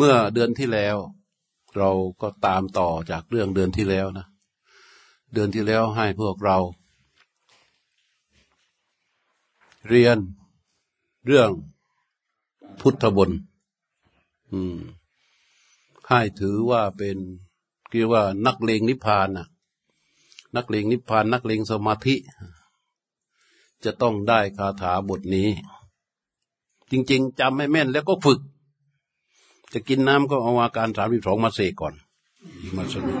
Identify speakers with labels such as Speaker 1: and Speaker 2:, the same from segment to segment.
Speaker 1: เมื่อเดือนที่แล้ว เราก็ตามต่อจากเรื่องเดือนที่แล้วนะ เดือนที่แล้วให้พวกเรา เรียนเรื่องพุทธบนอืม ให้ถือว่าเป็นเรียกว่านักเลงนิพพานนะนักเลงนิพพาน นักเลงสมาธิ จะต้องได้คาถาบทนี้ จริง ๆจำไม่แม่นแล้วก็ฝึก จะกินน้ำก็เอาอาการสามสิบสองมาเสกก่อนมาสนุก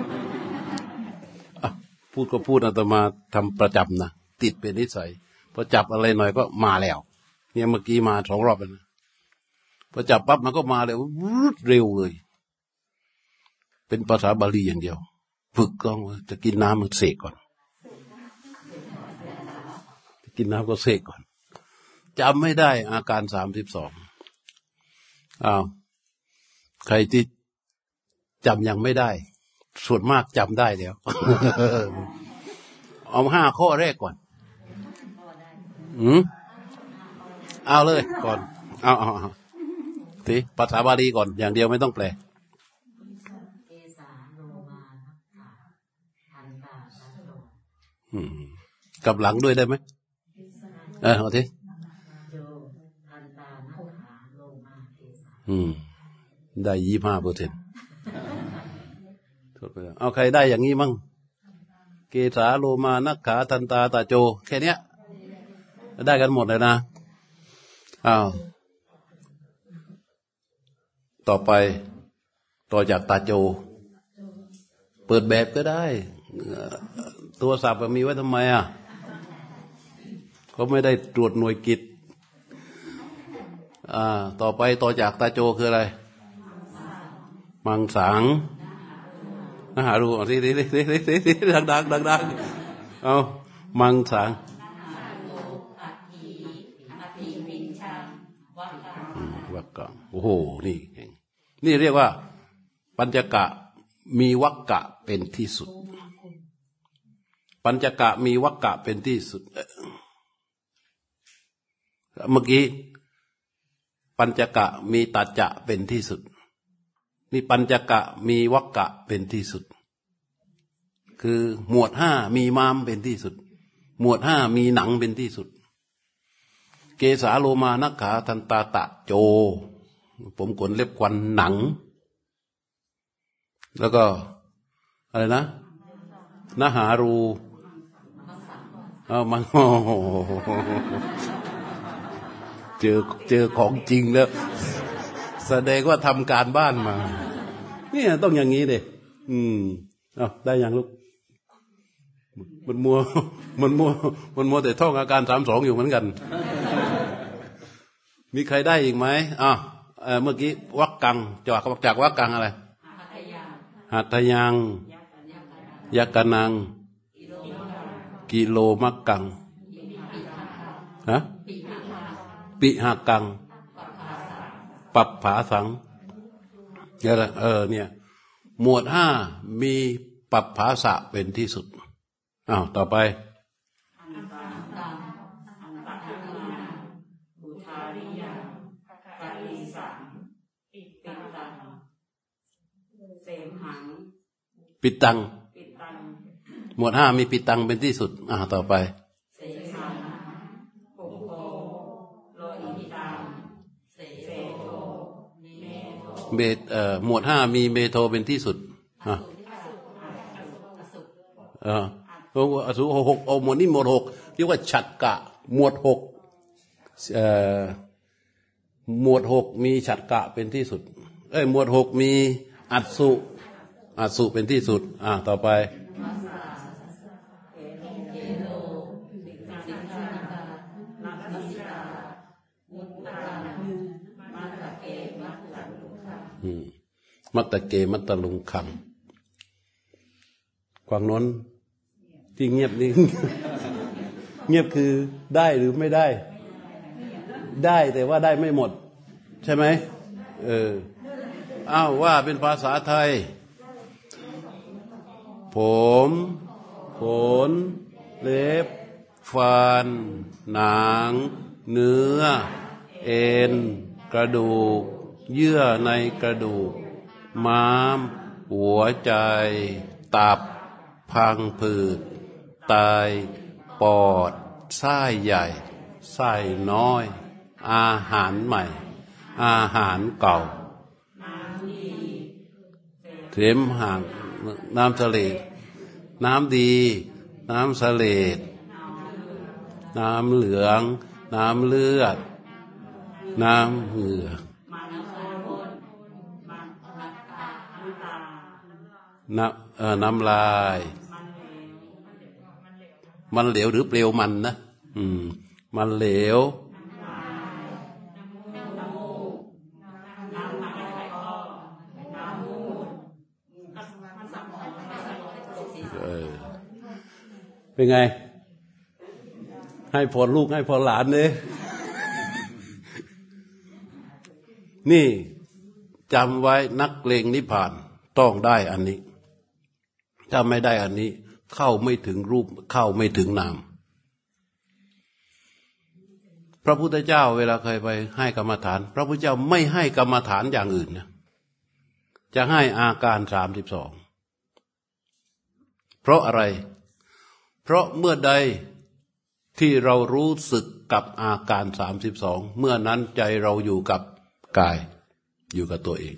Speaker 1: พูดก็พูดอาตมาทำประจำนะติดเป็นนิสัยพอจับอะไรหน่อยก็มาแล้ว เนี่ยเมื่อกี้มาสองรอบแล้วนะพอจับปั๊บมันก็มาเลยรวดเร็วเลย เป็นภาษาบาลีอย่างเดียว ฝึกก็จะกินน้ำมันเสกก่อนจะกินน้ำก็เสกก่อนจำไม่ได้อาการสามสิบสองอ้าว ใครที่จำยังไม่ได้ ส่วนมากจำได้แล้ว เอาห้าข้อแรกก่อนอืมเอาเลยก่อน เอาเอาเอาทีภาษาบาลีก่อน อย่างเดียวไม่ต้องแปล
Speaker 2: กั
Speaker 1: บหลังด้วยได้ไหมเออเอาทีอืม ได้ยี่ห้าเปอร์เซ็นต์เอาใครได้อย่างนี้มั่ง เกสาโลมานักขาทันตาตาโจ แค่เนี้ย ได้กันหมดเลยนะอ้าวต่อไปต่อจากตาโจ เปิดแบบก็ได้ ตัวสับมีไว้ทำไมอะเขาไม่ได้ตรวจหน่วยกิจอ่า ต่อไปต่อจากตาโจคืออะไร มังสังนะหาดูสิสิสิสิสิสิดังดังดังดังเอามังสังวักกะโอ้โหนี่นี่เรียกว่า ปัญจกะมีวักกะเป็นที่สุด ปัญจกะมีวักกะเป็นที่สุดเอ่อเมื่อกี้ปัญจกะมีตัจจะเป็นที่สุด นี่ปัญจกะมีวักกะเป็นที่สุด คือหมวดห้ามีมามเป็นที่สุด หมวดห้ามีหนังเป็นที่สุด เกสาโลมานักขาทันตาตะโจ ผมขนเล็บควันหนัง แล้วก็อะไรนะนหารูเอามังโอ้โหเจอเจอของจริงแล้ว แสดงว่าทำการบ้านมา เนี่ยต้องอย่างนี้เด็อืมเอาได้ยังลูก มันมัว มันมัว มันมัวแต่ท่องอาการสามสองอยู่เหมือนกัน มีใครได้อีกไหมอะเอ่อเมื่อกี้วักกังจากจากวักกังอะไรหัตถยัง ยักกนัง กิโลมักกังฮะปิหากัง ปัปผาสังนี่แหละเออเนี่ย หมวดห้ามีปัปผาสะเป็นที่สุดอ้าวต่อไปปิตัง
Speaker 2: ปิดตัง
Speaker 1: หมวดห้ามีปิดตังเป็นที่สุด อ่า ต่อไป
Speaker 2: เบตเอ่
Speaker 1: อหมวดห้ามีเมโทเป็นที่สุดอะเออโอ้อสุหกอหมวดนี้หมวดหกเรียกว่าฉัตกะ หมวดหกเอ่อหมวดหกมีฉัตกะเป็นที่สุด เอ้ยหมวดหกมีอัสุอัสุเป็นที่สุด อ่าต่อไป อืม มัตตเกมัตตลุงคังกวางน้นที่เงียบนี่เงียบคือได้หรือไม่ได้ ได้แต่ว่าได้ไม่หมด ใช่ไหมเอออ้าวว่าเป็นภาษาไทย ผมขนเล็บ ฟัน หนัง เนื้อ เอ็น กระดูก เยื่อในกระดูก ม้าม หัวใจ ตับ พังผืดไตปอดไส้ใหญ่ไส้น้อย อาหารใหม่ อาหารเก่าเสมหางน้ำทะเลดน้ำดี น้ำสเลดน้ำเหลือง น้ำเลือด น้ำเหงื่อ น้ำเอ่อน้ำลาย มันเหลวหรือเปลวมันนะอืม มันเหลวเป็นไง ให้พรลูกให้พรหลานเนี่ยนี่จำไว้นักเลงนิพพานต้องได้อันนี้ ถ้าไม่ได้อันนี้ เข้าไม่ถึงรูปเข้าไม่ถึงนาม พระพุทธเจ้าเวลาเคยไปให้กรรมฐาน พระพุทธเจ้าไม่ให้กรรมฐานอย่างอื่นนะจะให้อาการสามสิบสองเพราะอะไร เพราะเมื่อใดที่เรารู้สึกกับอาการสามสิบสองเมื่อนั้นใจเราอยู่กับกายอยู่กับตัวเอง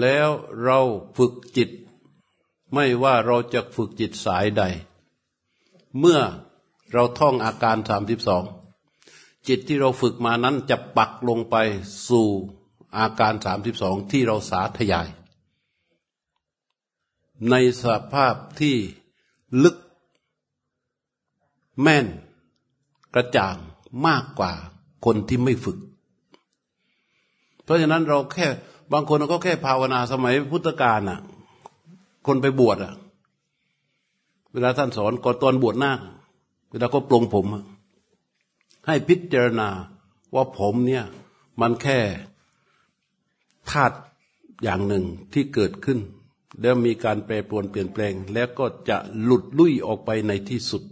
Speaker 1: แล้วเราฝึกจิต ไม่ว่าเราจะฝึกจิตสายใด เมื่อเราท่องอาการสามสิบสองจิตที่เราฝึกมานั้นจะปักลงไปสู่อาการสามสิบสองที่เราสาธยาย ในสภาพที่ลึก แม่น กระจ่างมากกว่าคนที่ไม่ฝึก เพราะฉะนั้นเราแค่บางคนก็แค่ภาวนาสมัยพุทธกาลน่ะ คนไปบวชอะเวลาท่านสอนก่อนตอนบวชหน้าคเวลาก็ปลงผม ให้พิจารณาว่าผมเนี่ย มันแค่ธาตุอย่างหนึ่งที่เกิดขึ้น แล้วมีการแปรปรวนเปลี่ยนแปลง แล้วก็จะหลุดลุ่ยออกไปในที่สุด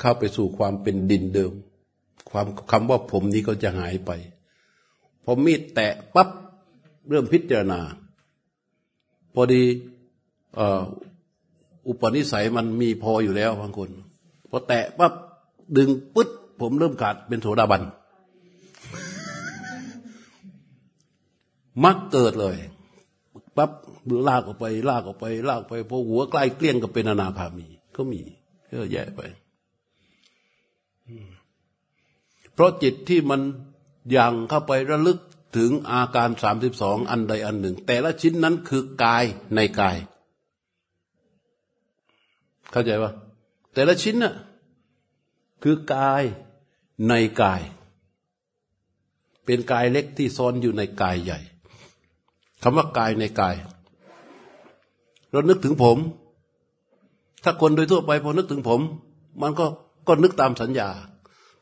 Speaker 1: เข้าไปสู่ความเป็นดินเดิม ความคำว่าผมนี้ก็จะหายไป พอมีดแตะปั๊บเริ่มพิจารณา พอดีอุปนิสัยมันมีพออยู่แล้วบางคนพอแตะปั๊บดึงปึ๊ดผมเริ่มขาดเป็นโสดาบันมักเกิดเลยปั๊บลากออกไป ลากออกไป ลากไปพอหัวใกล้เกลี้ยงก็เป็นอนาคามี ก็มีเยอะแยะไปเพราะจิตที่มันยังเข้าไประลึก ถึงอาการสามสิบสองอันใดอันหนึ่ง แต่ละชิ้นนั้นคือกายในกาย เข้าใจปะแต่ละชิ้นน่ะคือกายในกาย เป็นกายเล็กที่ซ้อนอยู่ในกายใหญ่คำว่ากายในกาย เรานึกถึงผม ถ้าคนโดยทั่วไปพอนึกถึงผม มันก็ก็นึกตามสัญญา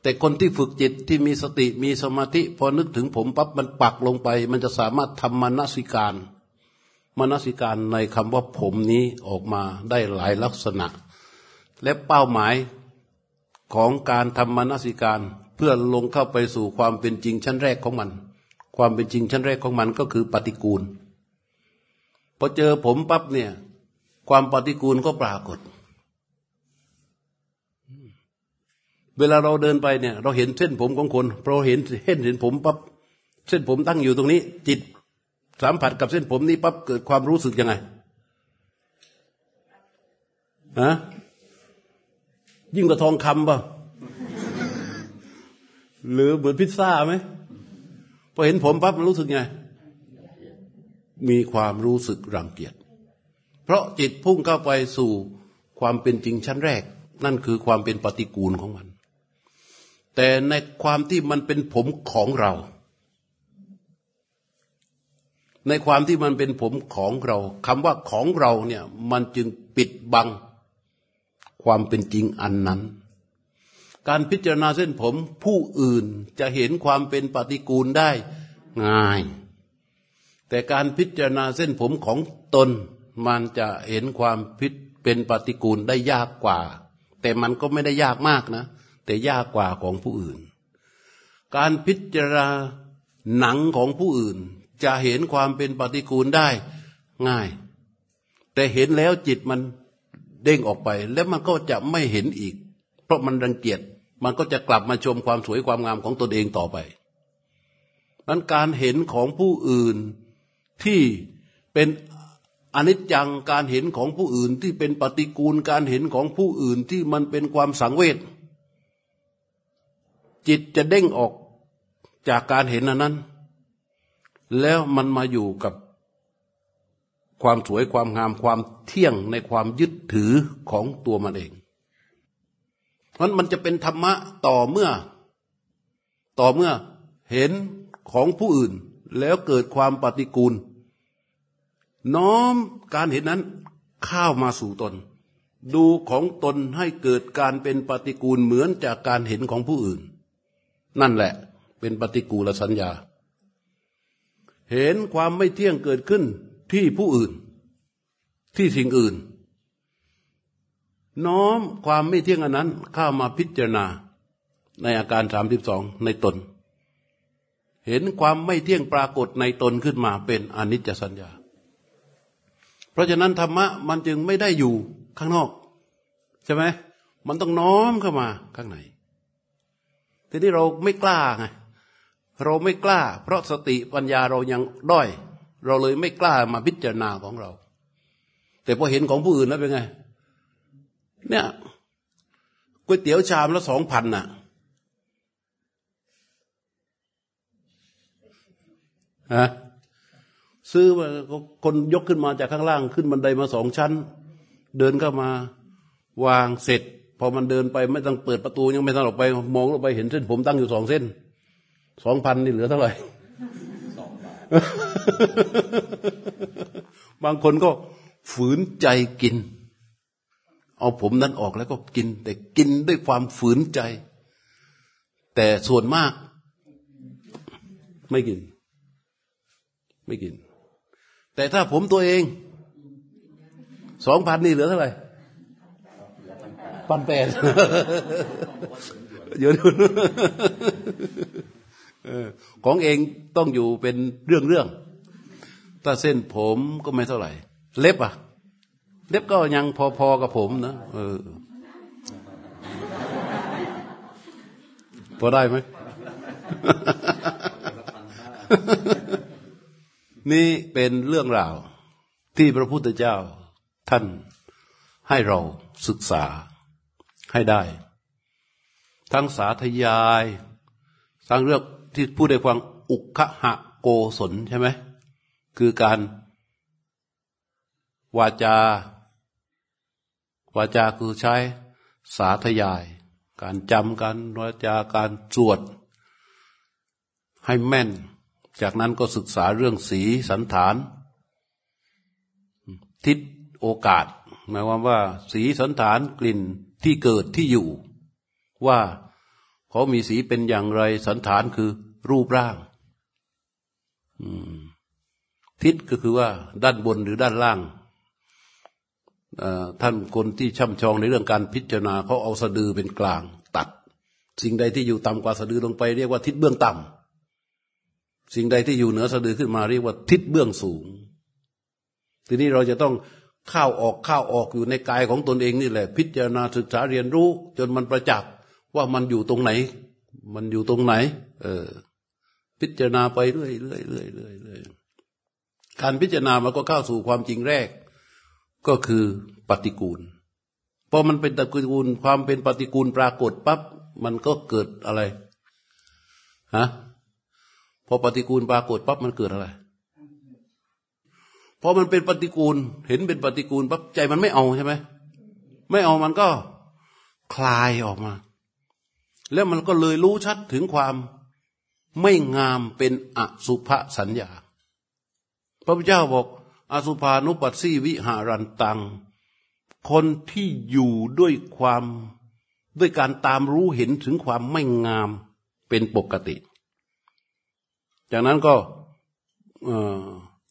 Speaker 1: แต่คนที่ฝึกจิตที่มีสติมีสมาธิ พอนึกถึงผมปั๊บมันปักลงไป มันจะสามารถทำมนสิการมนสิการในคำว่าผมนี้ออกมาได้หลายลักษณะ และเป้าหมายของการทำมนสิการ เพื่อลงเข้าไปสู่ความเป็นจริงชั้นแรกของมัน ความเป็นจริงชั้นแรกของมันก็คือปฏิกูลพอเจอผมปั๊บเนี่ย ความปฏิกูลก็ปรากฏ เวลาเราเดินไปเนี่ย เราเห็นเส้นผมของคนเราเห็นเห็นเห็นผมปั๊บเส้นผมตั้งอยู่ตรงนี้ จิตสัมผัสกับเส้นผมนี้ปั๊บเกิดความรู้สึกยังไงฮะยิ่งกว่าทองคำป่ะหรือเหมือนพิซซ่าไหมพอเห็นผมปั๊บมันรู้สึกไง มีความรู้สึกรังเกียจเพราะจิตพุ่งเข้าไปสู่ความเป็นจริงชั้นแรก นั่นคือความเป็นปฏิกูลของมัน แต่ในความที่มันเป็นผมของเรา ในความที่มันเป็นผมของเราคำว่าของเราเนี่ยมันจึงปิดบังความเป็นจริงอันนั้น การพิจารณาเส้นผมผู้อื่นจะเห็นความเป็นปฏิกูลได้ง่าย แต่การพิจารณาเส้นผมของตน มันจะเห็นความพิษเป็นปฏิกูลได้ยากกว่า แต่มันก็ไม่ได้ยากมากนะ แต่ยากกว่าของผู้อื่น การพิจารณาหนังของผู้อื่นจะเห็นความเป็นปฏิกูลได้ง่าย แต่เห็นแล้วจิตมันเด้งออกไป แล้วมันก็จะไม่เห็นอีก เพราะมันรังเกียจมันก็จะกลับมาชมความสวยความงามของตนเองต่อไปนั้นการเห็นของผู้อื่นที่เป็นอนิจจังการเห็นของผู้อื่นที่เป็นปฏิกูลการเห็นของผู้อื่นที่มันเป็นความสังเวช จิตจะเด้งออกจากการเห็นอันนั้น แล้วมันมาอยู่กับความสวยความงามความเที่ยงในความยึดถือของตัวมันเองมันมันจะเป็นธรรมะต่อเมื่อ ต่อเมื่อเห็นของผู้อื่น แล้วเกิดความปฏิกูล น้อมการเห็นนั้นเข้ามาสู่ตน ดูของตนให้เกิดการเป็นปฏิกูลเหมือนจากการเห็นของผู้อื่น นั่นแหละ เป็นปฏิกูลสัญญา เห็นความไม่เที่ยงเกิดขึ้นที่ผู้อื่น ที่สิ่งอื่น น้อมความไม่เที่ยงอันนั้นเข้ามาพิจารณาในอาการสามสิบสองในตน เห็นความไม่เที่ยงปรากฏในตนขึ้นมาเป็นอนิจจสัญญา เพราะฉะนั้นธรรมะมันจึงไม่ได้อยู่ข้างนอก ใช่ไหมมันต้องน้อมเข้ามาข้างใน ทีนี้เราไม่กล้าไงเราไม่กล้า เพราะสติปัญญาเรายังด้อย เราเลยไม่กล้ามาพิจารณาของเรา แต่พอเห็นของผู้อื่นแล้วเป็นไง เนี่ยก๋วยเตี๋ยวชามละสองพันน่ะฮะซื้อมาคนยกขึ้นมาจากข้างล่างขึ้นบันไดมาสองชั้น เดินเข้ามาวางเสร็จ พอมันเดินไปไม่ต้องเปิดประตูยังไม่ต้องออกไป มองลงไปเห็นเส้นผมตั้งอยู่สองเส้นสองพันนี่เหลือเท่าไหร่บางคนก็ฝืนใจกิน เอาผมนั้นออกแล้วก็กิน แต่กินด้วยความฝืนใจ แต่ส่วนมาก ไม่กิน ไม่กิน แต่ถ้าผมตัวเองสองพันนี่เหลือเท่าไหร่ พันแปดเยอะดูของเองต้องอยู่เป็นเรื่องเรื่องถ้าเส้นผมก็ไม่เท่าไหร่ เล็บอะ เล็บก็ยังพอๆกับผมนะเออพอได้ไหมนี่เป็นเรื่องราวที่พระพุทธเจ้าท่านให้เราศึกษา ให้ได้ ทั้งสาธยายทั้งเรื่องที่พูดได้ฟังอุคหะโกศลใช่ไหมคือการวาจา วาจาคือใช้สาธยาย การจำการวาจาการสวด ให้แม่น จากนั้นก็ศึกษาเรื่องสีสันฐาน ทิศโอกาส หมายความว่า สีสันฐานกลิ่น ที่เกิดที่อยู่ ว่าเขามีสีเป็นอย่างไรสันฐานคือรูปร่างทิศก็คือว่าด้านบนหรือด้านล่างท่านคนที่ช่ำชองในเรื่องการพิจารณาเขาเอาสะดือเป็นกลาง ตัด สิ่งใดที่อยู่ต่ำกว่าสะดือลงไป เรียกว่าทิศเบื้องต่ำสิ่งใดที่อยู่เหนือสะดือขึ้นมาเรียกว่าทิศเบื้องสูง ทีนี้เราจะต้อง ข้าออกข้าออกอยู่ในกายของตนเองนี่แหละ พิจารณาศึกษาเรียนรู้ จนมันประจักษ์ว่ามันอยู่ตรงไหน มันอยู่ตรงไหน เออ พิจารณาไปเรื่อยเรื่อยเรื่อยเรื่อยเรื่อยการพิจารณามันก็เข้าสู่ความจริงแรก ก็คือปฏิกูลพอมันเป็นปฏิกูลความเป็นปฏิกูลปรากฏปั๊บมันก็เกิดอะไรฮะพอปฏิกูลปรากฏปั๊บมันเกิดอะไร พอมันเป็นปฏิกูล เห็นเป็นปฏิกูลปั๊บใจมันไม่เอาใช่ไหมไม่เอามันก็คลายออกมา แล้วมันก็เลยรู้ชัดถึงความไม่งามเป็นอสุภสัญญา พระพุทธเจ้าบอกอสุภานุปัสสีวิหารันตัง คนที่อยู่ด้วยความด้วยการตามรู้เห็นถึงความไม่งามเป็นปกติ จากนั้นก็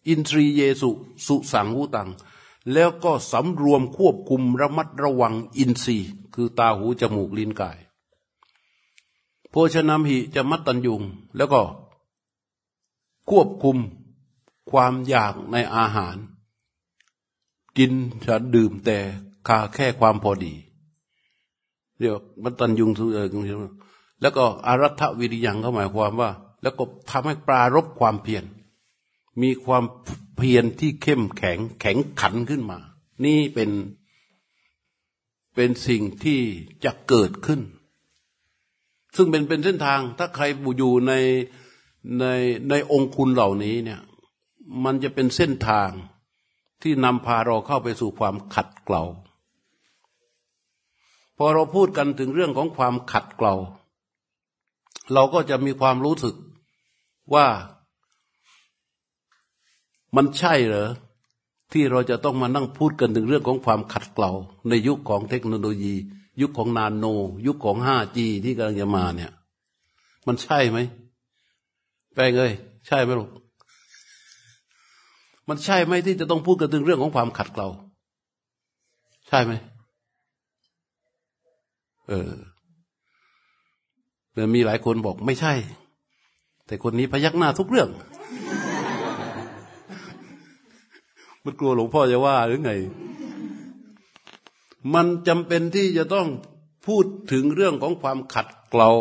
Speaker 1: อินทรีเยสุสุสังหุตัง แล้วก็สำรวมควบคุมระมัดระวังอินทรีย์คือตาหูจมูกลิ้นกาย โภชนามหิจะมัดตันยุง แล้วก็ควบคุมความอยากในอาหาร กินฉันดื่มแต่คาแค่ความพอดี เรียกมันตันยุงสุเออแล้วก็อารัฐวิริยังเขาหมายความว่า แล้วก็ทำให้ปรารบความเพียร มีความเพียรที่เข้มแข็งแข็งขันขึ้นมา นี่เป็นเป็นสิ่งที่จะเกิดขึ้น ซึ่งเป็นเป็นเส้นทางถ้าใครอยู่ในในในองคุณเหล่านี้เนี่ยมันจะเป็นเส้นทางที่นำพาเราเข้าไปสู่ความขัดเกลาพอเราพูดกันถึงเรื่องของความขัดเกลาเราก็จะมีความรู้สึกว่า มันใช่เหรอที่เราจะต้องมานั่งพูดกันถึงเรื่องของความขัดเกลาในยุคของเทคโนโลยี ยุคของนาโน ยุคของ 5G ที่กำลังจะมาเนี่ย มันใช่ไหมแปลงเอ้ยใช่ไหมลูกมันใช่ไหมที่จะต้องพูดกันถึงเรื่องของความขัดเกลาใช่ไหมเออแต่มีหลายคนบอกไม่ใช่ แต่คนนี้พยักหน้าทุกเรื่อง มันกลัวหลวงพ่อจะว่าหรือไง มันจำเป็นที่จะต้องพูดถึงเรื่องของความขัดเกลา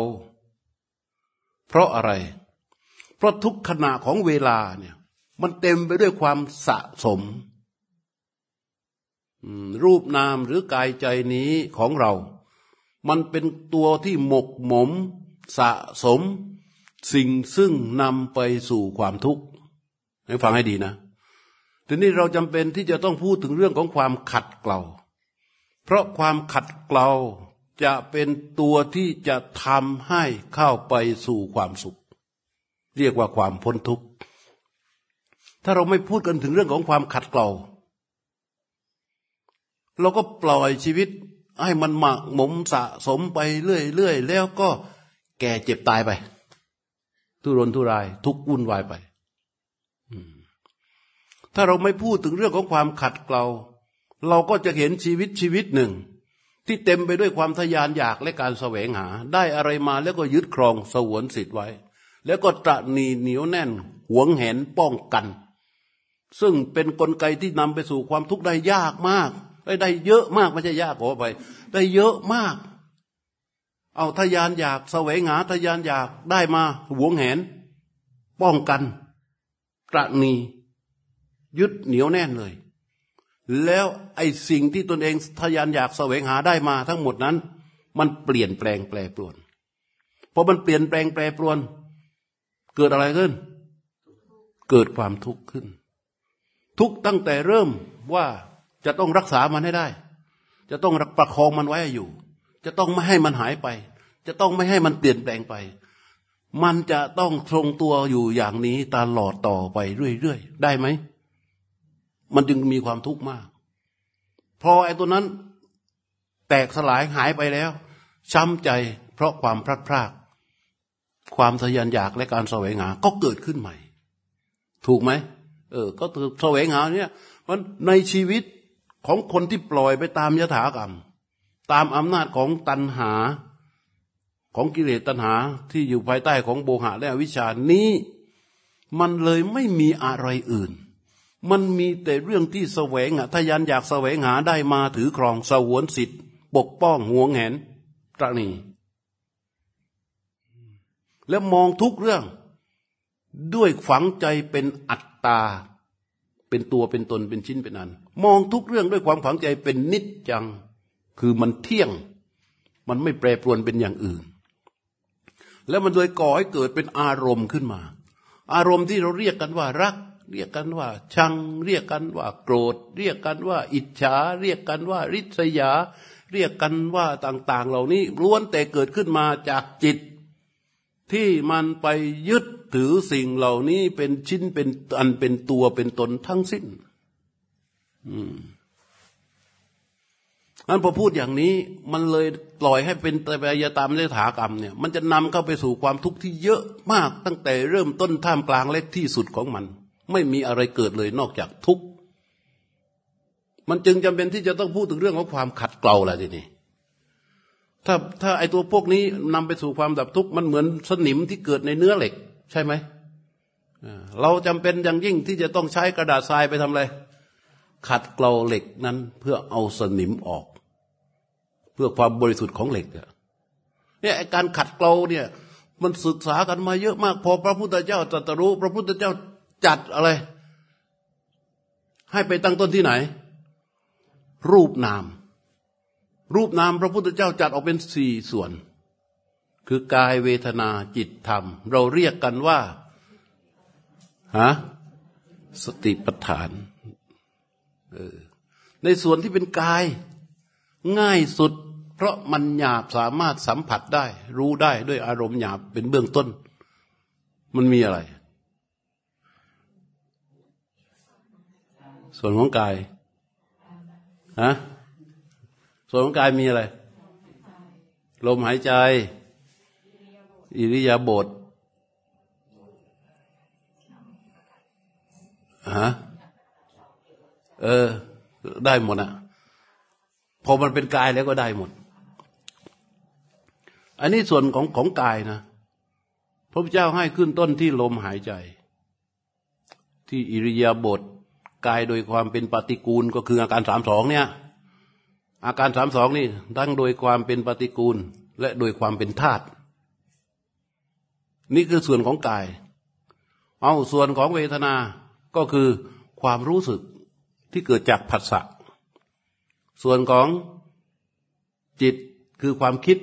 Speaker 1: เพราะอะไร เพราะทุกขณะของเวลาเนี่ย มันเต็มไปด้วยความสะสม รูปนามหรือกายใจนี้ของเรา มันเป็นตัวที่หมกหมม สะสม สิ่งซึ่งนำไปสู่ความทุกข์ให้ฟังให้ดีนะ ทีนี้เราจำเป็นที่จะต้องพูดถึงเรื่องของความขัดเกลา เพราะความขัดเกลาจะเป็นตัวที่จะทำให้เข้าไปสู่ความสุข เรียกว่าความพ้นทุกข์ ถ้าเราไม่พูดกันถึงเรื่องของความขัดเกลา เราก็ปล่อยชีวิตให้มันหมักหมมสะสมไปเรื่อยๆแล้วก็แก่เจ็บตายไป ทุรนทุรายทุกข์วุ่นวายไป ถ้าเราไม่พูดถึงเรื่องของความขัดเกลาเราก็จะเห็นชีวิตชีวิตหนึ่ง ที่เต็มไปด้วยความทยานอยากและการแสวงหา ได้อะไรมาแล้วก็ยึดครองสวน สิทธิ์ไว้ แล้วก็ตระหนีเหนียวแน่น หวงแหนป้องกัน ซึ่งเป็นนกลไกที่นำไปสู่ความทุกข์ได้ยากมาก ได้เยอะมากไม่ใช่ยากขอไป ได้เยอะมาก เอาทยานอยากแสวงหาทยานอยากได้มาหวงแหน ป้องกัน ตระหนี ยึดเหนียวแน่นเลย แล้วไอ้สิ่งที่ตนเองทยานอยากแสวงหาได้มาทั้งหมดนั้น มันเปลี่ยนแปลงแปรปรวนพอมันเปลี่ยนแปลงแปรปรวน เกิดอะไรขึ้น เกิดความทุกข์ขึ้น ทุกตั้งแต่เริ่มว่าจะต้องรักษามันให้ได้ จะต้องประคองมันไว้อยู่ จะต้องไม่ให้มันหายไป จะต้องไม่ให้มันเปลี่ยนแปลงไป มันจะต้องทรงตัวอยู่อย่างนี้ตลอดต่อไปเรื่อยๆ ได้ไหม มันจึงมีความทุกข์มาก พอไอ้ตัวนั้น แตกสลายหายไปแล้ว ช้ำใจเพราะความพลาดพลาดความทะยานอยากและการแสวงหา ก็เกิดขึ้นใหม่ ถูกไหมเออ ก็ถือแสวงหาเนี่ยมันในชีวิตของคนที่ปล่อยไปตามยถากรรม ตามอำนาจของตัณหาของกิเลสตัณหาที่อยู่ภายใต้ของโบหะและวิชานี้ มันเลยไม่มีอะไรอื่น มันมีแต่เรื่องที่แสวงอะถ้ายันอยากแสวงหาได้มาถือครองสวนสิทธิ์ ปกป้องห่วงแหนตรณีแล้วมองทุกเรื่อง ด้วยฝังใจเป็นอัตตา เป็นตัวเป็นตนเป็นชิ้นเป็นอัน มองทุกเรื่องด้วยความฝังใจเป็นนิจจัง คือมันเที่ยง มันไม่แปรปรวนเป็นอย่างอื่น แล้วมันโดยก่อให้เกิดเป็นอารมณ์ขึ้นมา อารมณ์ที่เราเรียกกันว่ารัก เรียกกันว่า ชัง เรียกกันว่า โกรธ เรียกกันว่า อิจฉา เรียกกันว่า ริษยา เรียกกันว่าต่าง ๆ เหล่านี้ล้วนแต่เกิดขึ้นมาจากจิต ที่มันไปยึดถือสิ่งเหล่านี้เป็นชิ้นเป็นอันเป็นตัวเป็นตนทั้งสิ้น อืมอันพอพูดอย่างนี้มันเลยปล่อยให้เป็นตยตามเลถากรรมเนี่ย มันจะนำเข้าไปสู่ความทุกข์ที่เยอะมากตั้งแต่เริ่มต้นท่ามกลางและที่สุดของมัน ไม่มีอะไรเกิดเลยนอกจากทุกข์มันจึงจำเป็นที่จะต้องพูดถึงเรื่องของความขัดเกลาแหละทีนี้ถ้าถ้าไอตัวพวกนี้นำไปสู่ความดับทุกข์มันเหมือนสนิมที่เกิดในเนื้อเหล็ก ใช่ไหมเราจำเป็นอย่างยิ่งที่จะต้องใช้กระดาษทรายไปทำอะไร ขัดเกลาเหล็กนั้นเพื่อเอาสนิมออก เพื่อความบริสุทธิ์ของเหล็กเนี่ยการขัดเกลาเนี่ยมันศึกษากันมาเยอะมาก พอพระพุทธเจ้าตรัสรู้ พระพุทธเจ้า จัดอะไร ให้ไปตั้งต้นที่ไหน รูปนาม รูปนามพระพุทธเจ้าจัดออกเป็นสี่ส่วน คือกายเวทนาจิตธรรม เราเรียกกันว่าฮะสติปัฏฐานออในส่วนที่เป็นกาย ง่ายสุด เพราะมันหยาบสามารถสัมผัสได้ รู้ได้ด้วยอารมณ์หยาบเป็นเบื้องต้น มันมีอะไร ส่วนของกายฮะส่วนของกายมีอะไร ลมหายใจ อิริยาบถฮะเออ ได้หมดอะพอมันเป็นกายแล้วก็ได้หมด อันนี้ส่วนของของกายนะพระพุทธเจ้าให้ขึ้นต้นที่ลมหายใจ ที่อิริยาบถ กายโดยความเป็นปฏิกูลก็คืออาการสามสองเนี่ย อาการสามสองนี่ทั้งโดยความเป็นปฏิกูล และโดยความเป็นธาตุนี่คือส่วนของกาย เอาส่วนของเวทนาก็คือความรู้สึกที่เกิดจากผัสสะส่วนของจิตคือความคิด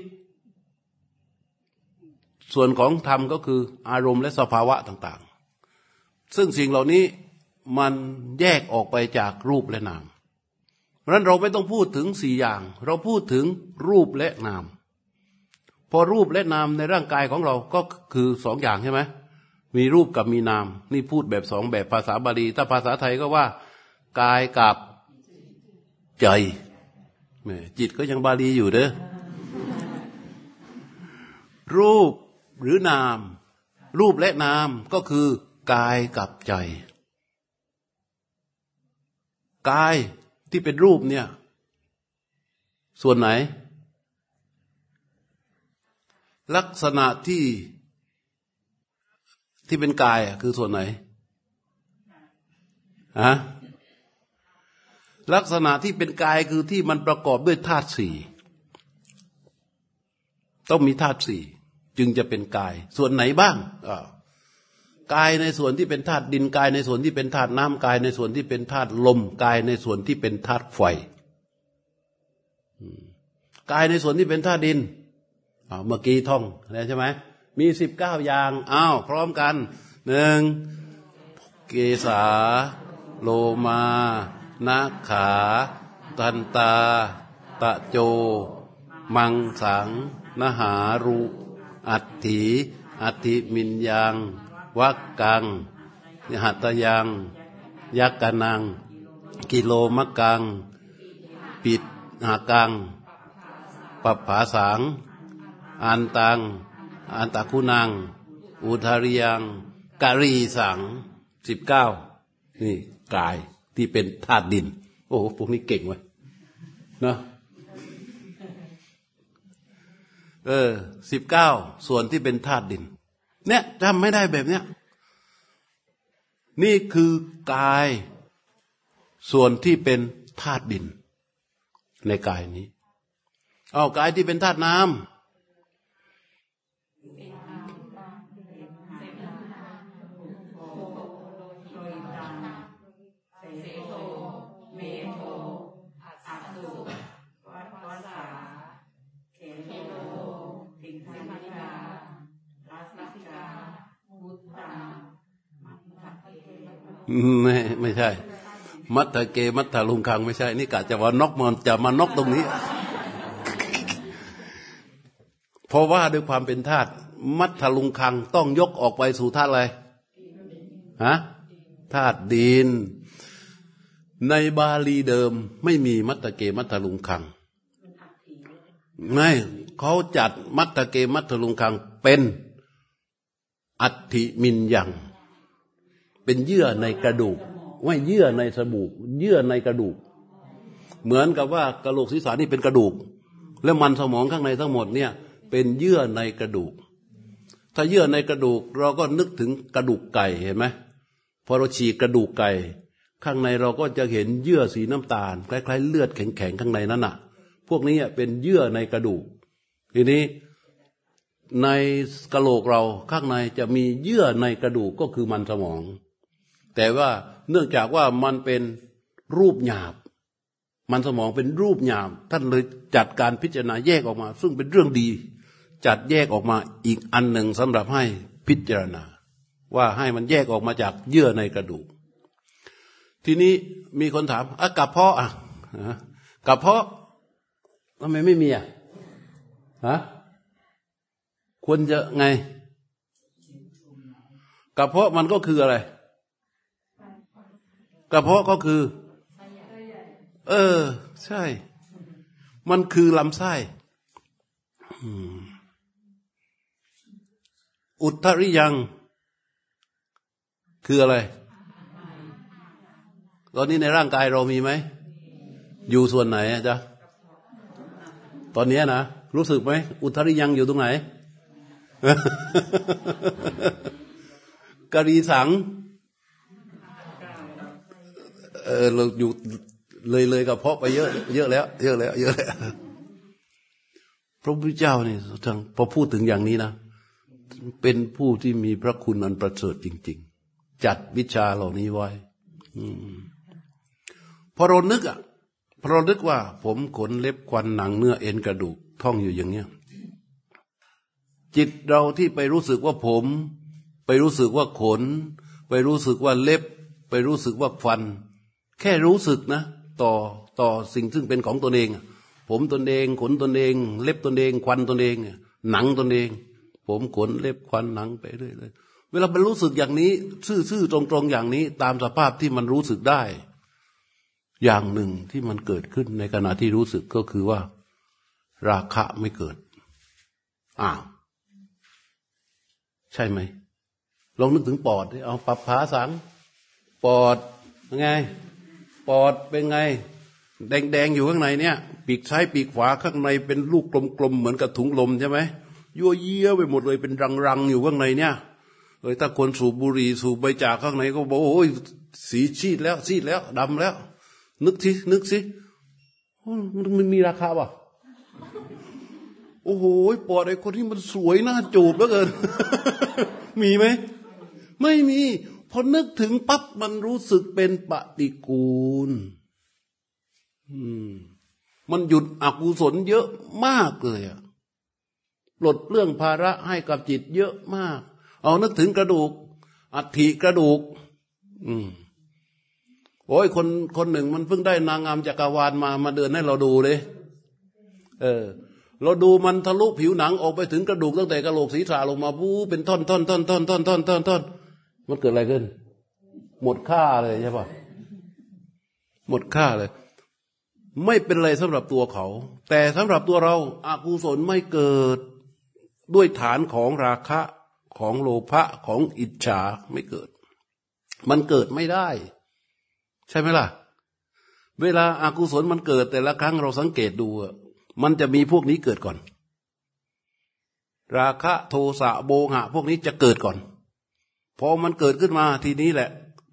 Speaker 1: ส่วนของธรรมก็คืออารมณ์และสภาวะต่าง ๆ ซึ่งสิ่งเหล่านี้ มันแยกออกไปจากรูปและนามเพราะนั้นเราไม่ต้องพูดถึงสี่อย่าง เราพูดถึงรูปและนาม พอรูปและนามในร่างกายของเราก็คือสองอย่างใช่ไหมมีรูปกับมีนาม นี่พูดแบบสองแบบภาษาบาลี ถ้าภาษาไทยก็ว่ากายกับใจจิตก็ยังบาลีอยู่เด้อรูปหรือนาม รูปและนามก็คือกายกับใจ กายที่เป็นรูปเนี่ย ส่วนไหน ลักษณะที่ที่เป็นกายคือส่วนไหนฮะลักษณะที่เป็นกายคือที่มันประกอบด้วยธาตุสี่ต้องมีธาตุสี่จึงจะเป็นกาย ส่วนไหนบ้าง กายในส่วนที่เป็นธาตุดินกายในส่วนที่เป็นธาตุน้ำกายในส่วนที่เป็นธาตุลมกายในส่วนที่เป็นธาตุไฟกายในส่วนที่เป็นธาตุดินเมื่อกี้ท่องแล้วใช่ไหมมีสิบเก้าอย่างอ้าวพร้อมกันหนึ่งเกษาโลมานาขา ตันตา ตะโจ มังสัง นหารุ อัตถิ อัตถิมินยัง วักกังหัตยังยักกนัง กิโลมกัง ปิดหากังปัปผาสังอันตัง อันตะคุณัง อุทาริยังกะรีสังสิบเก้านี่กายที่เป็นธาตุดิน โอ้พวกนี้เก่งเว้ยเนาะเออสิบเก้าส่วนที่เป็นธาตุดิน เนี่ยจำไม่ได้แบบเนี้ยนี่คือกาย ส่วนที่เป็นธาตุดิน ในกายนี้ เอากายที่เป็นธาตุน้ำ ไม่ไม่ใช่ มัตตะเก มัตตะลุงคังไม่ใช่ นี่กะจะว่านกมันจะมานกตรงนี้ เพราะว่าด้วยความเป็นธาตุมัตตลุงคังต้องยกออกไปสู่ธาตุอะไรฮะธาตุดิน ในบาลีเดิมไม่มีมัตตะเก มัตตลุงคังไม่เขาจัดมัตตะเก มัตตลุงคังเป็นอัติมินยัง เป็นเยื่อในกระดูก ไม่เยื่อในสบู่เยื่อในกระดูก เหมือนกับว่ากระโหลกศีรษะนี่เป็นกระดูก แล้วมันสมองข้างในทั้งหมดเนี่ยเป็นเยื่อในกระดูก ถ้าเยื่อในกระดูกเราก็นึกถึงกระดูกไก่เห็นไหมพอเราฉีกกระดูกไก่ ข้างในเราก็จะเห็นเยื่อสีน้ำตาล คล้าย ๆ เลือดแข็งๆข้างในนั้นน่ะ พวกนี้เป็นเยื่อในกระดูก ทีนี้ในกระโหลกเราข้างในจะมีเยื่อในกระดูกก็คือมันสมอง แต่ว่าเนื่องจากว่ามันเป็นรูปหยาบ มันสมองเป็นรูปหยาบ ท่านเลยจัดการพิจารณาแยกออกมา ซึ่งเป็นเรื่องดี จัดแยกออกมาอีกอันหนึ่งสำหรับให้พิจารณา ว่าให้มันแยกออกมาจากเยื่อในกระดูก ทีนี้มีคนถามอะกระเพาะอะกระเพาะทำไมไม่มีอะฮะควรจะไงกระเพาะมันก็คืออะไร กระเพาะก็คือ เออ ใช่ มันคือลำไส้อุทธริยัง คืออะไร ตอนนี้ในร่างกายเรามีไหม อยู่ส่วนไหนอะจ๊ะ ตอนนี้นะ รู้สึกไหม อุทธริยังอยู่ตรงไหนกะรีสัง เออเราอยู่เลยเลยกับเพาะไปเยอะเยอะแล้ว เยอะแล้ว เยอะแล้วพระพุทธเจ้านี่ทั้งพอพูดถึงอย่างนี้นะเป็นผู้ที่มีพระคุณอันประเสริฐจริง ๆ จัดวิชาเหล่านี้ไว้พอเรานึกอะพอเรานึกว่า ผมขนเล็บควันหนังเนื้อเอ็นกระดูกท่องอยู่อย่างเนี้ยจิตเราที่ไปรู้สึกว่าผม ไปรู้สึกว่าขน ไปรู้สึกว่าเล็บ ไปรู้สึกว่าฟัน แค่รู้สึกนะ ต่อต่อสิ่งซึ่งเป็นของตนเอง ผมตนเองขนตนเอง เล็บตนเอง ควันตนเอง หนังตนเอง ผมขนเล็บควันหนังไปเรื่อยๆเวลาไปรู้สึกอย่างนี้ ซื่อๆตรงๆอย่างนี้ ตามสภาพที่มันรู้สึกได้ อย่างหนึ่งที่มันเกิดขึ้นในขณะที่รู้สึกก็คือว่า ราคะไม่เกิดอ้าวใช่ไหมลองนึกถึงปอดเอาปับผาสัง ปอดเป็นไง ปอดเป็นไง แดงๆอยู่ข้างในเนี่ย ปีกซ้ายปีกขวาข้างในเป็นลูกกลมๆเหมือนกับถุงลมใช่ไหมยั่วเยี่ยไปหมดเลยเป็นรังๆอยู่ข้างในเนี่ยเออถ้าคนสูบบุหรี่สูบใบจากข้างในก็บอกโอ้ยสีชีดแล้วชีดแล้วดำแล้ว นึกสินึกสิมันมีราคาป่ะโอ้โหปอดไอ้คนที่มันสวยน่าจูบแล้วเกิน มีไหม ไม่มี พอนึกถึงปั๊บมันรู้สึกเป็นปฏิกูลมันหยุดอกุศลเยอะมากเลยอะปลดเรื่องภาระให้กับจิตเยอะมาก เอานึกถึงกระดูก อัฐิกระดูก อืมโอ้ยคนคนหนึ่งมันเพิ่งได้นางงามจักรวาลมามาเดินให้เราดูเลยเออ เราดูมันทะลุผิวหนังออกไปถึงกระดูกตั้งแต่กระโหลกศีรษะลงมาปูเป็นท่อนท่อนท่อนท่อนท่อนท่อนท่อนท่อน มันเกิดอะไรขึ้น หมดค่าเลยใช่ปะหมดค่าเลย ไม่เป็นไรสำหรับตัวเขา แต่สำหรับตัวเราอากุศลไม่เกิดด้วยฐานของราคะของโลภะของอิจฉาไม่เกิด มันเกิดไม่ได้ ใช่ไหมล่ะ เวลาอากุศลมันเกิด แต่ละครั้งเราสังเกตดูมันจะมีพวกนี้เกิดก่อน ราคะโทสะโบหะ พวกนี้จะเกิดก่อน พอมันเกิดขึ้นมาทีนี้แหละ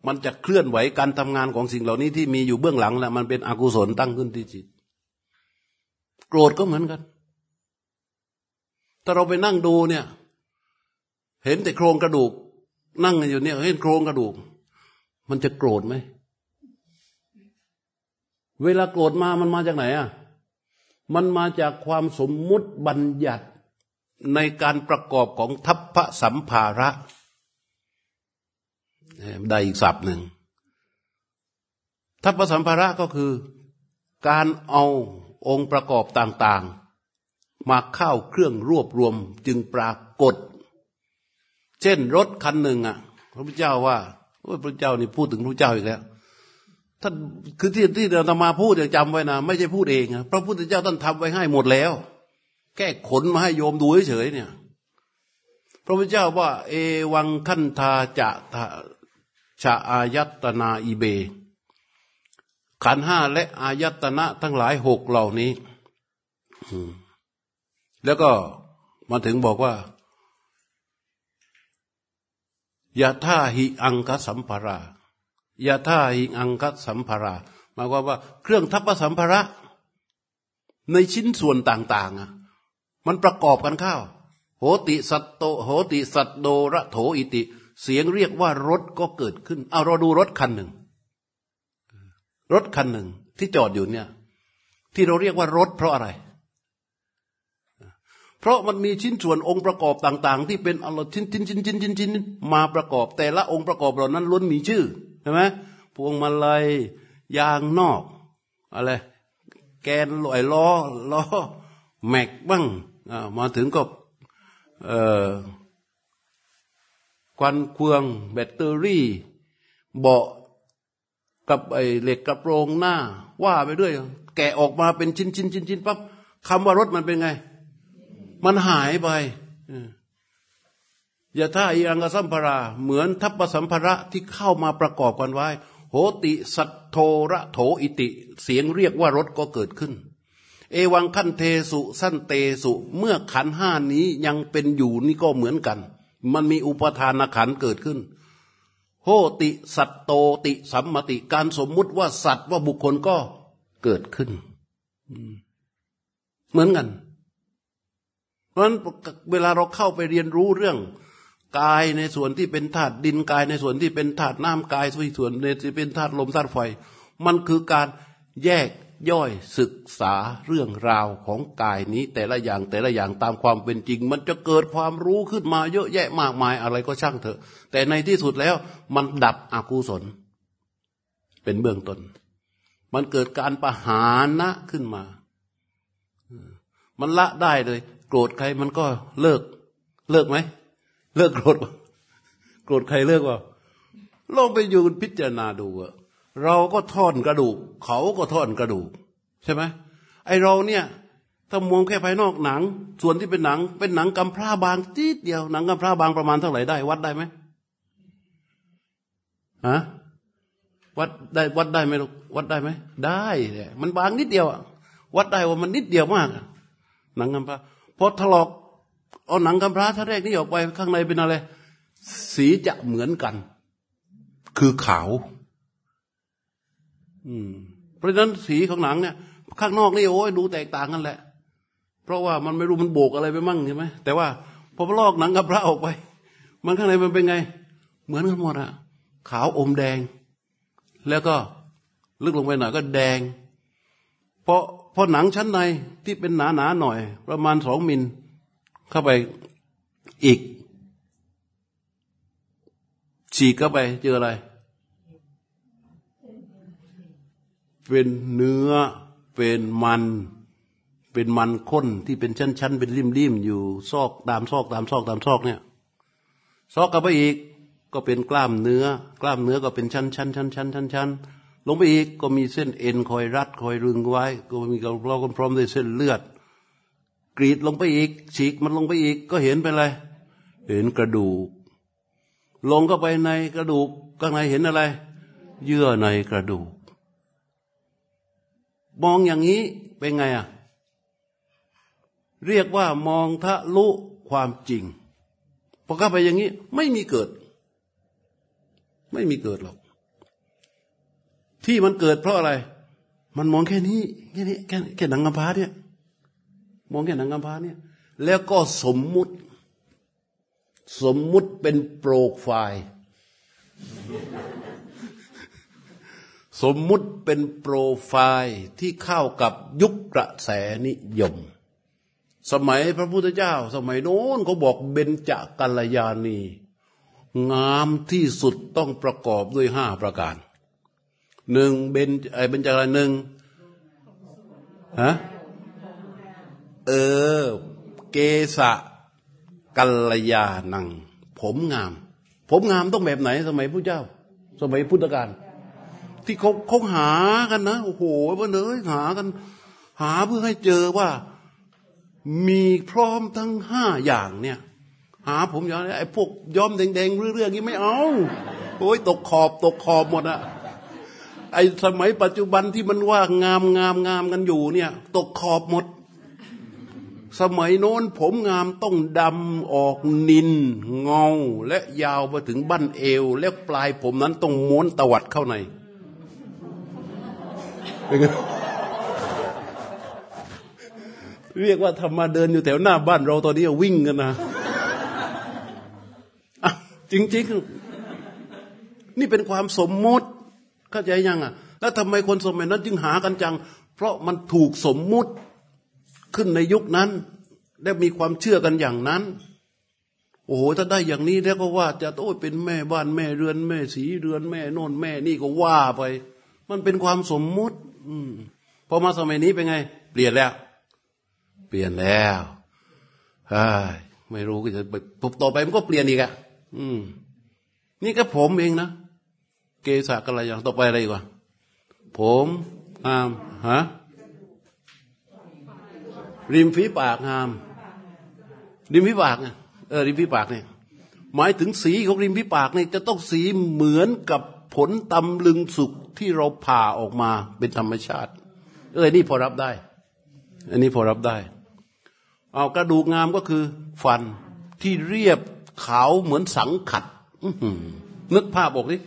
Speaker 1: มันจะเคลื่อนไหวการทำงานของสิ่งเหล่านี้ที่มีอยู่เบื้องหลังแหละมันเป็นอกุศลตั้งขึ้นที่จิต โกรธก็เหมือนกัน ถ้าเราไปนั่งดูเนี่ย เห็นแต่โครงกระดูก นั่งอยู่เนี่ยเห็นโครงกระดูก มันจะโกรธไหม เวลาโกรธมามันมาจากไหนอะมันมาจากความสมมุติบัญญัติในการประกอบของทัพพระสัมภาระ ได้อีกศัพท์หนึ่งทัพพระสัมภาระก็คือ การเอาองค์ประกอบต่างๆ มาเข้าเครื่องรวบรวมจึงปรากฏ เช่นรถคันหนึ่งอะ พระพุทธเจ้าว่าพระพุทธเจ้านี่พูดถึงพระพุทธเจ้าอีกแล้วท่านคือที่ที่เราตมาพูดอย่างจำไว้นะไม่ใช่พูดเองนะพระพุทธเจ้าท่านทำไว้ให้หมดแล้วแค่ขนมาให้โยมดูเฉยๆเนี่ย พระพุทธเจ้าว่า เอวังขันธาจะ ชาอายตนาอีเบ ขันห้าและอายตนะทั้งหลายหกเหล่านี้ แล้วก็มาถึงบอกว่ายะท่าหิอังคสัมภารายะท่าหิอังคสัมภาราหมายความว่าเครื่องทัพสัมภาระ ในชิ้นส่วนต่างๆอะมันประกอบกันเข้าโหติสัตโตโหติสัตโดระโถอิติ เสียงเรียกว่ารถก็เกิดขึ้น เอาเราดูรถคันหนึ่ง รถคันหนึ่งที่จอดอยู่เนี่ย ที่เราเรียกว่ารถเพราะอะไร เพราะมันมีชิ้นส่วนองค์ประกอบต่าง ๆ ที่เป็นอรชิ้นชิ้นชิ้นชิ้นชิ้นชิ้นมาประกอบ แต่ละองค์ประกอบเหล่านั้นล้วนมีชื่อใช่ไหมพวงมาลัยยางนอกอะไรแกนลอยล้อล้อแม็กบ้างมาถึงก็ค วันเคือง แบตเตอรี่ เบาะกับไอเหล็กกระโปรงหน้า ว่าไปด้วยแกะออกมาเป็นชิ้นชิ้นชิ้นชิ้นปั๊บคำว่ารถมันเป็นไง มันหายไปอย่าท่าอีอังกสัมภาระเหมือนทัพปสัมภระที่เข้ามาประกอบกันไว้ โหติสัตโทระโถอิติ เสียงเรียกว่ารถก็เกิดขึ้น เอวังขั้นเทสุสั้นเตสุ เมื่อขันห้านี้ยังเป็นอยู่นี่ก็เหมือนกัน มันมีอุปทานขันเกิดขึ้น โหติสัตโตติสัมมติการสมมุติว่าสัตว์ว่าบุคคลก็เกิดขึ้น เหมือนกัน เพราะฉะนั้นเวลาเราเข้าไปเรียนรู้เรื่องกายในส่วนที่เป็นธาตุดินกายในส่วนที่เป็นธาตุน้ำกายส่วนในที่เป็นธาตุลมธาตุไฟ มันคือการแยก ย่อยศึกษาเรื่องราวของกายนี้ แต่ละอย่างแต่ละอย่างตามความเป็นจริง มันจะเกิดความรู้ขึ้นมาเยอะแยะมากมายอะไรก็ช่างเถอะ แต่ในที่สุดแล้วมันดับอกุศล เป็นเบื้องต้น มันเกิดการประหานะขึ้นมา มันละได้เลย โกรธใครมันก็เลิก เลิกไหม เลิกโกรธโกรธใครเลิกว่าลองไปอยืนพิจารณาดูอะ เราก็ทอดกระดูก เขาก็ทอดกระดูก ใช่ไหมไอเราเนี่ยถ้ามองแค่ภายนอกหนัง ส่วนที่เป็นหนัง เป็นหนังกำพร้าบางจีดเดียวหนังกำพร้าบางประมาณเท่าไหร่ได้ วัดได้ไหมฮะวัดได้วัดได้ไหมลูกวัดได้ไหมได้มันบางนิดเดียวอะวัดได้ว่ามันนิดเดียวมากหนังกำพร้าพอถลอกเอาหนังกำพร้าท่าแรกนี่ออกไปข้างในเป็นอะไร สีจะเหมือนกัน คือขาว อืม เพราะฉะนั้นสีของหนังเนี่ย ข้างนอกนี่โอ้ยดูแตกต่างกันแหละ เพราะว่ามันไม่รู้มันโบกอะไรไปมั่งใช่ไหมแต่ว่าพอลอกหนังกำพร้าออกไป มันข้างในมันเป็นไง เหมือนกันหมดอะขาวอมแดง แล้วก็ลึกลงไปหน่อยก็แดง เพราะพอหนังชั้นในที่เป็นหนาหนาหน่อย ประมาณสองมิลเข้าไปอีกฉีกเข้าไปเจออะไร เป็นเนื้อเป็นมัน เป็นมันข้นที่เป็นชั้นๆ เป็นริมๆอยู่ซอกตามซอกตามซอกตามซอกเนี่ยซอกเข้าไปอีกก็เป็นกล้ามเนื้อ กล้ามเนื้อก็เป็นชั้นชั้นชั้นชั้นชั้นชั้นลงไปอีกก็มีเส้นเอ็นคอยรัดคอยรึงไว้ ก็มีกระเพาะพร้อมด้วยเส้นเลือด กรีดลงไปอีกฉีกมันลงไปอีกก็เห็นไปเลยเห็นกระดูก ลงก็ไปในกระดูกข้างในเห็นอะไร เยื่อในกระดูก มองอย่างนี้เป็นไงอะเรียกว่ามองทะลุความจริงพอเข้าไปอย่างนี้ไม่มีเกิด ไม่มีเกิดหรอก ที่มันเกิดเพราะอะไร มันมองแค่นี้แค่นี้แค่แค่หนังกำพร้าเนี่ยมองแค่หนังกำพร้าเนี่ย แล้วก็สมมุติ สมมุติเป็นโปรไฟล์ สมมุติเป็นโปรไฟล์ที่เข้ากับยุคกระแสนิยม สมัยพระพุทธเจ้า สมัยโน้นเขาบอกเบญจกัลยาณี งามที่สุดต้องประกอบด้วยห้าประการหนึ่งเบญไอเบญจกัลหนึ่งฮะเออ เกสะกัลยาณัง ผมงาม ผมงามต้องแบบไหน สมัยพระเจ้า สมัยพุทธกาล ที่เขาเขาหากันนะโอ้โหวันเอ้ยหากัน หาเพื่อให้เจอว่ามีพร้อมทั้งห้าอย่างเนี่ย หาผมย้อนไอ้พวกย้อมแดงๆเรื่องๆนี้ไม่เอาโอ้ยตกขอบตกขอบหมดอะไอ้สมัยปัจจุบันที่มันว่างามงามงามกันอยู่เนี่ย ตกขอบหมด สมัยโน้นผมงามต้องดำออกนินเงา และยาวไปถึงบั้นเอว และปลายผมนั้นต้องม้วนตวัดเข้าใน เรียกว่าทำมาเดินอยู่แถวหน้าบ้านเราตอนนี้วิ่งกันนะจริงๆ นี่เป็นความสมมุติเข้าใจยังอะ แล้วทำไมคนสมัยนั้นจึงหากันจัง เพราะมันถูกสมมุติขึ้นในยุคนั้นและมีความเชื่อกันอย่างนั้น โอ้โหถ้าได้อย่างนี้แล้วก็ว่า จะโอ้ยเป็นแม่บ้านแม่เรือนแม่สีเรือนแม่โน่นแม่นี่ก็ว่าไป มันเป็นความสมมุติ อืมพอมาสมัยนี้เป็นไง เปลี่ยนแล้ว เปลี่ยนแล้วเฮ้ยไม่รู้ก็จะปต่อไปมันก็เปลี่ยนอีกอะอืม นี่ก็ผมเองนะเกษากระยังต่อไปอะไรอีกวะผมงามฮะริมฝีปากงาม ริมฝีปากเนี่ยเออริมฝีปากเนี่ยหมายถึงสีของริมฝีปากเนี่ยจะต้องสีเหมือนกับ ผลตำลึงสุกที่เราผ่าออกมาเป็นธรรมชาติ เออนี่พอรับได้ อันนี้พอรับได้ เอากระดูกงามก็คือ ฟันที่เรียบขาวเหมือนสังขัดนึกภาพบอกดิ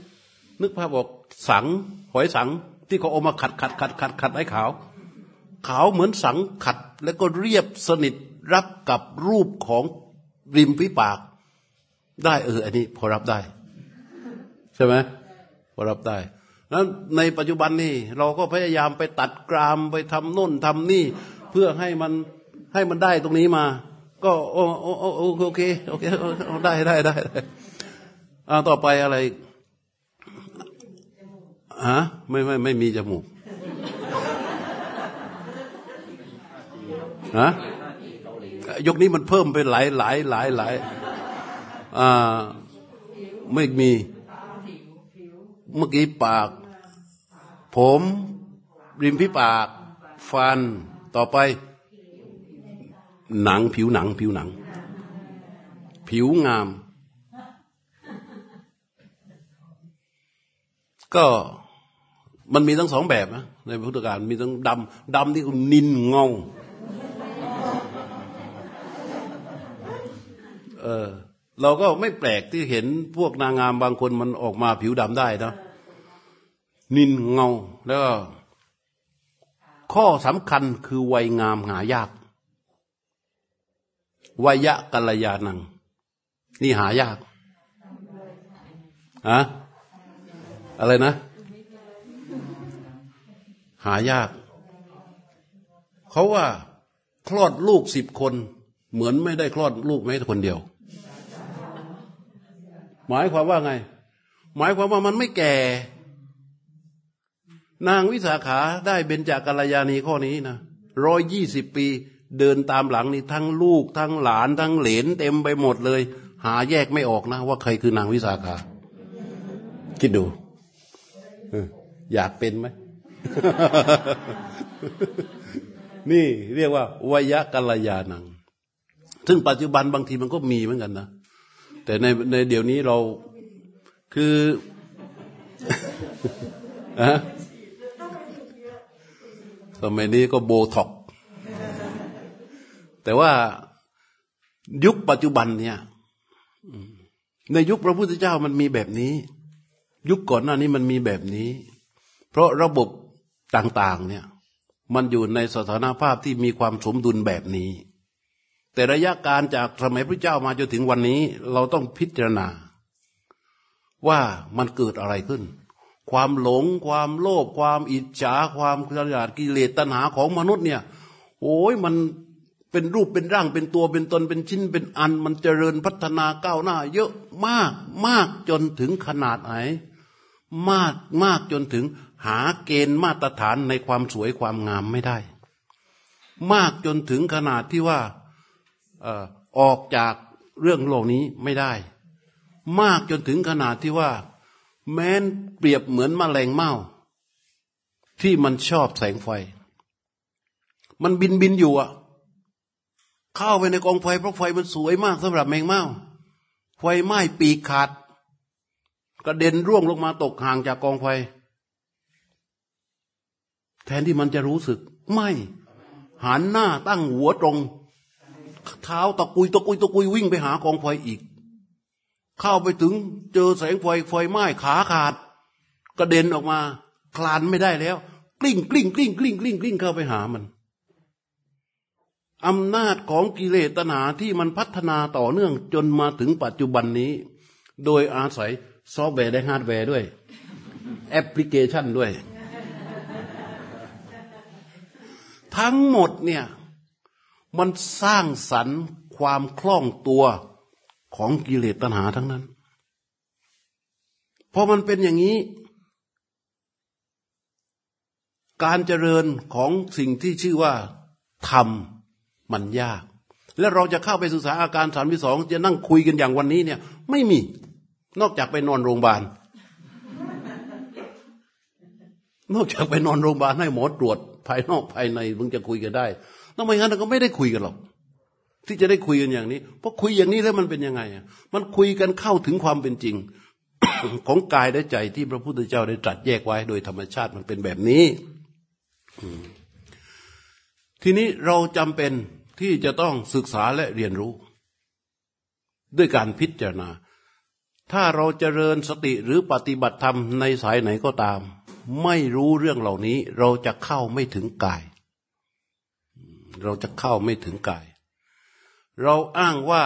Speaker 1: นึกภาพบอกสัง หอยสัง ที่เขาเอามาขัดขัดขัดขัดขัดให้ขาว ขาวเหมือนสังขัด แล้วก็เรียบสนิทรับกับรูปของริมฝีปาก ได้เออ อันนี้พอรับได้ ใช่ไหม พอรับได้แล้วในปัจจุบันนี่เราก็พยายามไปตัดกรามไปทำโน่นทำนี่ เพื่อให้มันให้มันได้ตรงนี้มา ก็โอโอโอโอเคโอเคได้ได้ได้ได้อ่าต่อไปอะไรฮะไม่ไม่ไม่มีจมูกฮะยกนี้มันเพิ่มไปหลายหลายหลายหลายอ่าไม่มี เมื่อกี้ปาก ผมริมพี่ปาก ฟันต่อไป หนังผิวหนัง ผิวหนัง ผิวงาม ก็มันมีทั้งสองแบบนะในพุทธการมีทั้งดำดำที่คุณนินเงาเออเราก็ไม่แปลกที่เห็นพวกนางงามบางคนมันออกมาผิวดำได้นะ นินเงาแล้วข้อสำคัญคือวัยงามหายากวัยะกัลยาณัง นี่หายากอะอะไรนะ หายาก เขาว่าคลอดลูกสิบคน เหมือนไม่ได้คลอดลูกแม้แต่คนเดียว หมายความว่าไง หมายความว่ามันไม่แก่ นางวิสาขาได้เบญจากัลยาณีข้อนี้นะร้อยยี่สิบปีเดินตามหลังนี่ทั้งลูกทั้งหลานทั้งเหลนเต็มไปหมดเลย หาแยกไม่ออกนะ ว่าใครคือนางวิสาขา คิดดูอยากเป็นไหม นี่เรียกว่าวยกัลยาณัง ซึ่งปัจจุบันบางทีมันก็มีเหมือนกันนะ แต่ในในเดี๋ยวนี้เราคืออะ สมัยนี้ก็โบท็อก แต่ว่ายุคปัจจุบันเนี่ยในยุคพระพุทธเจ้ามันมีแบบนี้ ยุคก่อนหน้านี้มันมีแบบนี้ เพราะระบบต่างๆเนี่ยมันอยู่ในสถานภาพที่มีความสมดุลแบบนี้ แต่ระยะการจากสมัยพระเจ้ามาจนถึงวันนี้ เราต้องพิจารณา ว่ามันเกิดอะไรขึ้น ความหลง ความโลภความอิจฉาความขยาดกิเลสตัณหาของมนุษย์เนี่ย โอ้ยมันเป็นรูปเป็นร่างเป็นตัวเป็นตนเป็นชิ้นเป็นอัน มันเจริญพัฒนาก้าวหน้า เยอะมากมากจนถึงขนาดไหนมากมากจนถึงหาเกณฑ์มาตรฐานในความสวยความงามไม่ได้ มากจนถึงขนาดที่ว่าออกจากเรื่องโลกนี้ไม่ได้ มากจนถึงขนาดที่ว่า แม้นเปรียบเหมือนมแมลงเม่าที่มันชอบแสงไฟ มันบินบินอยู่อะ เข้าไปในกองไฟเพราะไฟมันสวยมากสำหรับแมงเม่าไฟไหม้ปีกขาด กระเด็นร่วงลงมาตกห่างจากกองไฟ แทนที่มันจะรู้สึก ไม่หันหน้าตั้งหัวตรง เท้าตะกุยตะกุยตะกุยวิ่งไปหากองไฟอีก เข้าไปถึงเจอแสงไฟไฟไหม้ขาขาด กระเด็นออกมา คลานไม่ได้แล้ว กลิ้งกลิ้งกลิ้งกลิ้งกลิ้งกลิ้งเข้าไปหามันอำนาจของกิเลสตัณหาที่มันพัฒนาต่อเนื่องจนมาถึงปัจจุบันนี้ โดยอาศัยซอฟต์แวร์และฮาร์ดแวร์ด้วย แอปพลิเคชันด้วย ทั้งหมดเนี่ย มันสร้างสรรค์ความคล่องตัว ของกิเลสตัณหาทั้งนั้น พอมันเป็นอย่างนี้ การเจริญของสิ่งที่ชื่อว่าธรรมมันยาก แล้วเราจะเข้าไปศึกษาอาการสามที่สองจะนั่งคุยกันอย่างวันนี้เนี่ย ไม่มี นอกจากไปนอนโรงพยาบาล นอกจากไปนอนโรงพยาบาลให้หมอตรวจภายนอกภายในมึงจะคุยกันได้ถ้าไม่งั้นเราก็ไม่ได้คุยกันหรอก ที่จะได้คุยกันอย่างนี้เพราะคุยอย่างนี้แล้วมันเป็นยังไงอะมันคุยกันเข้าถึงความเป็นจริง ของกายและใจที่พระพุทธเจ้าได้ตรัสแยกไว้ โดยธรรมชาติมันเป็นแบบนี้ทีนี้เราจำเป็นที่จะต้องศึกษาและเรียนรู้ ด้วยการพิจารณา ถ้าเราจเจริญสติหรือปฏิบัติธรรมในสายไหนก็ตาม ไม่รู้เรื่องเหล่านี้ เราจะเข้าไม่ถึงกาย เราจะเข้าไม่ถึงกาย เราอ้างว่า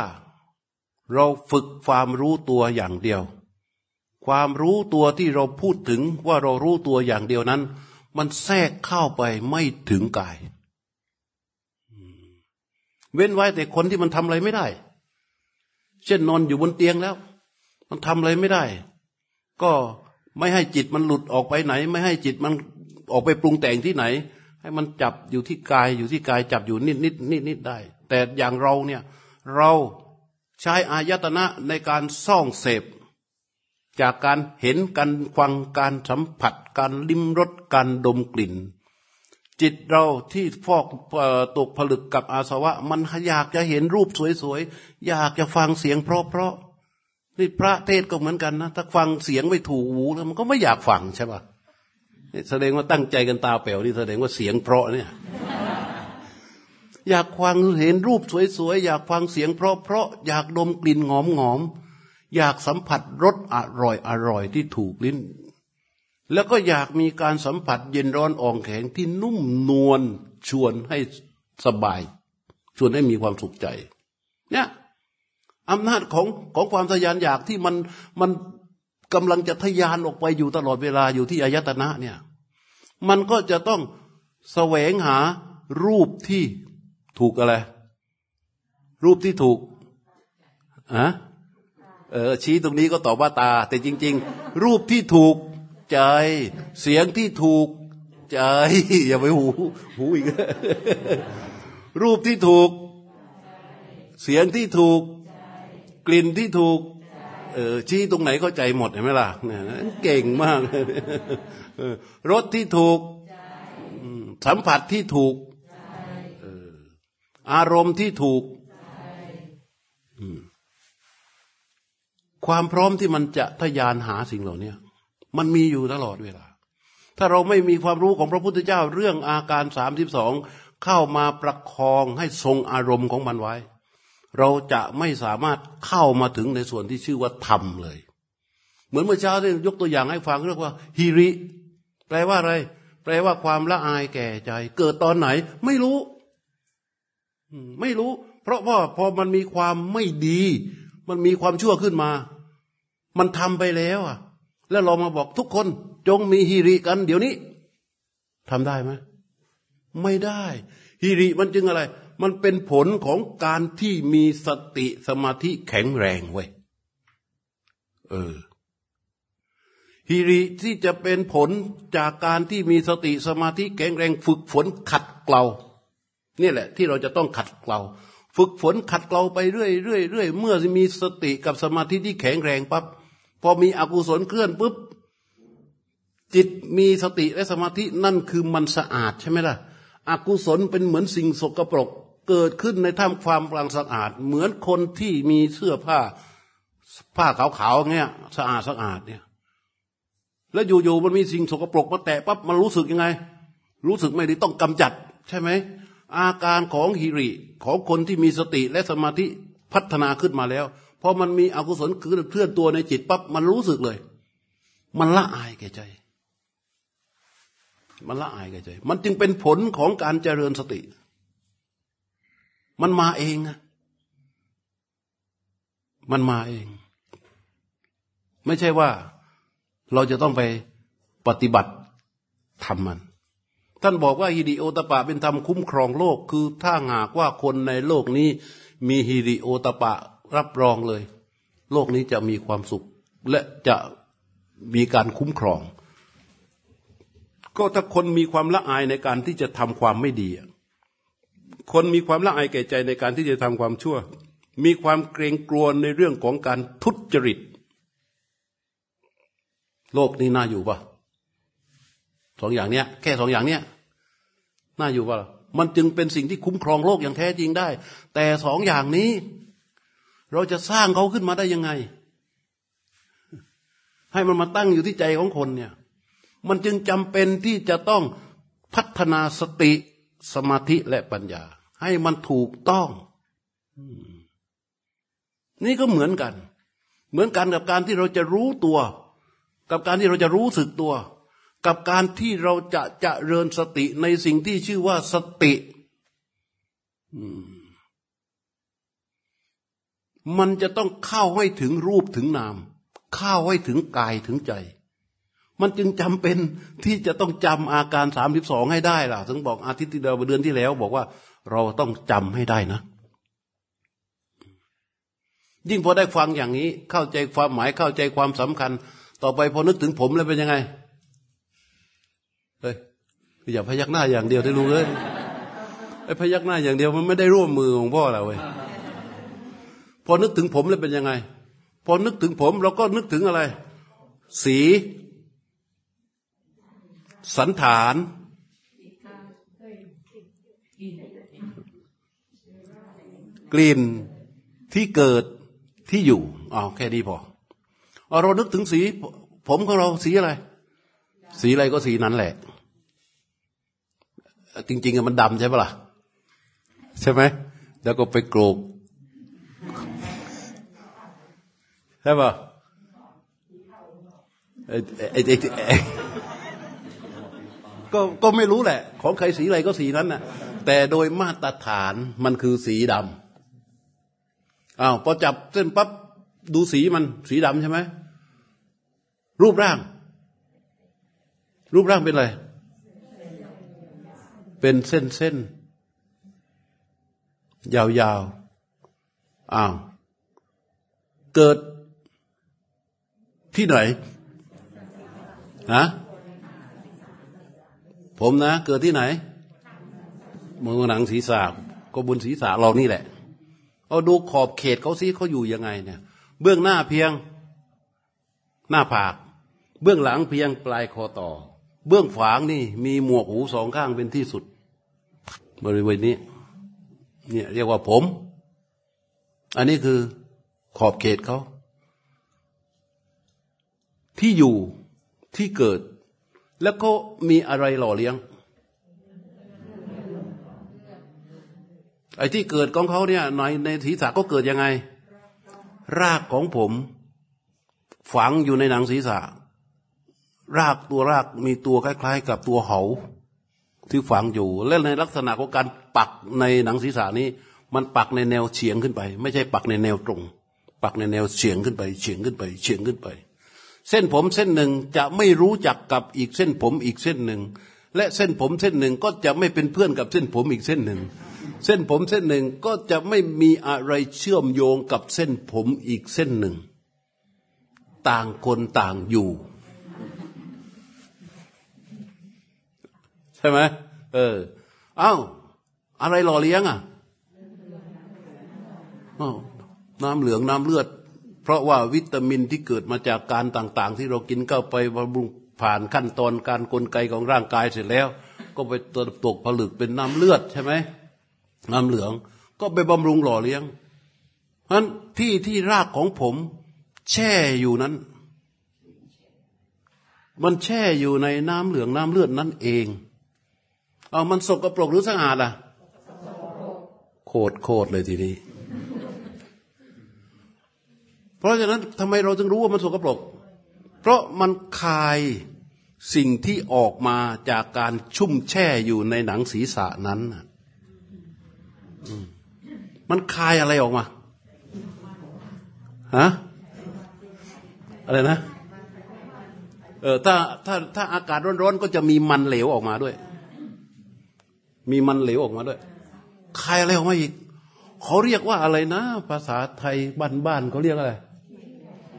Speaker 1: เราฝึกความรู้ตัวอย่างเดียว ความรู้ตัวที่เราพูดถึงว่าเรารู้ตัวอย่างเดียวนั้น มันแทรกเข้าไปไม่ถึงกาย เว้นไว้แต่คนที่มันทำอะไรไม่ได้ เช่นนอนอยู่บนเตียงแล้ว มันทำอะไรไม่ได้ ก็ไม่ให้จิตมันหลุดออกไปไหน ไม่ให้จิตมันออกไปปรุงแต่งที่ไหน ให้มันจับอยู่ที่กายอยู่ที่กายจับอยู่นิดนิดนิดนิดได้ แต่อย่างเราเนี่ยเราใช้อายตนะในการซ่องเสพ จากการเห็นการฟังการสัมผัส การลิ้มรสการดมกลิ่น จิตเราที่ฟอกตกผลึกกับอาสวะ มันอยากจะเห็นรูปสวยๆ อยากจะฟังเสียงเพราะๆนี่พระเทศก็เหมือนกันนะ ถ้าฟังเสียงไม่ถูกหูแล้วมันก็ไม่อยากฟังใช่ปะแสดงว่าตั้งใจกันตาเปล่านี่แสดงว่าเสียงเพราะเนี่ย อยากฟังเห็นรูปสวยๆ อยากฟังเสียงเพราะๆ อยากดมกลิ่นหอมๆ อยากสัมผัสรสอร่อยอร่อยที่ถูกลิ้น แล้วก็อยากมีการสัมผัสเย็นร้อนอ่องแข็งที่นุ่มนวลชวนให้สบาย ชวนให้มีความสุขใจ เนี่ยอำนาจของของความทยานอยากที่มันมันกำลังจะทยานออกไปอยู่ตลอดเวลาอยู่ที่อายตนะเนี่ย มันก็จะต้องแสวงหารูปที่ ถูกอะไร รูปที่ถูกอะเออชี้ตรงนี้ก็ตอบว่าตา แต่จริง ๆ รูปที่ถูกใจ เสียงที่ถูกใจ อย่าไปหู หูอีก รูปที่ถูก เสียงที่ถูก กลิ่นที่ถูก เออชี้ตรงไหนเข้าใจหมดเห็นไหมล่ะเนี่ยเก่งมากรสที่ถูก สัมผัสที่ถูก อารมณ์ที่ถูกความพร้อมที่มันจะทยานหาสิ่งเหล่านี้มันมีอยู่ตลอดเวลา ถ้าเราไม่มีความรู้ของพระพุทธเจ้าเรื่องอาการสามสิบสองเข้ามาประคองให้ทรงอารมณ์ของมันไว้ เราจะไม่สามารถเข้ามาถึงในส่วนที่ชื่อว่าธรรมเลย เหมือนเมื่อเช้าที่ยกตัวอย่างให้ฟังเรียกว่าฮิริ แปลว่าอะไร แปลว่าความละอายแก่ใจ เกิดตอนไหน ไม่รู้ ไม่รู้ เพราะว่าพอมันมีความไม่ดี มันมีความชั่วขึ้นมา มันทำไปแล้วอะ แล้วเรามาบอกทุกคนจงมีฮิริกัน เดี๋ยวนี้ทำได้ไหมไม่ได้ฮิริมันจึงอะไร มันเป็นผลของการที่มีสติสมาธิแข็งแรงเว้ยเออฮิริที่จะเป็นผลจากการที่มีสติสมาธิแข็งแรง ฝึกฝนขัดเกลา นี่แหละ ที่เราจะต้องขัดเกลาฝึกฝนขัดเกลาไปเรื่อยเรื่อยเรื่อยเมื่อมีสติกับสมาธิที่แข็งแรงปั๊บพอมีอกุศลเคลื่อนปุ๊บจิตมีสติและสมาธินั่นคือมันสะอาดใช่ไหมล่ะอกุศลเป็นเหมือนสิ่งสกปรกเกิดขึ้นในท่ามความกลางสะอาด เหมือนคนที่มีเสื้อผ้าผ้าขาวๆเงี้ยสะอาดสะอาดเนี่ย แล้วอยู่ๆมันมีสิ่งสกปรกมาแตะปั๊บมันรู้สึกยังไง รู้สึกไม่ดีต้องกำจัด ใช่ไหม อาการของหิริของคนที่มีสติและสมาธิพัฒนาขึ้นมาแล้วพอมันมีอกุศลคือเคลื่อนตัวในจิตปั๊บมันรู้สึกเลย มันละอายแก่ใจ มันละอายแก่ใจ มันจึงเป็นผลของการเจริญสติ มันมาเองอะมันมาเอง ไม่ใช่ว่าเราจะต้องไปปฏิบัติทำมัน ท่านบอกว่าฮิริโอตปะเป็นธรรมคุ้มครองโลก คือถ้าหากว่าคนในโลกนี้ มีฮิริโอตปะรับรองเลย โลกนี้จะมีความสุข และจะมีการคุ้มครอง ก็ถ้าคนมีความละอายในการที่จะทำความไม่ดี คนมีความละอายแก่ใจในการที่จะทำความชั่ว มีความเกรงกลัวในเรื่องของการทุจริต โลกนี้น่าอยู่ปะ สองอย่างเนี้ย แค่สองอย่างเนี้ยน่าอยู่ป่ะมันจึงเป็นสิ่งที่คุ้มครองโลกอย่างแท้จริงได้ แต่สองอย่างนี้ เราจะสร้างเขาขึ้นมาได้ยังไง ให้มันมาตั้งอยู่ที่ใจของคนเนี่ย มันจึงจำเป็นที่จะต้องพัฒนาสติสมาธิและปัญญา ให้มันถูกต้อง นี่ก็เหมือนกัน เหมือนกันกับการที่เราจะรู้ตัว กับการที่เราจะรู้สึกตัว กับการที่เราจะจะเริญสติในสิ่งที่ชื่อว่าสติมันจะต้องเข้าให้ถึงรูปถึงนามเข้าให้ถึงกายถึงใจ มันจึงจำเป็นที่จะต้องจำอาการสามสิบสองให้ได้ล่ะ ถึงบอกอาทิตย์ที่เดือนที่แล้ว บอกว่า เราต้องจำให้ได้นะยิ่งพอได้ฟังอย่างนี้ เข้าใจความหมายเข้าใจความสำคัญ ต่อไปพอนึกถึงผมแล้วเป็นยังไง อย่าพยักหน้าอย่างเดียวได้รู้เลยไอ้พยักหน้าอย่างเดียวมันไม่ได้ร่วมมือของพ่อเราเว้ยพอนึกถึงผมแล้วเป็นยังไง พอนึกถึงผมเราก็นึกถึงอะไร สี สันฐาน กลิ่นที่เกิดที่อยู่เอาแค่นี้พอเอาเรานึกถึงสี ผมของเราสีอะไร สีอะไรก็สีนั้นแหละ จริงๆมันดำใช่ปะล่ะ ใช่ไหม แล้วก็ไปโกรกใช่ปะไอ้ไอ้ไอ้ก็ก็ไม่รู้แหละ ของใครสีอะไรก็สีนั้นน่ะแต่โดยมาตรฐานมันคือสีดำอ้าวพอจับเส้นปั๊บดูสีมันสีดำใช่ไหมรูปร่าง รูปร่างเป็นอะไร เป็นเส้นเส้นยาวๆ อ้าว เกิดที่ไหน ฮะ ผมนะ เกิดที่ไหนมือหนังศีรษะก็บนศีรษะเรานี่แหละ เอาดูขอบเขตเขาซิเขาอยู่ยังไงเนี่ย เบื้องหน้าเพียง หน้าผาก เบื้องหลังเพียงปลายคอต่อ เบื้องฝางนี่ มีหมวกหูสองข้างเป็นที่สุด บริเวณนี้เนี่ยเรียกว่าผม อันนี้คือขอบเขตเขา ที่อยู่ที่เกิด แล้วก็มีอะไรหล่อเลี้ยง ไอ้ที่เกิดของเขาเนี่ยในในศีรษะก็เกิดยังไง รากของผม ฝังอยู่ในหนังศีรษะ รากตัวรากมีตัวคล้าย ๆ กับตัวเหา ที่ฝังอยู่ และในลักษณะของการปักในหนังศีรษะนี้ มันปักในแนวเฉียงขึ้นไป ไม่ใช่ปักในแนวตรง ปักในแนวเฉียงขึ้นไป เฉียงขึ้นไป เฉียงขึ้นไป เส้นผมเส้นหนึ่งจะไม่รู้จักกับอีกเส้นผมอีกเส้นหนึ่ง และเส้นผมเส้นหนึ่งก็จะไม่เป็นเพื่อนกับเส้นผมอีกเส้นหนึ่ง เส้นผมเส้นหนึ่งก็จะไม่มีอะไรเชื่อมโยงกับเส้นผมอีกเส้นหนึ่ง ต่างคนต่างอยู่ ใช่ไหมเอออ้าวอะไรหล่อเลี้ยงอะน้ำเหลืองน้ำเลือด เพราะว่าวิตามินที่เกิดมาจากการต่าง ๆ ที่เรากินเข้าไปบำรุงผ่านขั้นตอนการกลไกของร่างกายเสร็จแล้ว ก็ไปตตกผลึกเป็นน้ำเลือดใช่ไหมน้ำเหลืองก็ไปบำรุงหล่อเลี้ยงเพราะที่ที่รากของผม แช่อยู่นั้น มันแช่อยู่ในน้ำเหลืองน้ำเลือดนั่นเอง เอามันสกรปรกหรือสะอาดอะโคตรโคตรเลยทีนี้ เพราะฉะนั้นทำไมเราถึงรู้ว่ามันสกปรก เพราะมันคายสิ่งที่ออกมาจากการชุ่มแช่อยู่ในหนังศีรษะนั้นมันคายอะไรออกมาฮะอะไรนะ เออถ้าถ้าถ้าอากาศร้อนๆก็จะมีมันเหลวออกมาด้วย มีมันเหลวออกมาด้วยคายอะไรออกมาอีกเขาเรียกว่าอะไรนะ ภาษาไทยบ้านๆเขาเรียกอะไร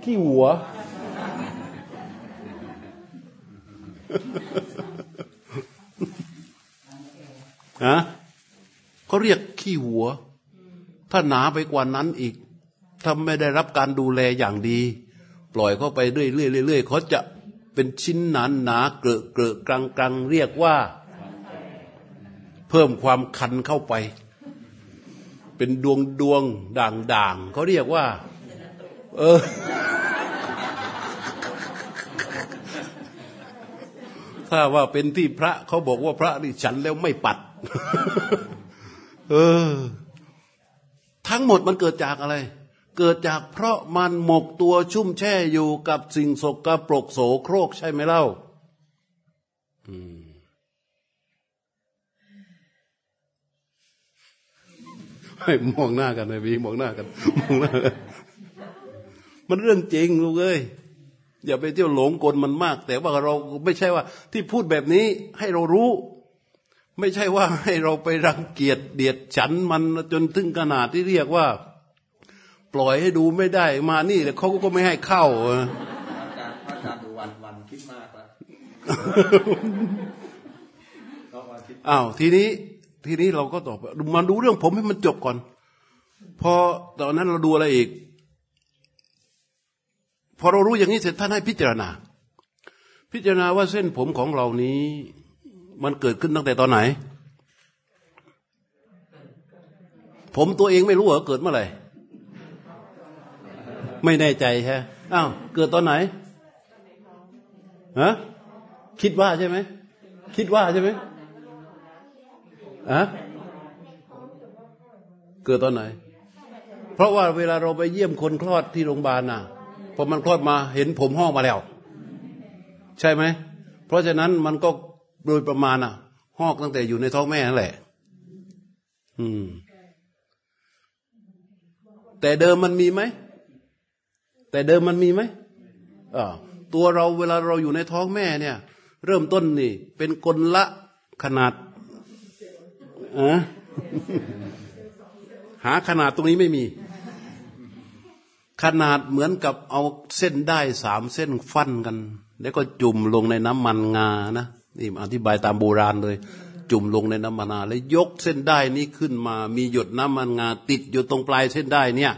Speaker 1: ขี้หัว ฮะเขาเรียกขี้หัว ถ้าหนาไปกว่านั้นอีก ถ้าไม่ได้รับการดูแลอย่างดี ปล่อยเข้าไปเรื่อยๆเรื่อยๆเขาจะเป็นชิ้นหนาหนาเกลอะเกลอะกลางกลางเรียกว่า เพิ่มความคันเข้าไป เป็นดวงดวงด่างด่างเขาเรียกว่า เออ ถ้าว่าเป็นที่พระเขาบอกว่าพระนี่ฉันแล้วไม่ปัด เออ ทั้งหมดมันเกิดจากอะไรเกิดจากเพราะมันหมกตัวชุ่มแช่อยู่กับสิ่งสกรปรกโสโครกใช่ไหมเล่าให้ มองหน้ากันเลยวีมองหน้ากันมองหน้ากันมันเรื่องจริงลูกเอ้ยอย่าไปเที่ยวหลงกลมันมาก แต่ว่าเราไม่ใช่ว่า ที่พูดแบบนี้ให้เรารู้ ไม่ใช่ว่าให้เราไปรังเกียจเดียดฉันมันจนถึงขนาดที่เรียกว่า ปล่อยให้ดูไม่ได้มานี่แต่เขาก็ไม่ให้เข้า
Speaker 3: อาจารย์อาจารย์ดูวันวันคิดมากแล้ว
Speaker 1: อ้าวทีนี้ ทีนี้เราก็ตอบมาดูเรื่องผมให้มันจบก่อน พอตอนนั้นเราดูอะไรอีก พอเรารู้อย่างนี้เสร็จท่านให้พิจารณา พิจารณาว่าเส้นผมของเรานี้ มันเกิดขึ้นตั้งแต่ตอนไหน ผมตัวเองไม่รู้เหรอเกิดเมื่อไหร่ไม่แน่ใจใช่อ้าวเกิดตอนไหนฮะคิดว่าใช่ไหมคิดว่าใช่ไหม อะเกิดตอนไหน เพราะว่าเวลาเราไปเยี่ยมคนคลอดที่โรงพยาบาลน่ะพอมันคลอดมาเห็นผมห้องมาแล้ว ใช่ไหม เพราะฉะนั้นมันก็โดยประมาณอะ หอกตั้งแต่อยู่ในท้องแม่นั่นแหละ อืม แต่เดิมมันมีไหม แต่เดิมมันมีไหมอ่าตัวเราเวลาเราอยู่ในท้องแม่เนี่ย เริ่มต้นนี่ เป็นกลละขนาด อะหาขนาดตรงนี้ไม่มี ขนาดเหมือนกับเอาเส้นได้สามเส้นฟันกัน แล้วก็จุ่มลงในน้ำมันงานะนี่อธิบายตามโบราณเลย จุ่มลงในน้ำมันงาแล้วยกเส้นได้นี้ขึ้นมา มีหยดน้ำมันงา ติดอยู่ตรงปลายเส้นได้เนี่ย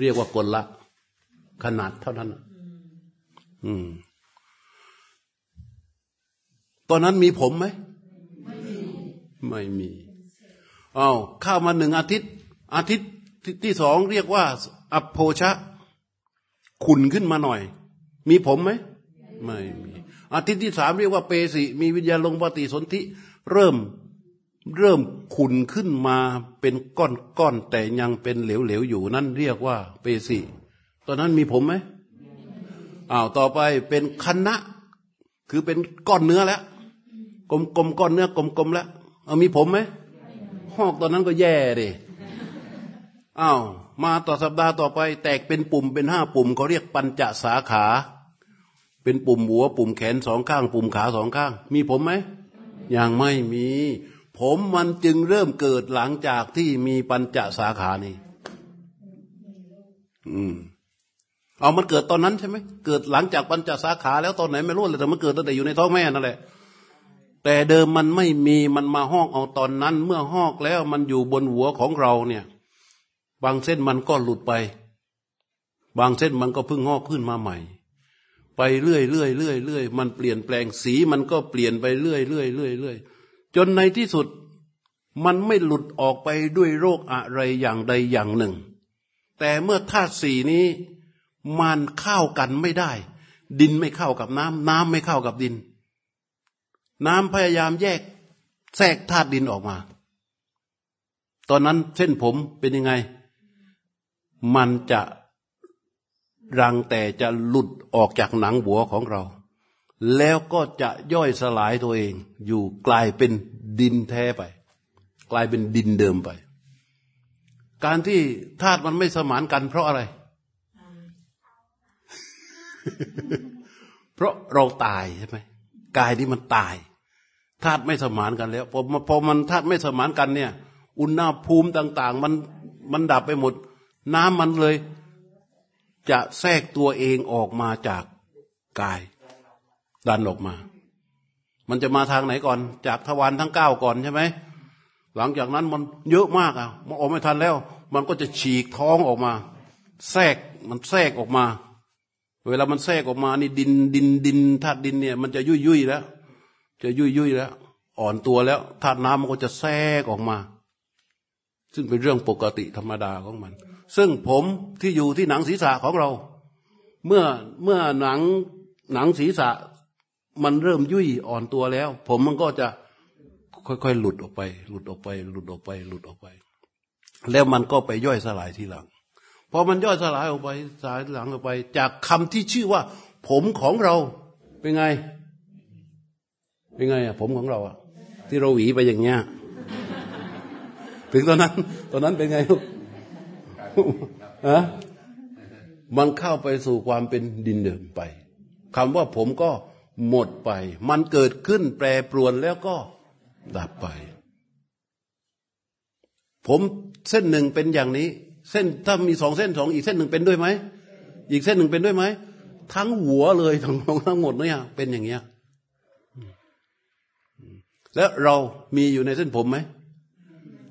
Speaker 1: เรียกว่ากลละ ขนาดเท่านั้นอืมตอนนั้นมีผมไหม ไม่มีอ้าวข้ามาหนึ่งอาทิตย์ อาทิตย์ที่สองเรียกว่าอโภชะ ขุนขึ้นมาหน่อย มีผมไหม ไม่มี อาทิตย์ที่สามเรียกว่าเปสิ มีวิญญาณลงปฏิสนธิเริ่มเริ่มขุนขึ้นมาเป็นก้อนก้อนแต่ยังเป็นเหลวเหลวอยู่นั่นเรียกว่าเปสิตอนนั้นมีผมไหมอ้าวต่อไปเป็นคณะ คือเป็นก้อนเนื้อแล้วกลมกลมก้อนเนื้อกลมกลมแล้ว เอามีผมไหมหอกตอนนั้นก็แย่ดิอ้าวมาต่อสัปดาห์ต่อไป แตกเป็นปุ่มเป็นห้าปุ่มเขาเรียกปัญจสาขา เป็นปุ่มหัว ปุ่มแขนสองข้าง ปุ่มขาสองข้าง มีผมไหมยังไม่มี ผมมันจึงเริ่มเกิดหลังจากที่มีปัญจสาขานี่อืมเอามันเกิดตอนนั้นใช่ไหมเกิดหลังจากปัญจสาขาแล้วตอนไหนไม่รู้เลยแต่มันเกิดตั้งแต่อยู่ในท้องแม่นั่นแหละ แต่เดิมมันไม่มีมันมาหองเอาตอนนั้น เมื่อหองแล้วมันอยู่บนหัวของเราเนี่ย บางเส้นมันก็หลุดไป บางเส้นมันก็เพิ่งงอกขึ้นมาใหม่ ไปเรื่อยเรื่อยเรื่อยเรื่อยมันเปลี่ยนแปลงสีมันก็เปลี่ยนไปเรื่อยเรื่อยเรื่อยเรื่อยจนในที่สุดมันไม่หลุดออกไปด้วยโรคอะไรอย่างใดอย่างหนึ่ง แต่เมื่อธาตุสีนี้มันเข้ากันไม่ได้ ดินไม่เข้ากับน้ำน้ำไม่เข้ากับดิน น้ำพยายามแยกแทรกธาตุดินออกมา ตอนนั้นเส้นผมเป็นยังไง มันจะรังแต่จะหลุดออกจากหนังหัวของเรา แล้วก็จะย่อยสลายตัวเอง อยู่กลายเป็นดินแท้ไป กลายเป็นดินเดิมไป การที่ธาตุมันไม่สมานกัน เพราะอะไร เพราะเราตายใช่ไหม กายที่มันตายธาตุไม่สมานกันแล้วพอพอมันธาตุไม่สมานกันเนี่ย อุณหภูมิต่าง ๆ มันมันดับไปหมด น้ำมันเลย จะแทรกตัวเองออกมาจากกาย ดันออกมา มันจะมาทางไหนก่อน จากทวารทั้งเก้าก่อนใช่ไหมหลังจากนั้นมันเยอะมากอะมันออกไม่ทันแล้ว มันก็จะฉีกท้องออกมา แทรกมันแทรกออกมา เวลามันแทรกออกมานี่ดินดินดินธาตุดินเนี่ยมันจะยุ่ยยุ่ยแล้ว จะยุ่ยยุ่ยแล้ว อ่อนตัวแล้วธาตุน้ำมันก็จะแทรกออกมา ซึ่งเป็นเรื่องปกติธรรมดาของมัน ซึ่งผมที่อยู่ที่หนังศีรษะของเรา เมื่อเมื่อหนังหนังศีรษะมันเริ่มยุ่ยอ่อนตัวแล้ว ผมมันก็จะค่อยๆหลุดออกไป หลุดออกไป หลุดออกไป หลุดออกไป แล้วมันก็ไปย่อยสลายทีหลัง พอมันย่อยสลายออกไปสายหลังออกไป จากคำที่ชื่อว่า ผมของเราเป็นไง เป็นไงอะผมของเราอะที่เราหวีไปอย่างเงี้ยถึงตอนนั้น ตอนนั้นเป็นไงลูกฮะมันเข้าไปสู่ความเป็นดินเดิมไปคำว่าผมก็หมดไป มันเกิดขึ้นแปรปรวนแล้วก็ดับไป ผมเส้นหนึ่งเป็นอย่างนี้ เส้นถ้ามีสองเส้นสองอีกเส้นหนึ่งเป็นด้วยไหมอีกเส้นหนึ่งเป็นด้วยไหมทั้งหัวเลยทั้งทั้งหมดเนี่ยเป็นอย่างเงี้ยแล้วเรามีอยู่ในเส้นผมไหม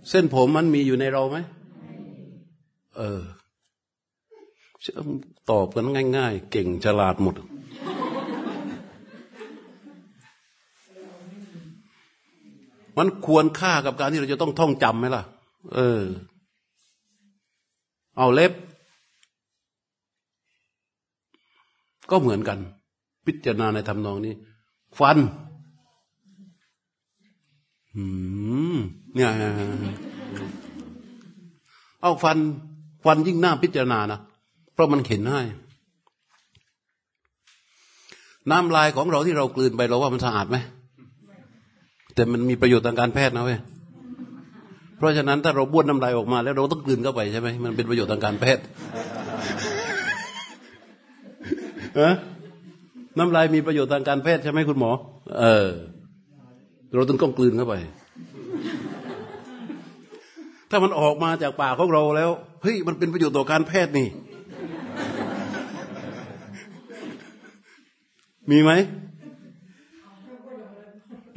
Speaker 1: เส้นผมมันมีอยู่ในเราไหมเออตอบกันง่าย ๆ เก่งฉลาดหมด มันควรค่ากับการที่เราจะต้องท่องจำไหมล่ะ เออ เอาเล็บ ก็เหมือนกัน พิจารณาในทำนองนี้ ฟันอืมเนี่ยเอาฟัน ฟันยิ่งน่าพิจารณานะเพราะมันเห็นง่ายน้ำลายของเราที่เรากลืนไปเราว่ามันสะอาดไหมแต่มันมีประโยชน์ทางการแพทย์นะเว้ย ราะฉะนั้นถ้าเราบ้วนน้ำลายออกมา แล้วเราต้องกลืนเข้าไปใช่ไหมมันเป็นประโยชน์ทางการแพทย์น้ำลายมีประโยชน์ทางการแพทย์ใช่ไหมคุณหมอ เออ เราต้องก้องกลืนเข้าไป ถ้ามันออกมาจากปากของเราแล้วเฮ้ยมันเป็นประโยชน์ต่อการแพทย์นี่ มีไหม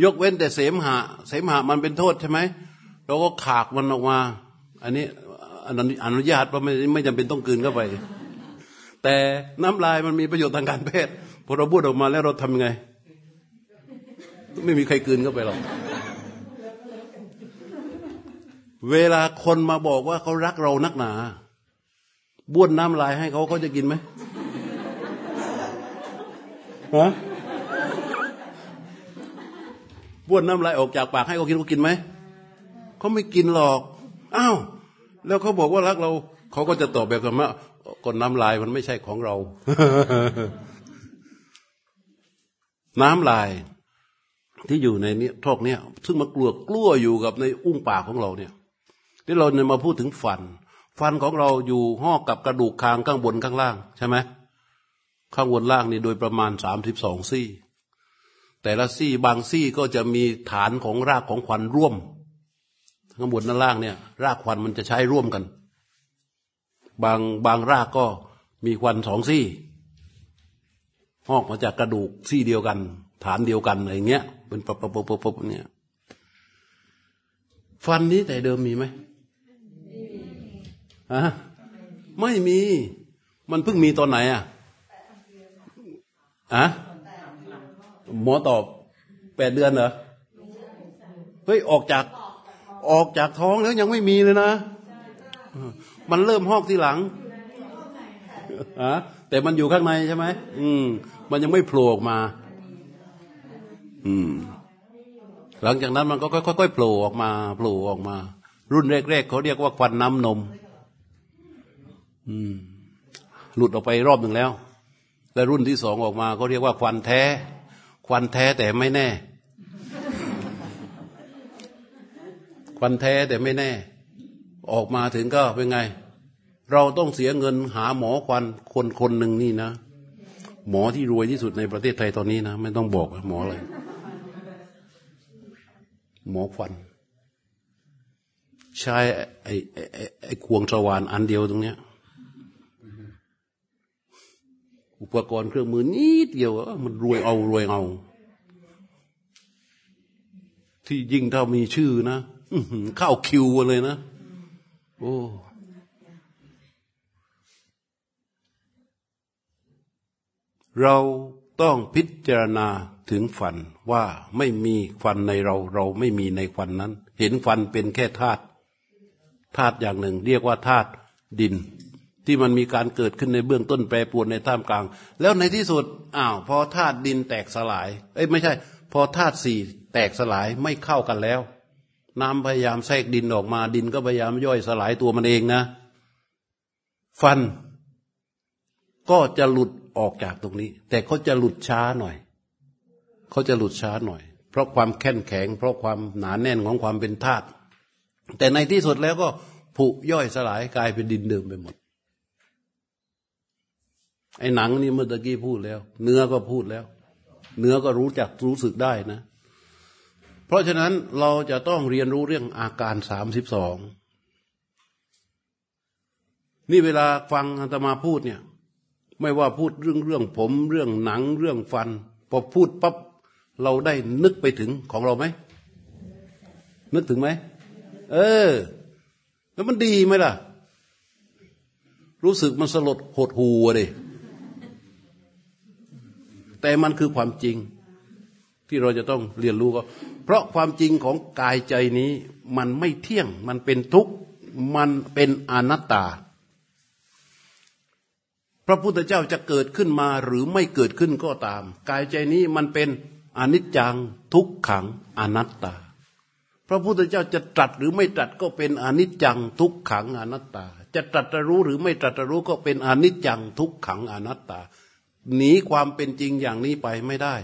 Speaker 1: ยกเว้นแต่เสมหะ เสมหะมันเป็นโทษใช่ไหม เราก็ขากมันออกมา อันนี้อนุญาตว่าไม่ไม่จำเป็นต้องกืนเข้าไป แต่น้ำลายมันมีประโยชน์ทางการแพทย์พอเราพูดออกมาแล้วเราทำยังไง ไม่มีใครกืนเข้าไปหรอกเวลาคนมาบอกว่าเขารักเรานักหนาบ้วนน้ำลายให้เขาเขาจะกินไหมฮะบ้วนน้ำลายออกจากปากให้เขากินเขากินไหม เขาไม่กินหรอกอ้าวแล้วเขาบอกว่ารักเราเขาก็จะตอบแบบกันว่าก็น้ำลายมันไม่ใช่ของเรา น้ำลายที่อยู่ในนี้ทอกเนี้ยซึ่งมันกลัวกลัวอยู่กับในอุ้งปากของเราเนี่ย ที่เราเนี่ยมาพูดถึงฟัน ฟันของเราอยู่ห้อกับกระดูกคางข้างบนข้างล่าง ใช่ไหมข้างบนล่างนี่โดยประมาณสามสิบสองซี่ แต่ละซี่บางซี่ก็จะมีฐานของรากของควันร่วม ข้างบนด้านล่างเนี่ย รากควันมันจะใช้ร่วมกัน บางบางรากก็มีควันสองซี่หอกมาจากกระดูกซี่เดียวกัน ฐานเดียวกันอะไรเงี้ยเป็นปบปบปบปบเนี่ย ฟันนี้แต่เดิมมีไหมอะไม่มี มันเพิ่งมีตอนไหนอะอะหมอตอบแปดเดือนเหรอเฮ้ยออกจาก ออกจากท้องแล้วยังไม่มีเลยนะ มันเริ่มหอกทีหลังอะแต่มันอยู่ข้างในใช่ไหมอืม มันยังไม่โผล่ออกมา อืม หลังจากนั้นมันก็ค่อยๆโผล่ออกมาโผล่ออกมา รุ่นแรกๆเขาเรียกว่าควันน้ำนม อืม หลุดออกไปรอบหนึ่งแล้ว และรุ่นที่สองออกมาเขาเรียกว่าควันแท้ ควันแท้แต่ไม่แน่ ควันแท้แต่ไม่แน่ ออกมาถึงก็เป็นไง เราต้องเสียเงินหาหมอควันคนคนหนึ่งนี่นะ หมอที่รวยที่สุดในประเทศไทยตอนนี้นะ ไม่ต้องบอกหมออะไรหมอควันใช้ไอ้ไอ้ไอ้ไอ้ควงสว่านอันเดียวตรงเนี้ย อุปกรณ์เครื่องมือนิดเดียวมันรวยเอารวยเอา ที่ยิ่งถ้ามีชื่อนะ เข้าคิวเลยนะ โอ้เราต้องพิจารณาถึงฟันว่าไม่มีฟันในเราเราไม่มีในฟันนั้น เห็นฟันเป็นแค่ธาตุธาตุอย่างหนึ่ง เรียกว่าธาตุดิน ที่มันมีการเกิดขึ้นในเบื้องต้นแปรปรวนในท่ามกลาง แล้วในที่สุดอ้าวพอธาตุดินแตกสลาย เอ้ยไม่ใช่ พอธาตุสี่แตกสลายไม่เข้ากันแล้ว น้ำพยายามแทรกดินออกมา ดินก็พยายามย่อยสลายตัวมันเองนะ ฟันก็จะหลุดออกจากตรงนี้ แต่เขาจะหลุดช้าหน่อยเขาจะหลุดช้าหน่อย เพราะความแข็งแข็ง เพราะความหนาแน่นของความเป็นธาตุแต่ในที่สุดแล้วก็ผุย่อยสลายกลายเป็นดินเดิมไปหมด ไอ้หนังนี่เมื่อกี้พูดแล้ว เนื้อก็พูดแล้ว เนื้อก็รู้จักรู้สึกได้นะ เพราะฉะนั้นเราจะต้องเรียนรู้เรื่องอาการสามสิบสองนี่เวลาฟังอาตมาพูดเนี่ย ไม่ว่าพูดเรื่องเรื่องผม เรื่องหนังเรื่องฟัน พอพูดปั๊บเราได้นึกไปถึงของเราไหม นึกถึงไหม เออ แล้วมันดีไหมล่ะ รู้สึกมันสลดหดหูเลยแต่มันคือความจริง ที่เราจะต้องเรียนรู้ก็ เพราะความจริงของกายใจนี้มันไม่เที่ยงมันเป็นทุกข์มันเป็นอนัตตา พระพุทธเจ้าจะเกิดขึ้นมาหรือไม่เกิดขึ้นก็ตาม กายใจนี้มันเป็นอนิจจังทุกขังอนัตตา พระพุทธเจ้าจะตรัสหรือไม่ตรัสก็เป็นอนิจจังทุกขังอนัตตา จะตรัสรู้หรือไม่ตรัสรู้ก็เป็นอนิจจังทุกขังอนัตตาหนีความเป็นจริงอย่างนี้ไปไม่ได้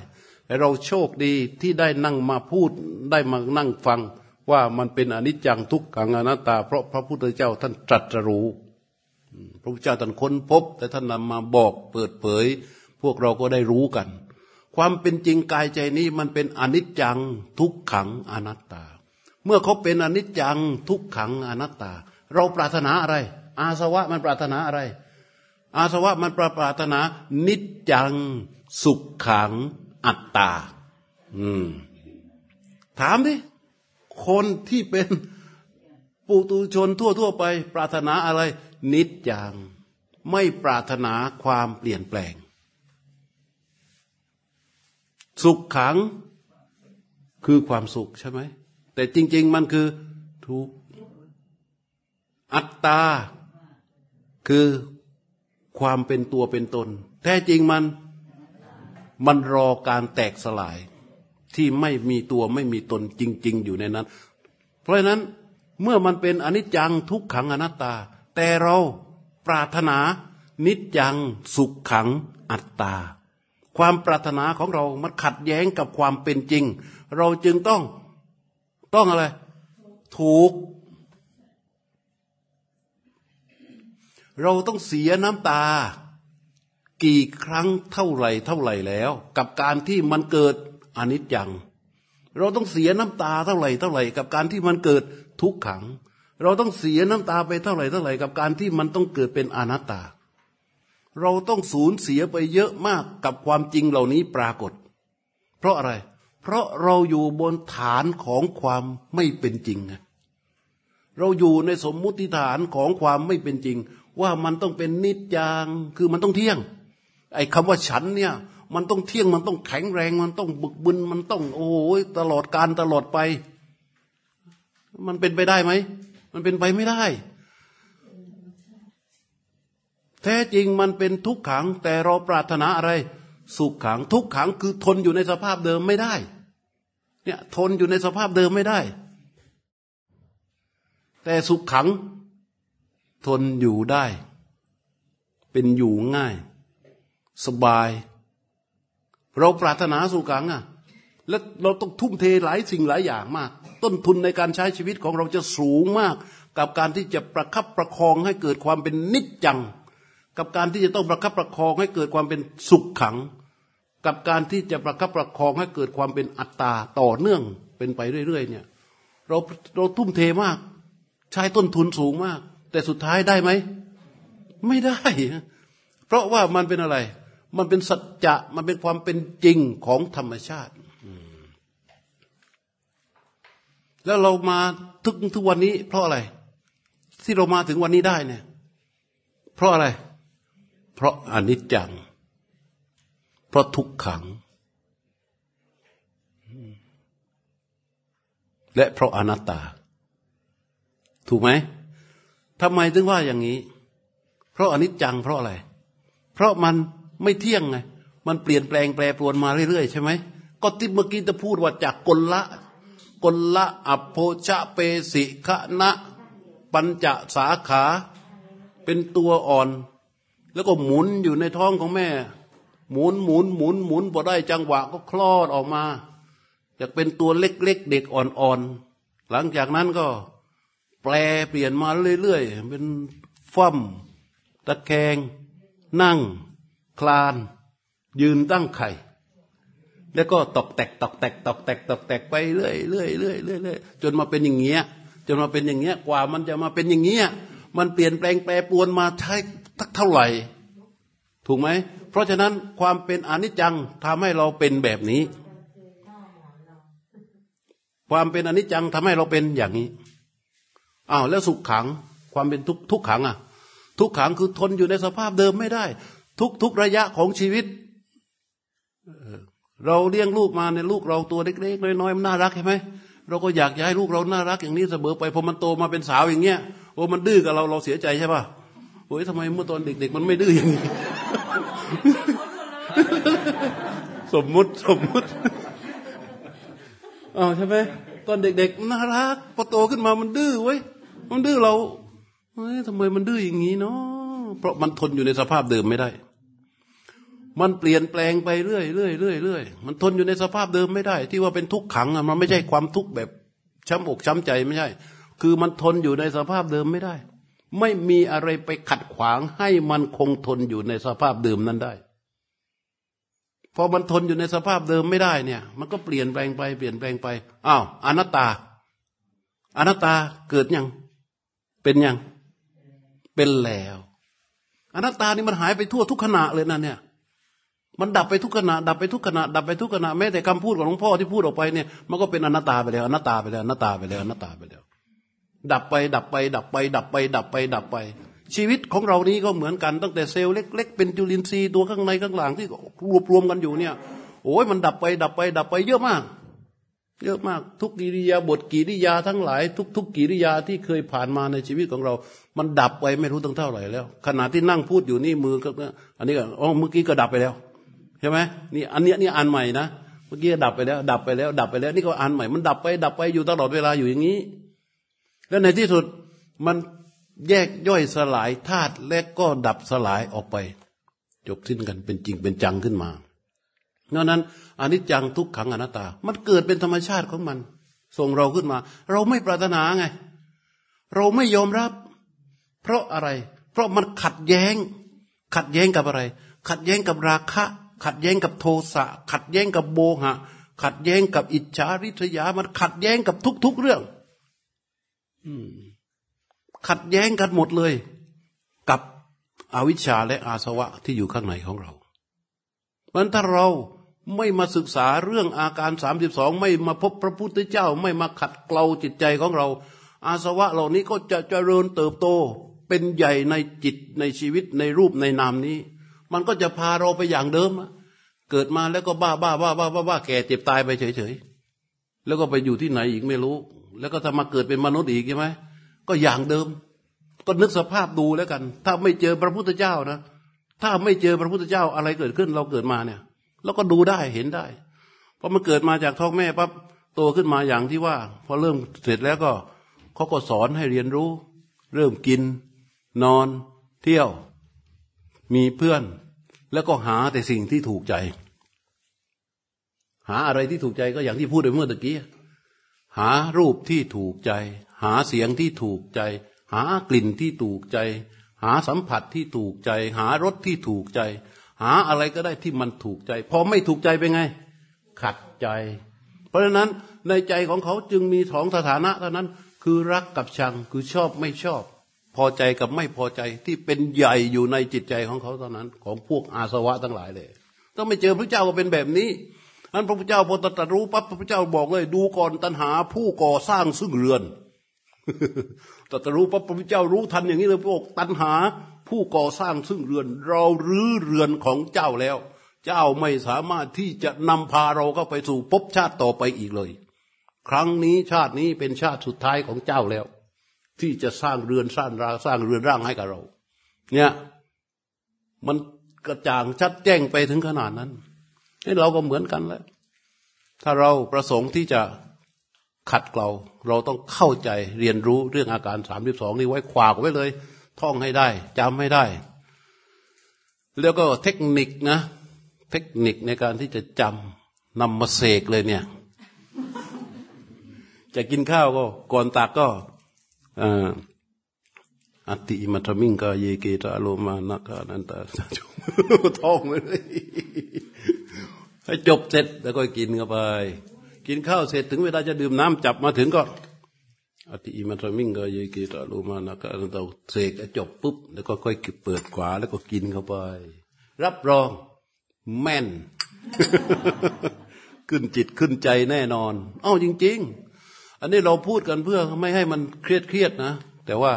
Speaker 1: เราโชคดีที่ได้นั่งมาพูดได้มานั่งฟัง ว่ามันเป็นอนิจจังทุกขังอนัตตา เพราะพระพุทธเจ้าท่านตรัสรู้ พระพุทธเจ้าท่านค้นพบ แต่ท่านนำมาบอกเปิดเผย พวกเราก็ได้รู้กัน ความเป็นจริงกายใจนี้มันเป็นอนิจจังทุกขังอนัตตา เมื่อเขาเป็นอนิจจังทุกขังอนัตตา เราปรารถนาอะไร อาสวะมันปรารถนาอะไร อาสวะมันปรารถนา นิจจังสุขขัง อัตตา อืม ถามดิคนที่เป็นปุตุชนทั่วทั่วไป ปรารถนาอะไร นิจจัง ไม่ปรารถนาความเปลี่ยนแปลง สุขขังคือความสุขใช่ไหม แต่จริง ๆ มันคือทุกอัตตา คือความเป็นตัวเป็นตน แท้จริงมัน มันรอการแตกสลายที่ไม่มีตัวไม่มีตนจริง ๆ อยู่ในนั้น เพราะฉะนั้นเมื่อมันเป็นอนิจจังทุกขังอนัตตา แต่เราปรารถนานิจจังสุขขังอัตตา ความปรารถนาของเรามันขัดแย้งกับความเป็นจริง เราจึงต้องต้องอะไร ถูก เราต้องเสียน้ำตา กี่ครั้งเท่าไหร่เท่าไหร่แล้ว กับการที่มันเกิดอนิจจัง เราต้องเสียน้ำตาเท่าไหร่เท่าไหร่กับการที่มันเกิดทุกขัง เราต้องเสียน้ำตาไปเท่าไหร่เท่าไหร่กับการที่มันต้องเกิดเป็นอนัตตา เราต้องสูญเสียไปเยอะมากกับความจริงเหล่านี้ปรากฏ เพราะอะไร เพราะเราอยู่บนฐานของความไม่เป็นจริงไงเราอยู่ในสมมุติฐานของความไม่เป็นจริงว่ามันต้องเป็นนิจจัง คือมันต้องเที่ยง ไอ้คำว่าฉันเนี่ยมันต้องเที่ยงมันต้องแข็งแรง มันต้องบึกบึนมันต้องโอ้ยตลอดการตลอดไป มันเป็นไปได้ไหม มันเป็นไปไม่ได้ แท้จริงมันเป็นทุกขัง แต่เราปรารถนาอะไร สุขขัง ทุกขังคือทนอยู่ในสภาพเดิมไม่ได้ เนี่ยทนอยู่ในสภาพเดิมไม่ได้ แต่สุขขัง ทนอยู่ได้ เป็นอยู่ง่าย สบาย เราปรารถนาสุขังอะและเราต้องทุ่มเทหลายสิ่งหลายอย่างมาก ต้นทุนในการใช้ชีวิตของเราจะสูงมาก กับการที่จะประคับประคองให้เกิดความเป็นนิจจัง กับการที่จะต้องประคับประคองให้เกิดความเป็นสุขขัง กับการที่จะประคับประคองให้เกิดความเป็นอัตตาต่อเนื่องเป็นไปเรื่อย ๆ เนี่ย เราเราทุ่มเทมาก ใช้ต้นทุนสูงมาก แต่สุดท้ายได้ไหม ไม่ได้ เพราะว่ามันเป็นอะไร มันเป็นสัจจะมันเป็นความเป็นจริงของธรรมชาติแล้วเรามาทุกทุกวันนี้เพราะอะไร ที่เรามาถึงวันนี้ได้เนี่ย เพราะอะไร เพราะอนิจจัง เพราะทุกขัง และเพราะอนัตตา ถูกไหมทำไมถึงว่าอย่างนี้ เพราะอนิจจังเพราะอะไร เพราะมัน ไม่เที่ยงไง มันเปลี่ยนแปลงแปรปรวนมาเรื่อยๆใช่ไหม ก็ที่เมื่อกี้จะพูดว่าจากกลละ กลละอัปโพชะเปสิคะนะ ปัญจสาขา เป็นตัวอ่อน แล้วก็หมุนอยู่ในท้องของแม่ หมุนหมุนหมุนหมุนพอได้จังหวะก็คลอดออกมาอยากเป็นตัวเล็กๆ เด็กอ่อนๆ หลังจากนั้นก็แปลเปลี่ยนมาเรื่อยๆ เป็นฟ่ำตะแคงนั่ง ลาน ยืนตั้งไข่ แล้วก็ตอกแตกตอกแตกตอกแตกตอกแตกไปเรื่อยเรื่อยเรื่อยเรื่อยเรื่อยจนมาเป็นอย่างเงี้ย จนมาเป็นอย่างเงี้ยกว่ามันจะมาเป็นอย่างเงี้ยมันเปลี่ยนแปลงแปรปวนมาใช้ทักเท่าไหร่ ถูกไหม เพราะฉะนั้นความเป็นอนิจจังทำให้เราเป็นแบบนี้ ความเป็นอนิจจังทำให้เราเป็นอย่างนี้อ้าวแล้วสุขขังความเป็นทุกทุกขังอะ ทุกขังคือทนอยู่ในสภาพเดิมไม่ได้ ทุกทุกระยะของชีวิต เราเลี้ยงลูกมาในลูกเราตัวเล็กๆน้อยๆมันน่ารักใช่ไหมเราก็อยากจะให้ลูกเราน่ารักอย่างนี้เสมอไปพอมันโตมาเป็นสาวอย่างเงี้ยโอ้มันดื้อกับเราเราเสียใจใช่ป่ะโอ้ยทำไมเมื่อตอนเด็ก ๆ มันไม่ดื้ออย่างนี้สมมุติสมมุติอ๋อใช่ไหมตอนเด็กๆน่ารักพอโตขึ้นมามันดื้อเว้ยมันดื้อเราเฮ้ยทำไมมันดื้ออย่างนี้เนาะเพราะมันทนอยู่ในสภาพเดิมไม่ได้ มันเปลี่ยนแปลงไปเรื่อยเรื่อยเรื่อยเรื่อยมันทนอยู่ในสภาพเดิมไม่ได้ ที่ว่าเป็นทุกขังอะมันไม่ใช่ความทุกข์แบบช้ำอกช้ำใจไม่ใช่ คือมันทนอยู่ในสภาพเดิมไม่ได้ ไม่มีอะไรไปขัดขวางให้มันคงทนอยู่ในสภาพเดิมนั้นได้พอมันทนอยู่ในสภาพเดิมไม่ได้เนี่ย มันก็เปลี่ยนแปลงไปเปลี่ยนแปลงไปอ้าวอนัตตา อนัตตาเกิดยังเป็นยังเป็นแล้ว อนัตตานี่มันหายไปทั่วทุกขณะเลยนะเนี่ย มันดับไปทุกขณะดับไปทุกขณะดับไปทุกขณะแม้แต่คำพูดของหลวงพ่อที่พูดออกไปเนี่ยมันก็เป็นอนัตตาไปแล้วอนัตตาไปแล้วอนัตตาไปแล้วอนัตตาไปแล้ว ดับไป ดับไป ดับไป ดับไป ดับไป ดับไป ชีวิตของเรานี้ก็เหมือนกันตั้งแต่เซลล์เล็ก ๆ เป็นจุลินทรีย์ตัวข้างในข้างหลังที่รวบรวมกันอยู่เนี่ยโอ้ยมันดับไป ดับไป ดับไปเยอะมาก เยอะมาก ทุกกิริยาบทกิริยาทั้งหลาย ทุกๆกิริยาที่เคยผ่านมาในชีวิตของเรา มันดับไปไม่รู้ตั้งเท่าไหร่แล้วขณะที่นั่งพูดอยู่นี่มือก็อันนี้ก็อ๋อเมื่อกี้ก็ดับไปแล้ว ใช่ไหมนี่อันเนี้ยนี่อันใหม่นะเมื่อกี้ดับไปแล้ว ดับไปแล้ว ดับไปแล้ว นี่ก็อันใหม่ มันดับไป ดับไปอยู่ตลอดเวลาอยู่อย่างนี้ แล้วในที่สุดมันแยกย่อยสลายธาตุและก็ดับสลายออกไป จบสิ้นกันเป็นจริงเป็นจังขึ้นมาดังนั้นอนิจจังทุกขังอนัตตา มันเกิดเป็นธรรมชาติของมัน ส่งเราขึ้นมา เราไม่ปรารถนาไง เราไม่ยอมรับ เพราะอะไร เพราะมันขัดแย้ง ขัดแย้งกับอะไร ขัดแย้งกับราคะ ขัดแย้งกับโทสะ ขัดแย้งกับโบหะ ขัดแย้งกับอิจฉาริษยา มันขัดแย้งกับทุก ๆเรื่องขัดแย้งกันหมดเลย กับอวิชชาและอาสวะที่อยู่ข้างในของเราเพราะถ้าเราไม่มาศึกษาเรื่องอาการสามสิบสองไม่มาพบพระพุทธเจ้า ไม่มาขัดเกลาจิตใจของเรา อาสวะเหล่านี้ก็จะเจริญเติบโตเป็นใหญ่ในจิตในชีวิตในรูปในนามนี้ มันก็จะพาเราไปอย่างเดิมเกิดมาแล้วก็บ้าบ้าบ้าบ้าบ้าบ้าแก่เจ็บตายไปเฉยๆแล้วก็ไปอยู่ที่ไหนอีกไม่รู้ แล้วก็ถ้ามาเกิดเป็นมนุษย์อีกใช่ไหมก็อย่างเดิม ก็นึกสภาพดูแล้วกัน ถ้าไม่เจอพระพุทธเจ้านะ ถ้าไม่เจอพระพุทธเจ้าอะไรเกิดขึ้น เราเกิดมาเนี่ย แล้วก็ดูได้เห็นได้พอมันเกิดมาจากท้องแม่ปั๊บโตขึ้นมาอย่างที่ว่า พอเริ่มเสร็จแล้วก็เขาก็สอนให้เรียนรู้ เริ่มกิน นอน เที่ยว มีเพื่อน แล้วก็หาแต่สิ่งที่ถูกใจ หาอะไรที่ถูกใจก็อย่างที่พูดไปเมื่อตะกี้หารูปที่ถูกใจ หาเสียงที่ถูกใจ หากลิ่นที่ถูกใจ หาสัมผัสที่ถูกใจ หารสที่ถูกใจ หาอะไรก็ได้ที่มันถูกใจ พอไม่ถูกใจเป็นไง ขัดใจ เพราะฉะนั้นในใจของเขาจึงมีสองสถานะเท่านั้น คือรักกับชังคือชอบไม่ชอบ พอใจกับไม่พอใจที่เป็นใหญ่อยู่ในจิตใจของเขาเท่านั้น ของพวกอาสวะทั้งหลายเลยต้องไม่เจอพระเจ้าก็เป็นแบบนี้อันพระพุทธเจ้าพอตรัสรู้ปั๊บพระพุทธเจ้าบอกเลย ดูก่อนตัณหาผู้ก่อสร้างซึ่งเรือนตรัสรู้ปั๊บพระพุทธเจ้ารู้ทันอย่างนี้เลยพวกตัณหาผู้ก่อสร้างซึ่งเรือน เรารื้อเรือนของเจ้าแล้ว เจ้าไม่สามารถที่จะนำพาเราเข้าไปสู่ภพชาติต่อไปอีกเลย ครั้งนี้ชาตินี้เป็นชาติสุดท้ายของเจ้าแล้ว ที่จะสร้างเรือนสร้างราสร้างเรือนร่างให้กับเรา เนี่ย มันกระจ่างชัดแจ้งไปถึงขนาดนั้นให้เราก็เหมือนกันแหละถ้าเราประสงค์ที่จะขัดเกลาเราต้องเข้าใจเรียนรู้เรื่องอาการสามสิบสองนี้ไว้ขวากไว้เลย ท่องให้ได้จำให้ได้ แล้วก็เทคนิคนะ เทคนิคในการที่จะจำนำมาเสกเลยเนี่ย จะกินข้าวก็ก่อนตักก็ อัติมัทมิงกาเยเกตาโลมานักานันตาท่องเลยให้จบเสร็จแล้วก็กินเข้าไป กินข้าวเสร็จถึงเวลาจะดื่มน้ำจับมาถึงก็อติอิมัทมิงก็เยกิตาลูมานะก็เราเสกจบปุ๊บแล้วก็ค่อยเปิดขวาแล้วก็กินเข้าไป รับรองแม่น ขึ้นจิตขึ้นใจแน่นอนอ้าจริง ๆ อันนี้เราพูดกันเพื่อไม่ให้มันเครียดเครียดนะ แต่ว่า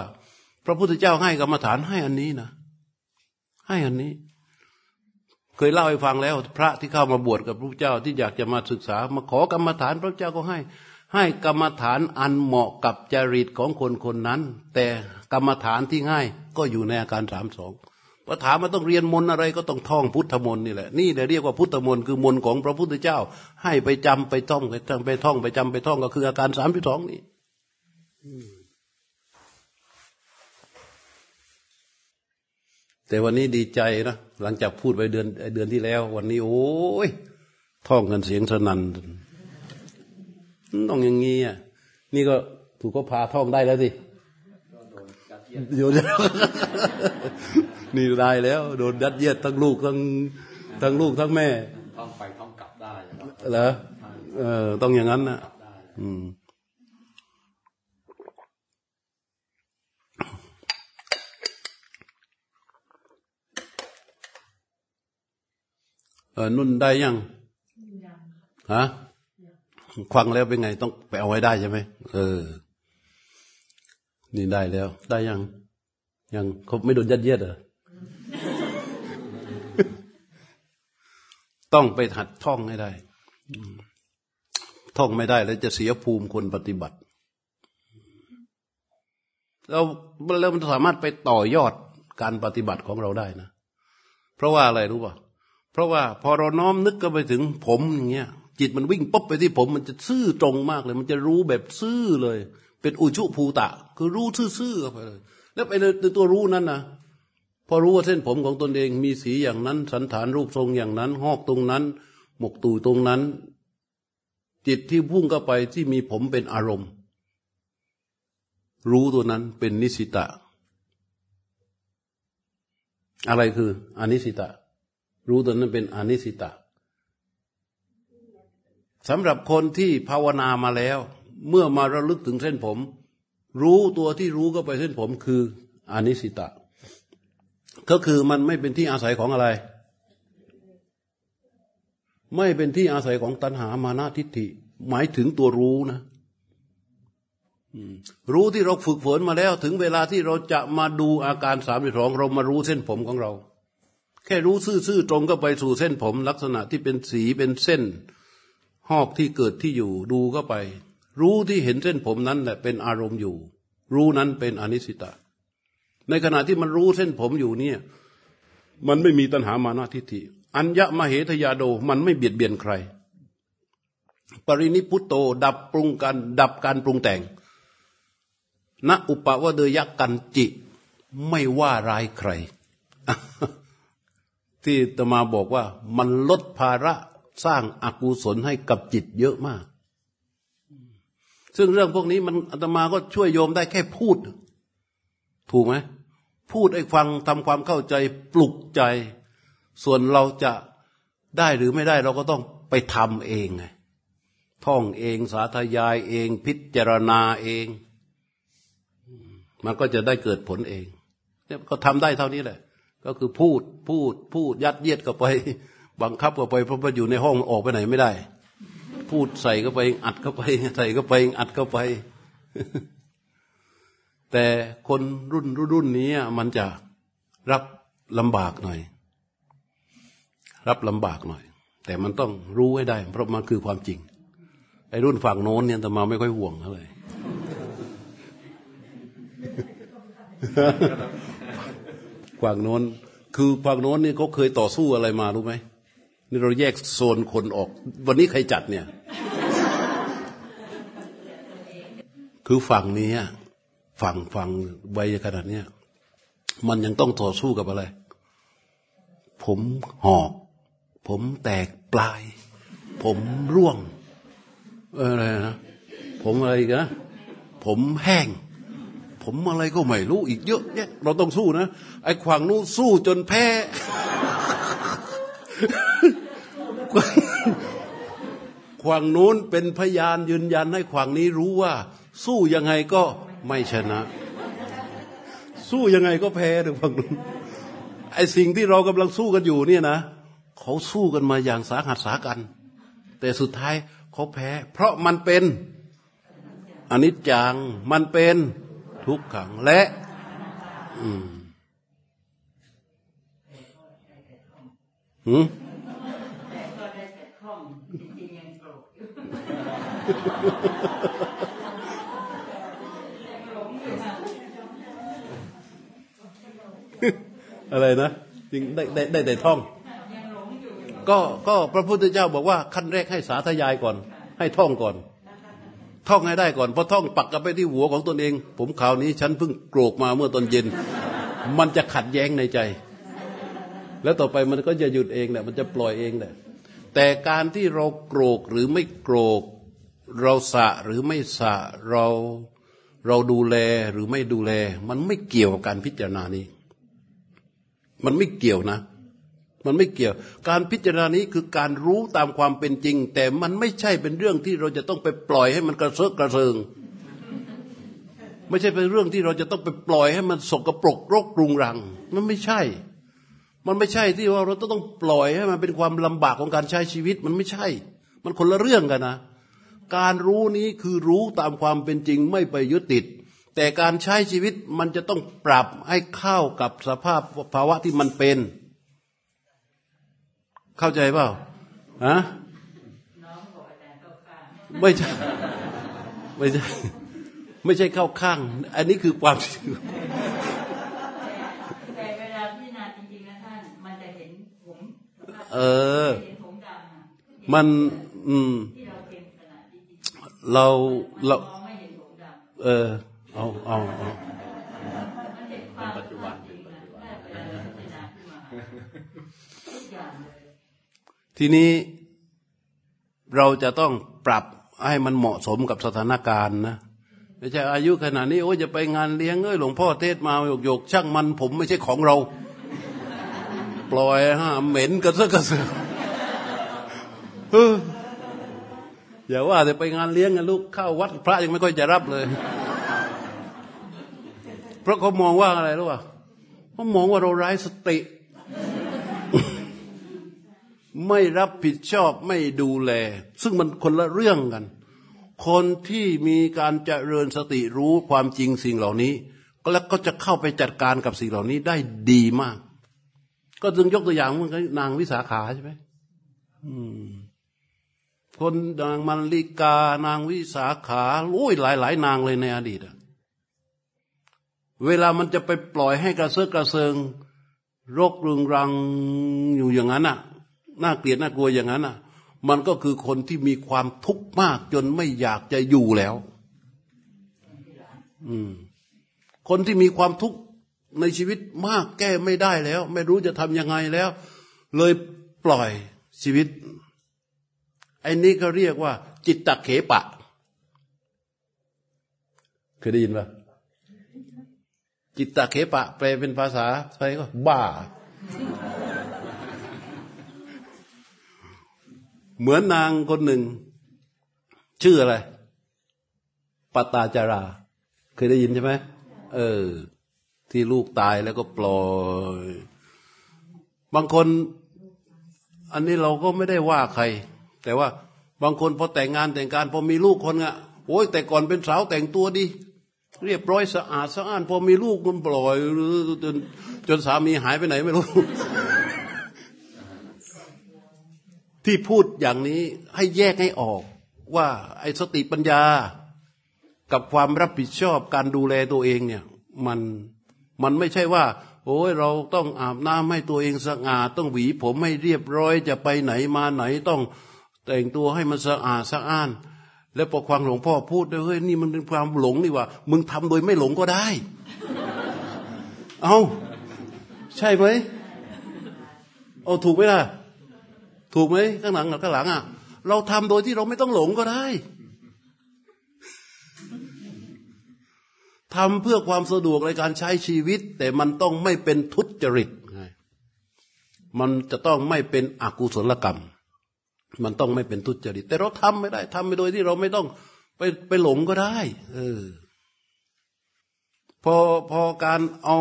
Speaker 1: พระพุทธเจ้าให้กรรมฐานให้อันนี้นะ ให้อันนี้ เคยเล่าให้ฟังแล้ว พระที่เข้ามาบวชกับพระเจ้าที่อยากจะมาศึกษา มาขอกรรมฐานพระเจ้าก็ให้ ให้กรรมฐานอันเหมาะกับจริตของคนคนนั้น แต่กรรมฐานที่ง่ายก็อยู่ในอาการสามสอง พอถามมาต้องเรียนมนอะไรก็ต้องท่องพุทธมนนี่แหละนี่เรียกว่าพุทธมนคือมนของพระพุทธเจ้า ให้ไปจำไปท่องไปท่องไปท่องไปจำไปท่องก็คืออาการสามที่สองนี่แต่วันนี้ดีใจนะหลังจากพูดไปเดือนเดือนที่แล้ว วันนี้ โอ้ยท่องกันเสียงสนั่นต้องอย่างงี้อะนี่ก็ถูกก็พาท่องได้แล้วสิโยน นี่ได้แล้ว โดนยัดเยียดทั้งลูกทั้งทั้งลูกทั้งแม่
Speaker 3: ท่องไปท่องกลับได้
Speaker 1: เหรอเออ ต้องอย่างนั้นนะอืมเออนุ่นได้ยังฮะควังแล้วเป็นไง ต้องไปเอาไว้ได้ใช่ไหมเออ นี่ได้แล้ว ได้ยัง ยังเขาไม่โดนยัดเยียดเหรอ ต้องไปหัดท่องให้ได้ท่องไม่ได้แล้วจะเสียภูมิคนปฏิบัติเราแล้วมันสามารถไปต่อยอดการปฏิบัติของเราได้นะ เพราะว่าอะไรรู้ป่ะเพราะว่าพอเราน้อมนึกก็ไปถึงผมอย่างเงี้ย จิตมันวิ่งปุ๊บไปที่ผม มันจะซื่อตรงมากเลย มันจะรู้แบบซื่อเลย เป็นอุชุภูตะ คือรู้ซื่อๆไปเลย แล้วไปในตัวรู้นั้นนะ พอรู้ว่าเส้นผมของตนเองมีสีอย่างนั้น สันฐานรูปทรงอย่างนั้น หอกตรงนั้น หมกตูตรงนั้น จิตที่พุ่งเข้าไปที่มีผมเป็นอารมณ์ รู้ตัวนั้นเป็นนิสิตะ อะไรคืออนิสิตะ รู้ตัวนั้นเป็นอนิสิตะสำหรับคนที่ภาวนามาแล้ว เมื่อมาระลึกถึงเส้นผม รู้ตัวที่รู้ก็ไปเส้นผมคืออนิสิตะ ก็คือมันไม่เป็นที่อาศัยของอะไร ไม่เป็นที่อาศัยของตัณหามานาทิฏฐิ หมายถึงตัวรู้นะรู้ที่เราฝึกฝนมาแล้ว ถึงเวลาที่เราจะมาดูอาการสามสิบสองเรามารู้เส้นผมของเรา แค่รู้ซื่อๆตรงก็ไปสู่เส้นผม ลักษณะที่เป็นสีเป็นเส้น หอกที่เกิดที่อยู่ดูก็ไป รู้ที่เห็นเส้นผมนั้นแหละเป็นอารมณ์อยู่ รู้นั้นเป็นอนิสิตะ ในขณะที่มันรู้เส้นผมอยู่เนี่ย มันไม่มีตัณหามานาทิฏฐิ อัญญะมเหทยาโดมันไม่เบียดเบียนใคร ปรินิพุตโตดับปรุงกันดับการปรุงแต่งณอุปวเดยกันจิ ไม่ว่าร้ายใคร ที่ตมาบอกว่ามันลดภาระสร้างอากุศลให้กับจิตเยอะมาก ซึ่งเรื่องพวกนี้มันอาตมาก็ช่วยโยมได้แค่พูด ถูกไหม พูดให้ฟังทำความเข้าใจปลุกใจ ส่วนเราจะได้หรือไม่ได้เราก็ต้องไปทำเองไงท่องเองสาธยายเองพิจารณาเอง มันก็จะได้เกิดผลเองเนี่ยก็ทำได้เท่านี้แหละ ก็คือพูดพูดพูดยัดเยียดเข้าไป บังคับเข้าไปเพราะว่าอยู่ในห้องออกไปไหนไม่ได้ พูดใส่เข้าไป อัดเข้าไป ใส่เข้าไปอัดเข้าไป แต่คนรุ่นรุ่นนี้มันจะรับลำบากหน่อย รับลำบากหน่อย แต่มันต้องรู้ให้ได้ เพราะมันคือความจริง ไอ้รุ่นฝั่งโน้นเนี่ยแต่มาไม่ค่อยห่วงเท่าไหร่ฝั่งโน้นคือฝั่งโน้นนี่เขาเคยต่อสู้อะไรมารู้ไหมนี่เราแยกโซนคนออก วันนี้ใครจัดเนี่ย คือฝั่งนี้ ฝั่งฝั่งใบขนาดเนี้ยมันยังต้องต่อสู้กับอะไร ผมหอก ผมแตกปลาย ผมร่วงอะไรนะผมอะไรกันนะผมแห้ง ผมอะไรก็ไม่รู้อีกเยอะแยะเราต้องสู้นะไอ้ขวางนู้นสู้จนแพ้ขวางนู้นเป็นพยานยืนยันให้ขวางนี้รู้ว่า สู้ยังไงก็ ไม่ชนะ สู้ยังไงก็แพ้ถึงฝั่งนู้นไอ้สิ่งที่เรากำลังสู้กันอยู่เนี่ยนะเขาสู้กันมาอย่างสาหัสสากัน แต่สุดท้ายเขาแพ้ เพราะมันเป็นอนิจจังมันเป็นทุกขังและอืมหืม
Speaker 2: แต่ก็ได้แต่ท่องจริงๆยังโกรธอยู่ยังหลงอยู่ค่ะ
Speaker 1: อะไรนะจริงได้ได้ได้แต่ท่อง ก็ก็พระพุทธเจ้าบอกว่าขั้นแรกให้สาธยายก่อน ให้ท่องก่อน ท่องให้ได้ก่อนพอท่องปักกันไปที่หัวของตนเอง ผมข่าวนี้ฉันเพิ่งโกรกมาเมื่อตอนเย็น มันจะขัดแย้งในใจ แล้วต่อไปมันก็จะหยุดเองแหละมันจะปล่อยเองแหละแต่การที่เราโกรกหรือไม่โกรก เราสะหรือไม่สะเราเราดูแลหรือไม่ดูแล มันไม่เกี่ยวกับการพิจารณานี้ มันไม่เกี่ยวนะ มันไม่เกี่ยว การพิจารณานี้คือการรู้ตามความเป็นจริง แต่มันไม่ใช่เป็นเรื่องที่เราจะต้องไปปล่อยให้มันกระเซาะกระเซิง ไม่ใช่เป็นเรื่องที่เราจะต้องไปปล่อยให้มันสกปรกรกรุงรัง มันไม่ใช่ มันไม่ใช่ที่ว่าเราต้องปล่อยให้มันเป็นความลำบากของการใช้ชีวิต มันไม่ใช่ มันคนละเรื่องกันนะ การรู้นี้คือรู้ตามความเป็นจริงไม่ไปยึดติด แต่การใช้ชีวิตมันจะต้องปรับให้เข้ากับสภาพภาวะที่มันเป็น เข้าใจเปล่าฮะ
Speaker 2: น้องบอกอาจารย์เข้าข้าง
Speaker 1: ไม่ใช่ไม่ใช่ไม่ใช่เข้าข้าง อันนี้คือความ
Speaker 2: แต่เวลาพิจารณาจริงๆนะท่านมันจะเห็นผม
Speaker 1: เออ
Speaker 2: เห็นผมดำอะ
Speaker 1: มันอืม
Speaker 2: ที่เราเป็นขนาดจริง
Speaker 1: เรา
Speaker 2: ๆ
Speaker 1: เรา
Speaker 2: มองไม่เห็นผมดำ
Speaker 1: เออ เอาเอาเอา
Speaker 2: เห็นปัจจุบันจริงนะแค่เวลาเราพิจารณาขึ้นที
Speaker 1: นี้เราจะต้องปรับให้มันเหมาะสมกับสถานการณ์นะไม่ใช่อายุขนาดนี้โอ้จะไปงานเลี้ยงเอ้ยหลวงพ่อเทศมาหยกๆช่างมันผมไม่ใช่ของเรา ปล่อยฮะเหม็นกระเซาะกระเสือเอย่าว่าแต่ไปงานเลี้ยงกันลูกเข้าวัดพระยังไม่ค่อยจะรับเลย เพราะเขามองว่าอะไรรู้ป่ะเขามองว่าเราไร้สติ ไม่รับผิดชอบไม่ดูแล ซึ่งมันคนละเรื่องกัน คนที่มีการเจริญสติรู้ความจริงสิ่งเหล่านี้ก็แล้วก็จะเข้าไปจัดการกับสิ่งเหล่านี้ได้ดีมาก ก็จึงยกตัวอย่างเหมือนกับนางวิสาขาใช่ไหมคนนางมันลิกานางวิสาขาโอ้ยหลายหลายๆนางเลยในอดีตอะ เวลามันจะไปปล่อยให้กระเซาะกระเซิงรกรึงรังอยู่อย่างนั้นน่ะ น่าเกลียดน่ากลัวอย่างนั้นน่ะ มันก็คือคนที่มีความทุกข์มากจนไม่อยากจะอยู่แล้ว อืม คนที่มีความทุกข์ในชีวิตมากแก้ไม่ได้แล้ว ไม่รู้จะทำยังไงแล้ว เลยปล่อยชีวิตไอ้นี้ก็เรียกว่า จิตตะเขปะ เคยได้ยินปะ จิตตะเขปะ แปลเป็นภาษาไทยก็บ้า เหมือนนางคนหนึ่ง ชื่ออะไรปตาจารา เคยได้ยินใช่ไหมเออ ที่ลูกตายแล้วก็ปล่อยบางคน อันนี้เราก็ไม่ได้ว่าใคร แต่ว่าบางคนพอแต่งงานแต่งการพอมีลูกคนอะโอ้ยแต่ก่อนเป็นสาวแต่งตัวดี เรียบร้อยสะอาดสะอ้านพอมีลูกมันปล่อยหรือจนจนสามีหายไปไหนไม่รู้ ที่พูดอย่างนี้ให้แยกให้ออกว่าไอ้สติปัญญากับความรับผิดชอบการดูแลตัวเองเนี่ย มันมันไม่ใช่ว่าโอ้ยเราต้องอาบน้ำให้ตัวเองสะอาด ต้องหวีผมให้เรียบร้อยจะไปไหนมาไหนต้องแต่งตัวให้มันสะอาดสะอ้าน แล้วพอความหลวงพ่อพูดเฮ้ยนี่มันเป็นความหลงนี่ว่า มึงทำโดยไม่หลงก็ได้ เอาใช่ไหมเอาถูกไหมล่ะ ถูกไหมข้างหลังกับข้างหลังอะ เราทำโดยที่เราไม่ต้องหลงก็ได้ทำเพื่อความสะดวกในการใช้ชีวิต แต่มันต้องไม่เป็นทุจริต มันจะต้องไม่เป็นอกุศลกรรม มันต้องไม่เป็นทุจริต แต่เราทำไม่ได้ทำไปโดยที่เราไม่ต้องไปไปหลงก็ได้ เออ พอพอการเอา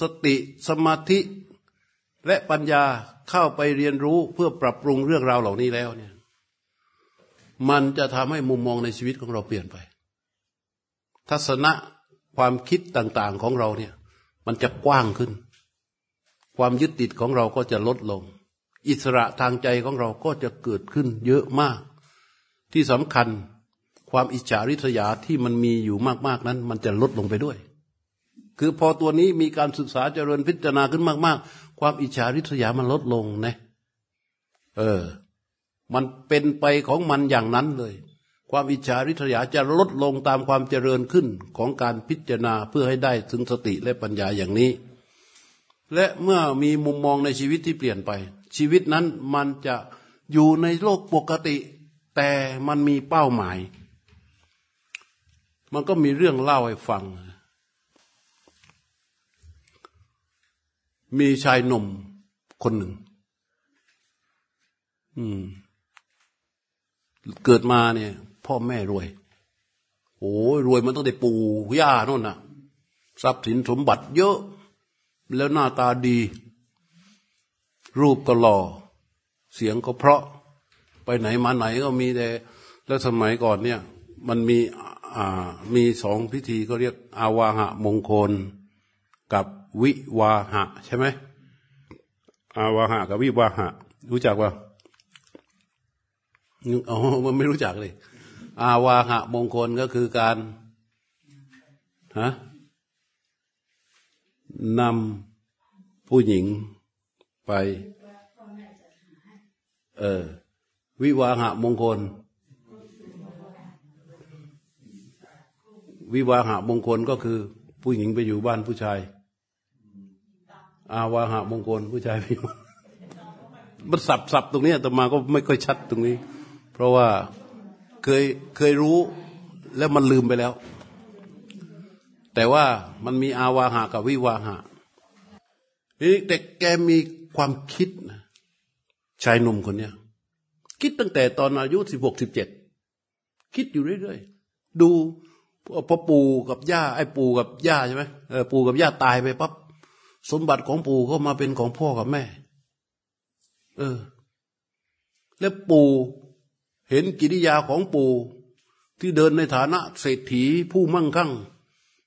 Speaker 1: สติสมาธิและปัญญาเข้าไปเรียนรู้เพื่อปรับปรุงเรื่องราวเหล่านี้แล้วเนี่ย มันจะทำให้มุมมองในชีวิตของเราเปลี่ยนไป ทัศนะความคิดต่าง ๆของเราเนี่ย มันจะกว้างขึ้น ความยึดติดของเราก็จะลดลง อิสระทางใจของเราก็จะเกิดขึ้นเยอะมาก ที่สำคัญความอิจฉาริษยาที่มันมีอยู่มากๆนั้น มันจะลดลงไปด้วย คือพอตัวนี้มีการศึกษาเจริญพิจารณาขึ้นมาก ๆ ความอิจฉาริษยามันลดลงนะเออ มันเป็นไปของมันอย่างนั้นเลย ความอิจฉาริษยาจะลดลงตามความเจริญขึ้นของการพิจารณาเพื่อให้ได้ถึงสติและปัญญาอย่างนี้ และเมื่อมีมุมมองในชีวิตที่เปลี่ยนไป ชีวิตนั้นมันจะอยู่ในโลกปกติ แต่มันมีเป้าหมาย มันก็มีเรื่องเล่าให้ฟัง มีชายหนุ่มคนหนึ่ง อืม เกิดมาเนี่ย พ่อแม่รวยโอ้รวยมันต้องได้ปู่ย่าโน่นน่ะ ทรัพย์สินสมบัติเยอะ แล้วหน้าตาดี รูปก็หล่อ เสียงก็เพราะ ไปไหนมาไหนก็มีแต่ แล้วสมัยก่อนเนี่ย มันมีอ่ามีสองพิธีก็เรียก อาวาหะมงคล กับวิวาหะ ใช่ไหมอาวาหะกับวิวาหะ รู้จักว่าอ๋อมันไม่รู้จักเลย อาวาหะมงคลก็คือการฮะนำผู้หญิง ไป เออ วิวาหะมงคล วิวาหะมงคลก็คือ ผู้หญิงไปอยู่บ้านผู้ชาย อาวาหะมงคลผู้ชายไปอยู่มันสับสับตรงนี้แต่มาก็ไม่ค่อยชัดตรงนี้ เพราะว่าเคยเคยรู้แล้วมันลืมไปแล้ว แต่ว่ามันมีอาวาหะกับวิวาหะนี่แต่แกมี ความคิดนะชายหนุ่มคนเนี้ยคิดตั้งแต่ตอนอายุสิบหกสิบเจ็ดคิดอยู่เรื่อยๆดูพอปู่กับย่าไอ้ปู่กับย่าใช่ไหมเออปู่กับย่าตายไปปั๊บสมบัติของปู่ก็มาเป็นของพ่อกับแม่ เออ แล้วปู่เห็นกิริยาของปู่ที่เดินในฐานะเศรษฐีผู้มั่งคั่ง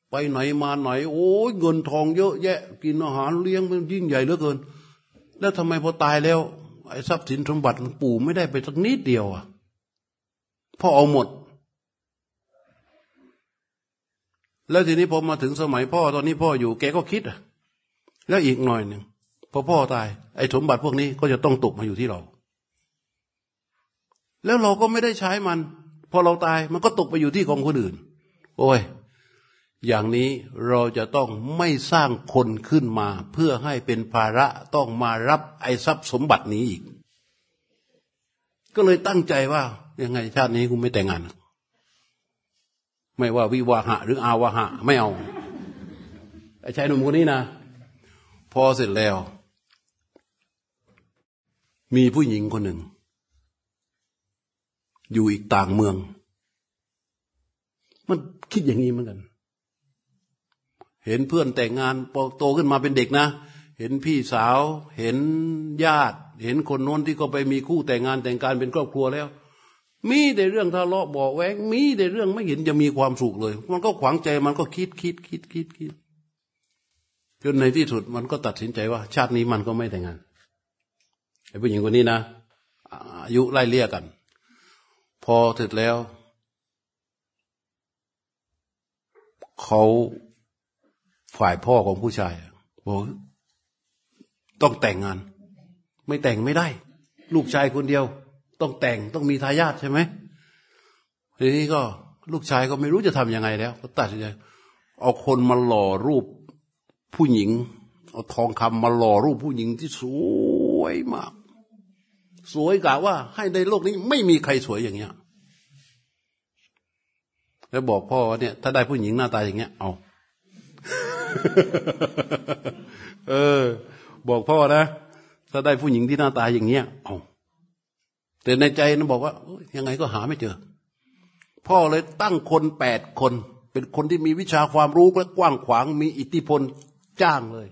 Speaker 1: ไปไหนมาไหน โอ้ยเงินทองเยอะแยะ กินอาหารเลี้ยงมันยิ่งใหญ่เหลือเกิน แล้วทำไมพอตายแล้ว ไอ้ทรัพย์สินสมบัติของปู่ไม่ได้ไปสักนิดเดียวอะพ่อเอาหมด แล้วทีนี้พอมาถึงสมัยพ่อตอนนี้พ่ออยู่แกก็คิดอะแล้วอีกหน่อยหนึ่งพอพ่อตาย ไอ้สมบัติพวกนี้ก็จะต้องตกมาอยู่ที่เรา แล้วเราก็ไม่ได้ใช้มัน พอเราตายมันก็ตกไปอยู่ที่ของคนอื่น โอ้ย อย่างนี้เราจะต้องไม่สร้างคนขึ้นมา เพื่อให้เป็นภาระต้องมารับไอ้ทรัพย์สมบัตินี้อีก ก็เลยตั้งใจว่า ยังไงชาตินี้กูไม่แต่งงาน ไม่ว่าวิวาหะ หรืออาวาหะ ไม่เอาไอ้ชายหนุ่มคนนี้นะ พอเสร็จแล้ว มีผู้หญิงคนหนึ่ง อยู่อีกต่างเมือง มันคิดอย่างนี้เหมือนกัน เห็นเพื่อนแต่งงานพอโตขึ้นมาเป็นเด็กนะ เห็นพี่สาว เห็นญาติ เห็นคนโน้นที่เขาไปมีคู่แต่งงานแต่งการเป็นครอบครัวแล้ว มีแต่เรื่องทะเลาะเบาแวงมีแต่เรื่องไม่เห็นจะมีความสุขเลย มันก็ขวางใจมันก็คิดคิดคิดคิดคิดจนในที่สุดมันก็ตัดสินใจว่า ชาตินี้มันก็ไม่แต่งงานไอ้ผู้หญิงคนนี้นะอายุไล่เลี่ยกัน พอเสร็จแล้ว เขา ฝ่ายพ่อของผู้ชายบอกต้องแต่งงาน ไม่แต่งไม่ได้ ลูกชายคนเดียว ต้องแต่งต้องมีทายาทใช่ไหมทีนี้ก็ลูกชายก็ไม่รู้จะทำยังไงแล้ว ก็ตัดสินใจเอาคนมาหล่อรูปผู้หญิง เอาทองคำมาหล่อรูปผู้หญิงที่สวยมาก สวยกะว่า ให้ในโลกนี้ไม่มีใครสวยอย่างเงี้ยแล้วบอกพ่อว่าเนี่ย ถ้าได้ผู้หญิงหน้าตาอย่างเงี้ยเอา เออ บอกพ่อนะ ถ้าได้ผู้หญิงที่หน้าตาอย่างเงี้ยเอาแต่ในใจนะบอกว่ายังไงก็หาไม่เจอ พ่อเลยตั้งคนแปดคน เป็นคนที่มีวิชาความรู้และกว้างขวางมีอิทธิพลจ้างเลย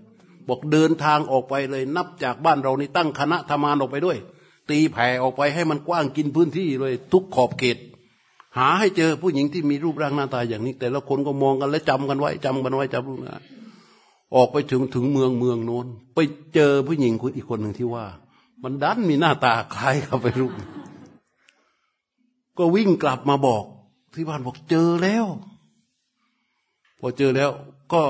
Speaker 1: บอกเดินทางออกไปเลย นับจากบ้านเรานี่ตั้งคณะทำงานออกไปด้วย ตีแผ่ออกไปให้มันกว้างกินพื้นที่เลย ทุกขอบเขต หาให้เจอผู้หญิงที่มีรูปร่างหน้าตาอย่างนี้ แต่ละคนก็มองกันและจำกันไว้จำกันไว้จำกันไว้ออกไปถึงถึงเมืองเมืองโน้น ไปเจอผู้หญิงคนอีกคนหนึ่งที่ว่า มันดันมีหน้าตาคล้ายกับไปรูป ก็วิ่งกลับมาบอกที่บ้านบอกเจอแล้ว พอเจอแล้วก็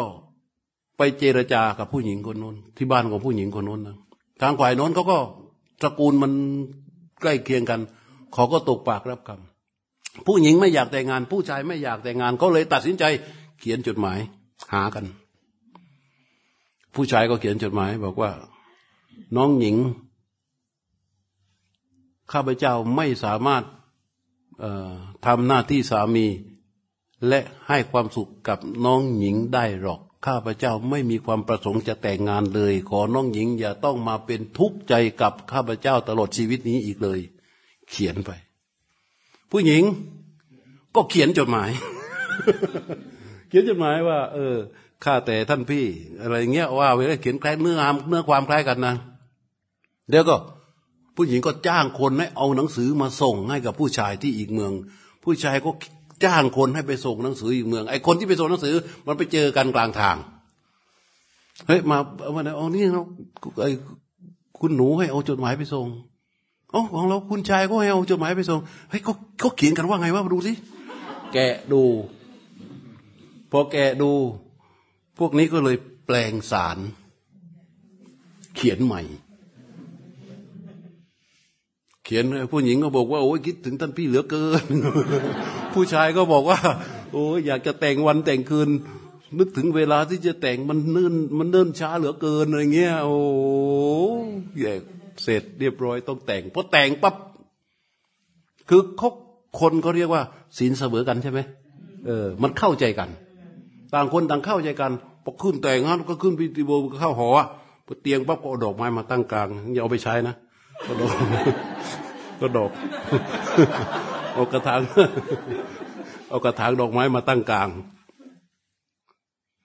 Speaker 1: ไปเจรจากับผู้หญิงคนนู้น ที่บ้านของผู้หญิงคนนู้นนะทางฝ่ายโน้นเขาก็ตระกูลมันใกล้เคียงกันเขาก็ตกปากรับคำ ผู้หญิงไม่อยากแต่งงาน ผู้ชายไม่อยากแต่งงานเขาเลยตัดสินใจ เขียนจดหมาย หากัน ผู้ชายก็เขียนจดหมาย บอกว่า น้องหญิง ข้าพเจ้าไม่สามารถทำหน้าที่สามี และให้ความสุขกับน้องหญิงได้หรอก ข้าพเจ้าไม่มีความประสงค์จะแต่งงานเลย ขอน้องหญิงอย่าต้องมาเป็นทุกข์ใจกับข้าพเจ้าตลอดชีวิตนี้อีกเลย เขียนไป ผู้หญิงก็เขียนจดหมาย เขียนจดหมายว่า เออข้าแต่ท่านพี่ อะไรเงี้ยว่าเวลาเขียนคล้ายเนื้อหามเนื้อความคล้ายกันนะเดี๋ยวก็ ผู้หญิงก็จ้างคนให้เอาหนังสือมาส่งให้กับผู้ชายที่อีกเมือง ผู้ชายก็จ้างคนให้ไปส่งหนังสืออีกเมืองไอ้คนที่ไปส่งหนังสือ มันไปเจอกันกลางทางเฮ้ยมาเอามาเอานี่เราไอ้คุณหนูให้เอาจดหมายไปส่ง โอ๋อของเราคุณชายก็ให้เอาจดหมายไปส่งเฮ้ยเขาเขาเขียนกันว่าไงวะมาดูสิแกะดูพอแกะดู พวกนี้ก็เลยแปลงสาร เขียนใหม่ เขียนผู้หญิงก็บอกว่าโอ้ยคิดถึงท่านพี่เหลือเกิน ผู้ชายก็บอกว่า โอ้ยอยากจะแต่งวันแต่งคืนนึกถึงเวลาที่จะแต่งมันเนิ่นมันเนิ่นช้าเหลือเกินอะไรเงี้ยโอ้ย เสร็จเรียบร้อยต้องแต่งพอแต่งปั๊บคือเขาคนก็เรียกว่าศีลเสมอกันใช่ไหมเออ มันเข้าใจกัน ต่างคนต่างเข้าใจกันพอขึ้นแต่งงานก็ขึ้นพิธีโบเข้าหอพอเตียงปั๊บก็เอาดอกไม้มาตั้งกลางอย่าเอาไปใช้นะก็ดอกก็ดอกเอากระถางเอากระถางดอกไม้มาตั้งกลาง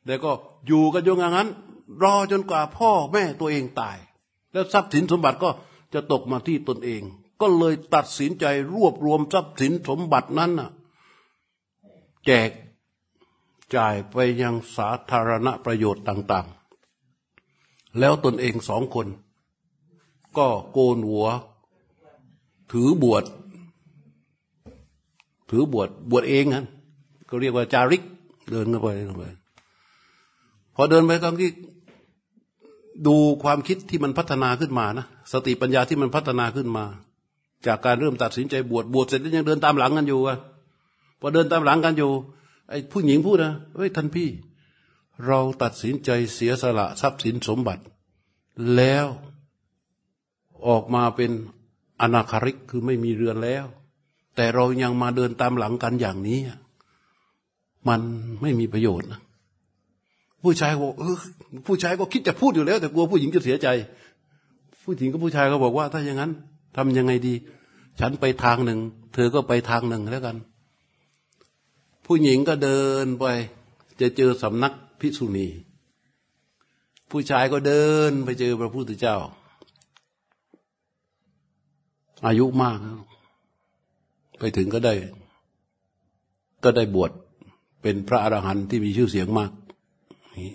Speaker 1: แล้วก็อยู่กันยงอย่างนั้น รอจนกว่าพ่อแม่ตัวเองตาย แล้วทรัพย์สินสมบัติก็จะตกมาที่ตนเอง ก็เลยตัดสินใจรวบรวมทรัพย์สินสมบัตินั้นน่ะแจกจ่ายไปยังสาธารณประโยชน์ต่าง ๆ แล้วตนเองสองคน ก็โกนหัว ถือบวชถือบวชบวชเองนะก็เรียกว่าจาริก เดินเข้าไปเข้าไปพอเดินไปตอนที่ ดูความคิดที่มันพัฒนาขึ้นมานะสติปัญญาที่มันพัฒนาขึ้นมา จากการเริ่มตัดสินใจบวชบวชเสร็จแล้วยังเดินตามหลังกันอยู่อะพอเดินตามหลังกันอยู่ไอ้ผู้หญิงพูดนะเฮ้ยท่านพี่ เราตัดสินใจเสียสละทรัพย์สินสมบัติ แล้วออกมาเป็นอนาคาริกคือไม่มีเรือนแล้ว แต่เรายังมาเดินตามหลังกันอย่างนี้ มันไม่มีประโยชน์นะผู้ชายบอกเออ ผู้ชายก็คิดจะพูดอยู่แล้ว แต่กลัวผู้หญิงจะเสียใจ ผู้หญิงกับผู้ชายก็บอกว่า ถ้าอย่างนั้นทำยังไงดี ฉันไปทางหนึ่ง เธอก็ไปทางหนึ่งแล้วกัน ผู้หญิงก็เดินไป จะเจอสำนักพิษุณี ผู้ชายก็เดินไปเจอพระพุทธเจ้า อายุมากแล้วไปถึงก็ได้ ก็ได้บวชเป็นพระอรหันต์ที่มีชื่อเสียงมาก นี่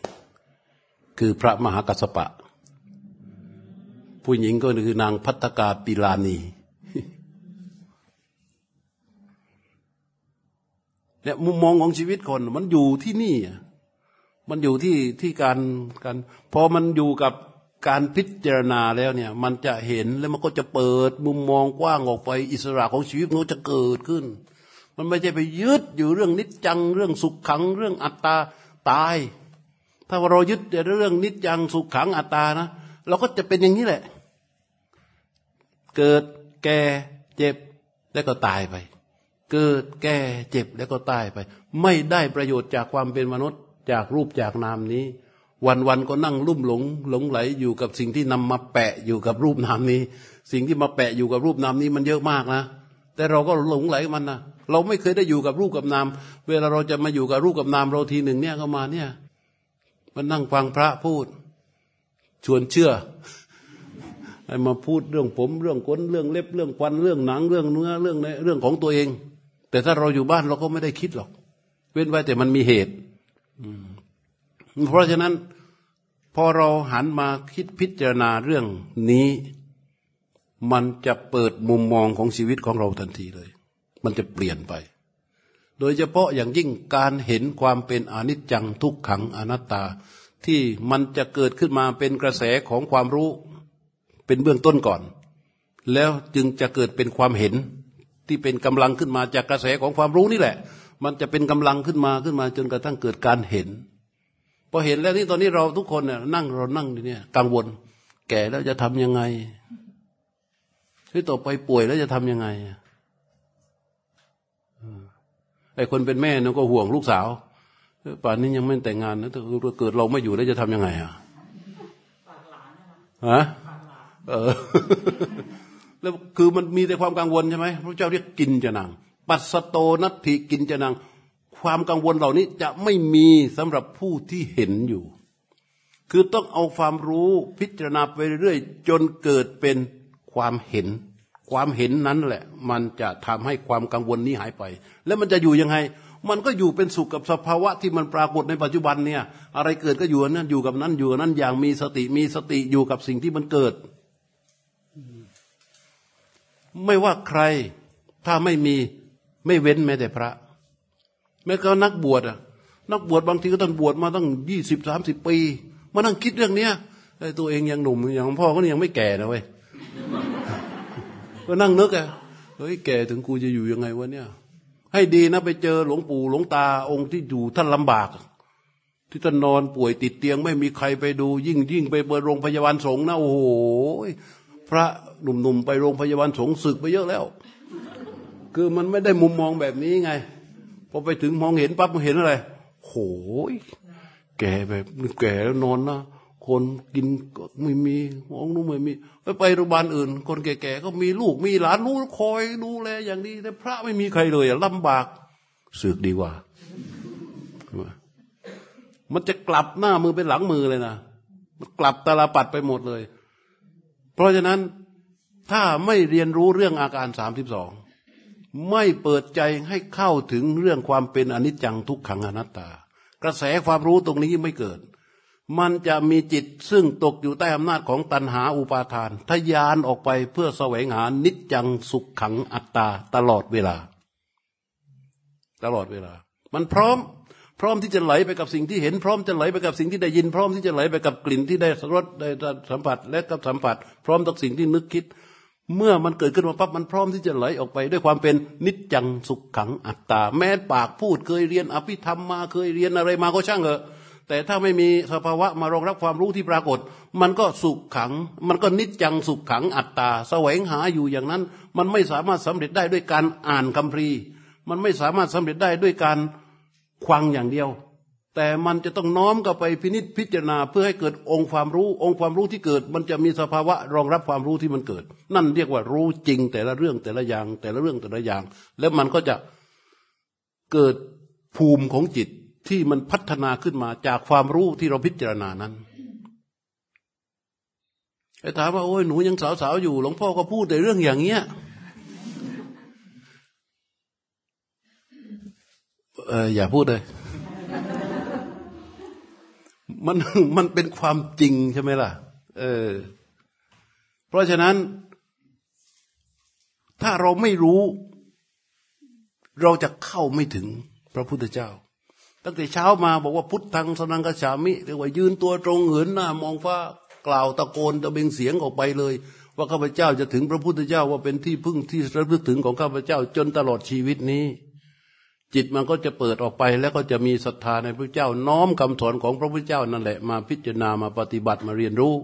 Speaker 1: คือพระมหากัสสปะ ผู้หญิงก็คือนางพัฒกาปิลานีเนี่ยมุมมองของชีวิตคนมันอยู่ที่นี่ มันอยู่ที่ที่การการพอมันอยู่กับการพิจารณาแล้วเนี่ย มันจะเห็นแล้วมันก็จะเปิดมุมมองกว้างออกไป อิสระของชีวิตมันจะเกิดขึ้น มันไม่ใช่ไปยึดอยู่เรื่องนิจจังเรื่องสุขขังเรื่องอัตตาตาย ถ้าเรายึดเรื่องนิจจังสุขขังอัตตานะเราก็จะเป็นอย่างนี้แหละ เกิดแก่เจ็บแล้วก็ตายไป เกิดแก่เจ็บแล้วก็ตายไป ไม่ได้ประโยชน์จากความเป็นมนุษย์จากรูปจากนามนี้ วันวันก็นั่งลุ่มหลง หลงไหลอยู่กับสิ่งที่นำมาแปะอยู่กับรูปนามนี้ สิ่งที่มาแปะอยู่กับรูปนามนี้มันเยอะมากนะ แต่เราก็หลงไหลมันนะเราไม่เคยได้อยู่กับรูปกับนาม เวลาเราจะมาอยู่กับรูปกับนามเราทีหนึ่งเนี่ยก็มาเนี่ย มันนั่งฟังพระพูด ชวนเชื่อให้มาพูดเรื่องผม เรื่องขนเรื่องเล็บเรื่องควันเรื่องหนังเรื่องเนื้อเรื่องในเรื่องของตัวเอง แต่ถ้าเราอยู่บ้านเราก็ไม่ได้คิดหรอก เว้นไว้แต่มันมีเหตุเพราะฉะนั้น พอเราหันมาคิดพิจารณาเรื่องนี้ มันจะเปิดมุมมองของชีวิตของเราทันทีเลย มันจะเปลี่ยนไป โดยเฉพาะอย่างยิ่งการเห็นความเป็นอนิจจังทุกขังอนัตตา ที่มันจะเกิดขึ้นมาเป็นกระแสของความรู้เป็นเบื้องต้นก่อน แล้วจึงจะเกิดเป็นความเห็นที่เป็นกำลังขึ้นมาจากกระแสของความรู้นี่แหละ มันจะเป็นกำลังขึ้นมาขึ้นมาจนกระทั่งเกิดการเห็นพอเห็นแล้วนี่ตอนนี้เราทุกคนเนี่ยนั่งเรานั่งเนี่ยกังวล แก่แล้วจะทำยังไงเฮ้ยต่อไปป่วยแล้วจะทำยังไง อ้คนเป็นแม่เนี่ยก็ห่วงลูกสาวป่านนี้ยังไม่แต่งงานนะถ้าเกิดเราไม่อยู่แล้วจะทำยังไงอะฮะเออแล้วคือมันมีแต่ความกังวลใช่ไหมพระเจ้าเรียกกินจะนัง ปัสโตนัตถิกินจะนัง ความกังวลเหล่านี้จะไม่มีสำหรับผู้ที่เห็นอยู่ คือต้องเอาความรู้พิจารณาไปเรื่อยจนเกิดเป็นความเห็น ความเห็นนั้นแหละ มันจะทำให้ความกังวลนี้หายไป แล้วมันจะอยู่ยังไง มันก็อยู่เป็นสุขกับสภาวะที่มันปรากฏในปัจจุบันเนี่ยอะไรเกิดก็อยู่นั้นอยู่กับนั้นอยู่กับนั้นอย่างมีสติมีสติอยู่กับสิ่งที่มันเกิด ไม่ว่าใครถ้าไม่มีไม่เว้นแม้แต่พระ แม้ก็นักบวชอะนักบวชบางทีก็ต้องบวชมาตั้งยี่สิบสามสิบปี มานั่งคิดเรื่องเนี้ยตัวเองยังหนุ่มอย่างพ่อก็ยังไม่แก่นะเว้ย ก็นั่งนึกอะเฮ้ยแก่ถึงกูจะอยู่ยังไงวะเนี่ย ให้ดีนะไปเจอหลวงปู่หลวงตาองค์ที่อยู่ท่านลำบาก ที่ท่านนอนป่วยติดเตียง ไม่มีใครไปดู ยิ่งยิ่งไปเปิดโรงพยาบาลสงฆ์นะโอ้โหพระหนุ่มๆไปโรงพยาบาลสงฆ์ศึกไปเยอะแล้ว คือมันไม่ได้มุมมองแบบนี้ไงพอไปถึงมองเห็นปั๊บมันเห็นอะไรโหยแก่แบบแก่แล้วนอนนะ คนกินก็ไม่มีมองนู้นไม่มีไปไปโรงพยาบาลอื่น คนแก่ๆก็มีลูกมีหลานรู้คอยดูแลอย่างดีแต่พระไม่มีใครเลยอะลำบากสึกดีกว่า มันจะกลับหน้ามือเป็นหลังมือเลยนะมันกลับตาลปัดไปหมดเลย เพราะฉะนั้นถ้าไม่เรียนรู้เรื่องอาการสามสิบสองไม่เปิดใจให้เข้าถึงเรื่องความเป็นอนิจจังทุกขังอนัตตา กระแสความรู้ตรงนี้ไม่เกิด มันจะมีจิตซึ่งตกอยู่ใต้อำนาจของตัณหาอุปาทานทยานออกไปเพื่อแสวงหานิจจังสุขขังอัตตาตลอดเวลา ตลอดเวลา มันพร้อม พร้อมที่จะไหลไปกับสิ่งที่เห็นพร้อมจะไหลไปกับสิ่งที่ได้ยิน พร้อมที่จะไหลไปกับกลิ่นที่ได้รสได้สัมผัสและกับสัมผัส พร้อมกับสิ่งที่นึกคิด เมื่อมันเกิดขึ้นมาปั๊บมันพร้อมที่จะไหลออกไป ด้วยความเป็นนิจจังสุขขังอัตตา แม้ปากพูดเคยเรียนอภิธรรมมาเคยเรียนอะไรมาก็ช่างเถอะ แต่ถ้าไม่มีสภาวะมารองรับความรู้ที่ปรากฏ มันก็สุขขัง มันก็นิจจังสุขขังอัตตาแสวงหาอยู่อย่างนั้น มันไม่สามารถสำเร็จได้ด้วยการอ่านคำพรีมันไม่สามารถสำเร็จได้ด้วยการควังอย่างเดียว แต่มันจะต้องน้อมกับไปพินิจพิจารณาเพื่อให้เกิดองค์ความรู้ องค์ความรู้ที่เกิด มันจะมีสภาวะรองรับความรู้ที่มันเกิด นั่นเรียกว่ารู้จริงแต่ละเรื่องแต่ละอย่างแต่ละเรื่องแต่ละอย่าง แล้วมันก็จะเกิดภูมิของจิต ที่มันพัฒนาขึ้นมาจากความรู้ที่เราพิจารณานั้นไอ้ถามว่าโอ้ยหนูยังสาวๆอยู่ หลวงพ่อก็พูดแต่เรื่องอย่างเงี้ยเอออย่าพูดเลย มันมันเป็นความจริงใช่ไหมล่ะ เออ เพราะฉะนั้น ถ้าเราไม่รู้ เราจะเข้าไม่ถึงพระพุทธเจ้า ตั้งแต่เช้ามาบอกว่าพุทธังสนังกฉามิเรียกว่ายืนตัวตรงเหินหน้ามองฟ้ากล่าวตะโกนตะเบงเสียงออกไปเลย ว่าข้าพเจ้าจะถึงพระพุทธเจ้าว่าเป็นที่พึ่งที่ระลึกถึงของข้าพเจ้าจนตลอดชีวิตนี้ จิตมันก็จะเปิดออกไปแล้วก็จะมีศรัทธาในพระเจ้าน้อมคำสอนของพระพุทธเจ้านั่นแหละมาพิจารณามาปฏิบัติมาเรียนรู้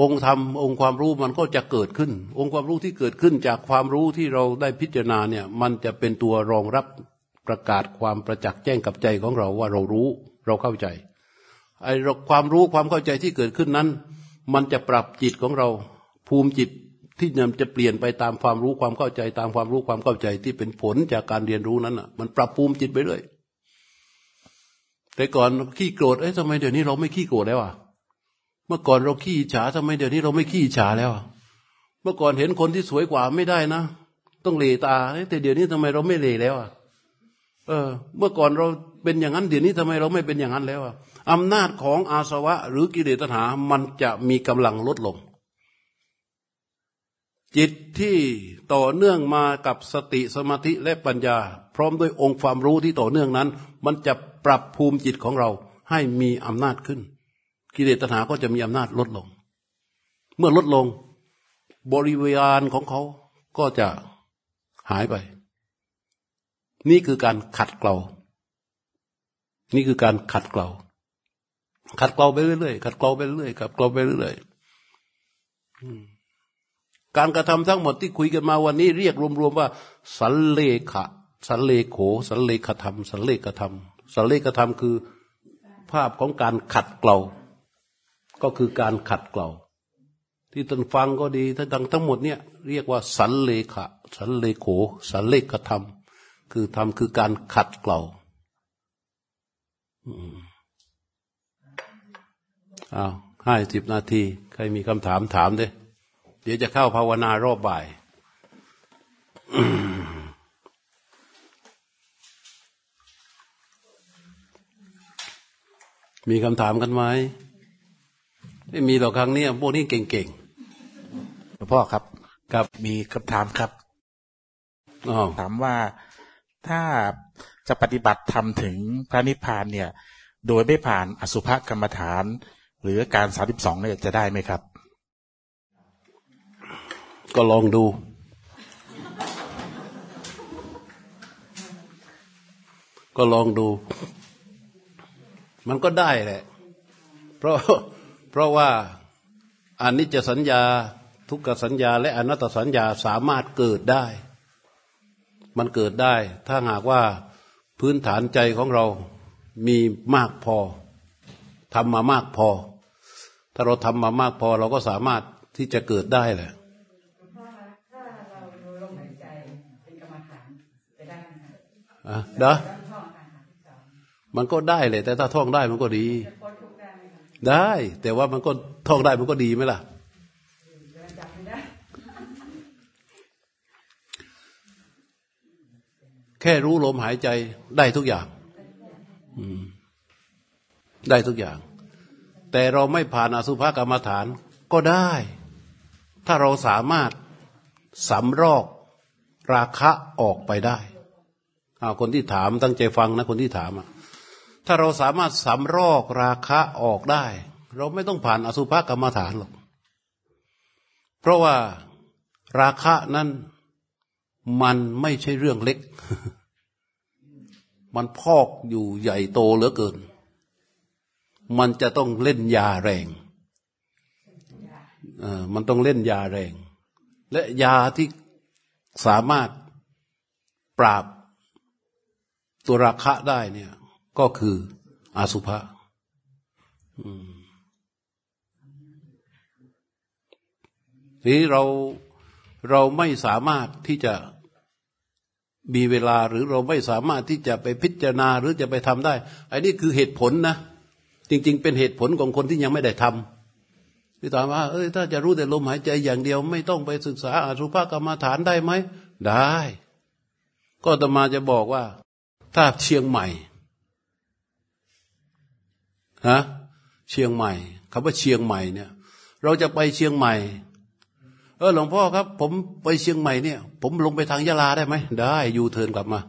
Speaker 1: องค์ธรรมองค์ความรู้มันก็จะเกิดขึ้น องค์ความรู้ที่เกิดขึ้นจากความรู้ที่เราได้พิจารณาเนี่ยมันจะเป็นตัวรองรับ ประกาศความประจักษ์แจ้งกับใจของเราว่าเรารู้เราเข้าใจไอ้ความรู้ความเข้าใจที่เกิดขึ้นนั้น มันจะปรับจิตของเราภูมิจิตที่นจะเปลี่ยนไปตามความรู้ความเข้าใจ ตามความรู้ความเข้าใจที่เป็นผลจากการเรียนรู้นั้นอะ มันปรับปรุงจิตไปเรื่อยแต่ก่อนขี้โกรธเอ้ยทำไมเดี๋ยวนี้เราไม่ขี้โกรธแล้วอะเมื่อก่อนเราขี้ฉาทำไมเดี๋ยวนี้เราไม่ขี้ฉาแล้วเมื่อก่อนเห็นคนที่สวยกว่าไม่ได้นะ ต้องเลตาแต่เดี๋ยวนี้ทำไมเราไม่เลแล้วอะ เออ เมื่อก่อนเราเป็นอย่างนั้นเดี๋ยวนี้ทำไมเราไม่เป็นอย่างนั้นแล้วอะอำนาจของอาสวะ หรือกิเลสตัณหา มันจะมีกำลังลดลง จิตที่ต่อเนื่องมากับสติสมาธิและปัญญา พร้อมด้วยองค์ความรู้ที่ต่อเนื่องนั้น มันจะปรับภูมิจิตของเราให้มีอำนาจขึ้น กิเลสตัณหาก็จะมีอำนาจลดลง เมื่อลดลง บริเวณของเขาก็จะหายไป นี่คือการขัดเกลา นี่คือการขัดเกลา ขัดเกลาไปเรื่อยๆ ขัดเกลาไปเรื่อยๆ ขัดเกลาไปเรื่อยๆ การกระทำทั้งหมดที่คุยกันมาวันนี้ เรียกรวมๆว่า สันเลขะ สันเลโข สันเลขธรรม สันเลขธรรม สันเลขธรรมคือภาพของการขัดเกลา ก็คือการขัดเกลา ที่ท่านฟังก็ดีทั้งทั้งหมดเนี่ย เรียกว่าสันเลขะ สันเลโข สันเลขธรรม คือธรรมคือการขัดเกลาอ้าวห้าสิบนาที ใครมีคำถามถามด้เดี๋ยวจะเข้าภาวนารอบบ่ายมีคำถามกันไหมไม่มีหรอกครั้งนี้พวกนี้เก่ง
Speaker 4: ๆหลวงพ่อครับ
Speaker 1: ครับ
Speaker 4: มีคำถามครับ ถามว่า ถ้าจะปฏิบัติทำถึงพระนิพพานเนี่ย โดยไม่ผ่านอสุภกรรมฐาน หรือการสาสิบสองเนี่ยจะได้ไหมครับ
Speaker 1: ก็ลองดู ก็ลองดู มันก็ได้แหละ เพราะเพราะว่าอนิจจสัญญาทุกขสัญญาและอนัตตสัญญาสามารถเกิดได้ มันเกิดได้ ถ้าหากว่าพื้นฐานใจของเรามีมากพอทำมามากพอ ถ้าเราทำมามากพอเราก็สามารถที่จะเกิดได้แหละอะเด้อมันก็ได้เลย แต่ถ้าท่องได้มันก็ดี ได้ แต่ว่ามันก็ท่องได้มันก็ดีไหมล่ะ แค่รู้ลมหายใจได้ทุกอย่างได้ทุกอย่าง แต่เราไม่ผ่านอสุภกรรมฐานก็ได้ ถ้าเราสามารถสำรอกราคะออกไปได้คนที่ถามตั้งใจฟังนะคนที่ถามอะถ้าเราสามารถสำรอกราคะออกได้ เราไม่ต้องผ่านอสุภกรรมฐานหรอก เพราะว่าราคะนั้น มันไม่ใช่เรื่องเล็ก มันพอกอยู่ใหญ่โตเหลือเกิน มันจะต้องเล่นยาแรงมันต้องเล่นยาแรง และยาที่สามารถปราบตัวราคะได้เนี่ย ก็คืออาสุภะทีนี้เราเราไม่สามารถที่จะ มีเวลาหรือเราไม่สามารถที่จะไปพิจารณาหรือจะไปทำได้ไอันนี้คือเหตุผลนะ จริง ๆ เป็นเหตุผลของคนที่ยังไม่ได้ทำที่ถามว่าเอ้ยถ้าจะรู้แต่ลมหายใจอย่างเดียว ไม่ต้องไปศึกษาอาสุภกรรมฐานได้ไหมได้ ก็ตมาจะบอกว่า ถ้าเชียงใหม่ฮะเชียงใหม่คำว่าเชียงใหม่เนี่ย เราจะไปเชียงใหม่ ออหลวงพ่อครับ ผมไปเชียงใหม่เนี่ย ผมลงไปทางยะลาได้ไหมได้ยูเทิร์นกลับมา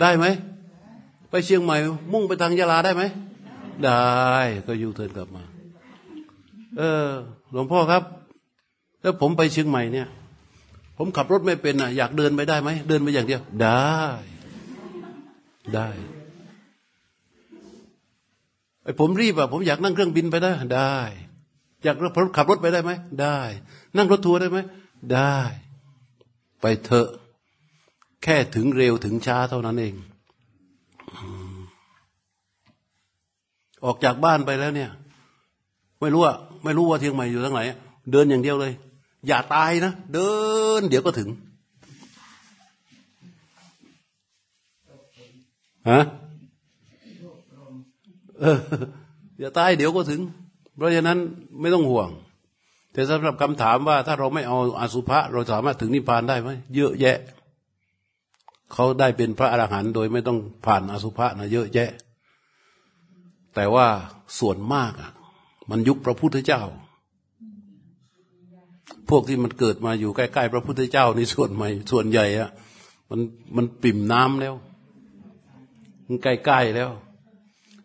Speaker 1: ได้ไหมไปเชียงใหม่ มุ่งไปทางยะลาได้ไหมได้ก็ยูเทิร์นกลับมา เออ หลวงพ่อครับถ้าผมไปเชียงใหม่เนี่ย ผมขับรถไม่เป็นอะ อยากเดินไปได้ไหมเดินไปอย่างเดียว ได้ ได้ ไอ้ผมรีบอะผมอยากนั่งเครื่องบินไปได้ได้ อยากขับรถไปได้ไหมได้ นั่งรถทัวร์ได้ไหมได้ ไปเถอะ แค่ถึงเร็วถึงช้าเท่านั้นเอง ออกจากบ้านไปแล้วเนี่ย ไม่รู้ว่าไม่รู้ว่าเทียงใหม่อยู่ทางไหนเดินอย่างเดียวเลย อย่าตายนะ เดิน เดี๋ยวก็ถึงฮะ อย่าตายเดี๋ยวก็ถึง เพราะฉะนั้นไม่ต้องห่วง แต่สำหรับคำถามว่า ถ้าเราไม่เอาอาสุภะเราสามารถถึงนิพพานได้ไหมเยอะแยะ เขาได้เป็นพระอรหันต์โดยไม่ต้องผ่านอสุภะนะเยอะแยะ แต่ว่าส่วนมากอะ มันยุคพระพุทธเจ้า พวกที่มันเกิดมาอยู่ใกล้ๆพระพุทธเจ้าในส่วนใหม่ ส่วนใหญ่อะมันมันปิ่มน้ำแล้ว มันใกล้ๆแล้ว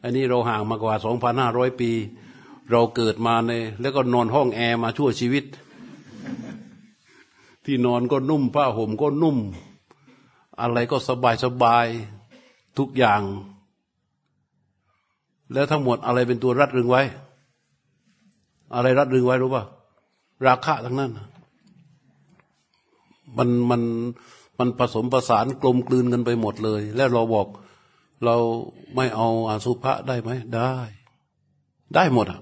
Speaker 1: อันนี้เราห่างมากว่าสองพันห้าร้อยปี เราเกิดมาใน แล้วก็นอนห้องแอร์มาชั่วชีวิต ที่นอนก็นุ่มผ้าห่มก็นุ่ม อะไรก็สบายสบายทุกอย่าง แล้วทั้งหมดอะไรเป็นตัวรัดรึงไว้ อะไรรัดรึงไว้รู้ป่ะราคะทั้งนั้นมันมันมันผสมประสานกลมกลืนกันไปหมดเลย แล้วเราบอก เราไม่เอาอาสุภะได้ไหมได้ ได้หมดอะ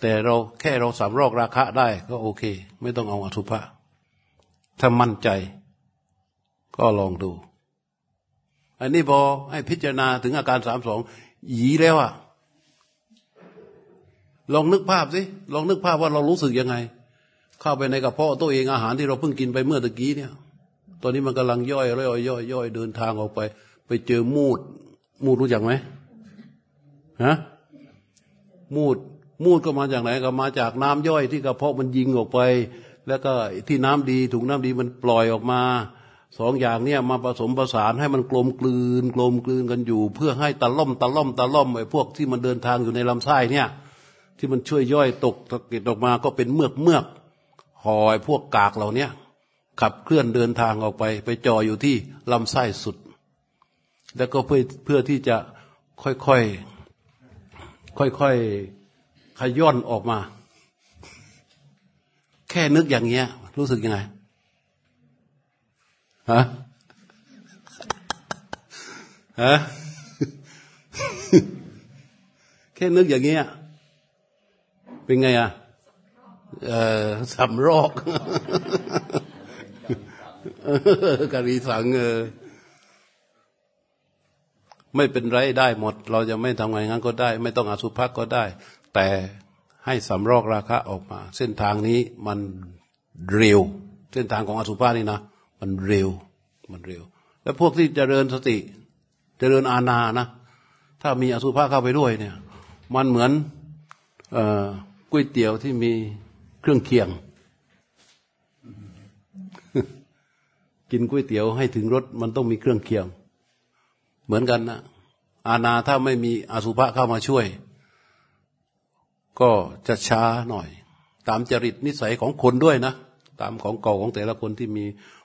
Speaker 1: แต่เราแค่เราสามรอกราคะได้ก็โอเค ไม่ต้องเอาอาสุภะถ้ามั่นใจ ก็ลองดู อันนี้พอให้พิจารณาถึงอาการสามสองหยีแล้วอะลองนึกภาพสิลองนึกภาพว่าเรารู้สึกยังไง เข้าไปในกระเพาะตัวเองอาหารที่เราเพิ่งกินไปเมื่อตะกี้เนี่ย ตอนนี้มันกำลังย่อยย่อยย่อยย่อยเดินทางออกไป ไปเจอมูด มูดรู้จักไหมฮะมูด มูดก็มาจากไหนก็มาจากน้ำย่อยที่กระเพาะมันยิงออกไป แล้วก็ที่น้ำดีถุงน้ำดีมันปล่อยออกมาสองอย่างเนี่ยมาผสมประสานให้มันกลมกลืน กลมกลืนกันอยู่ เพื่อให้ตะล่อมตะล่อมตะล่อมไอ้พวกที่มันเดินทางอยู่ในลำไส้เนี่ย ที่มันช่วยย่อยตกตะกิดออกมาก็เป็นเมือกเมือกหอยพวกกากเหล่านี้ขับเคลื่อนเดินทางออกไป ไปจ่ออยู่ที่ลำไส้สุด แล้วก็เพื่อเพื่อที่จะค่อยๆค่อยๆขย่อนออกมา แค่นึกอย่างเงี้ย รู้สึกยังไงฮะฮะแค่นึกอย่างเงี้ยเป็นไงอะเออสำรอกกะรีสังเออ ไม่เป็นไรได้หมด เราจะไม่ทำไงงั้นก็ได้ ไม่ต้องอสุภะก็ได้ แต่ให้สำรอกราคะออกมา เส้นทางนี้มันเร็ว เส้นทางของอสุภะนี่นะ มันเร็วมันเร็ว แล้วพวกที่จเจริญสติจเจริญอาณานะถ้ามีอสุภะเข้าไปด้วยเนี่ย มันเหมือนก๋วยเตี๋ยวที่มีเครื่องเคียง กินก๋วยเตี๋ยวให้ถึงรสมันต้องมีเครื่องเคียง เหมือนกันนะอาณาถ้าไม่มีอสุภะเข้ามาช่วย ก็จะช้าหน่อย ตามจริตนิสัยของคนด้วยนะ ตามของเก่าของแต่ละคนที่มี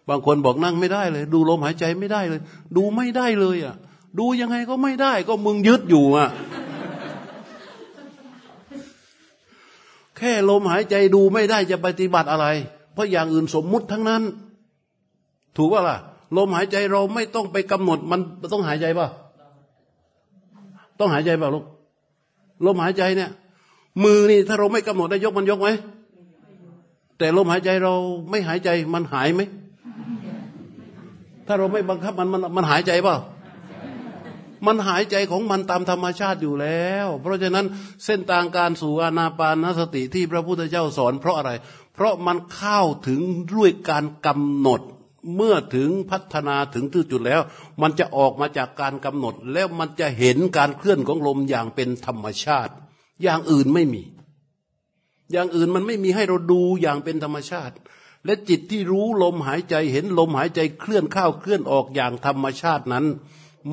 Speaker 1: บางคนบอกนั่งไม่ได้เลย ดูลมหายใจไม่ได้เลย ดูไม่ได้เลยอะ ดูยังไงก็ไม่ได้ ก็มึงยึดอยู่อะแค่ลมหายใจดูไม่ได้จะปฏิบัติอะไร เพราะอย่างอื่นสมมุติทั้งนั้น ถูกป่ะล่ะ ลมหายใจเราไม่ต้องไปกำหนดมันต้องหายใจป่ะต้องหายใจป่ะลูกลมหายใจเนี่ย มือนี่ถ้าเราไม่กำหนดได้ยกมันยกไหมแต่ลมหายใจเราไม่หายใจมันหายไหมถ้าเราไม่บังคับมันมันมันหายใจเปล่ามันหายใจของมันตามธรรมชาติอยู่แล้ว เพราะฉะนั้นเส้นทางการสู่อานาปานสติที่พระพุทธเจ้าสอน เพราะอะไร เพราะมันเข้าถึงด้วยการกำหนด เมื่อถึงพัฒนาถึงที่จุดแล้ว มันจะออกมาจากการกำหนด แล้วมันจะเห็นการเคลื่อนของลมอย่างเป็นธรรมชาติ อย่างอื่นไม่มี อย่างอื่นมันไม่มีให้เราดูอย่างเป็นธรรมชาติ และจิตที่รู้ลมหายใจเห็นลมหายใจเคลื่อนเข้าเคลื่อนออกอย่างธรรมชาตินั้น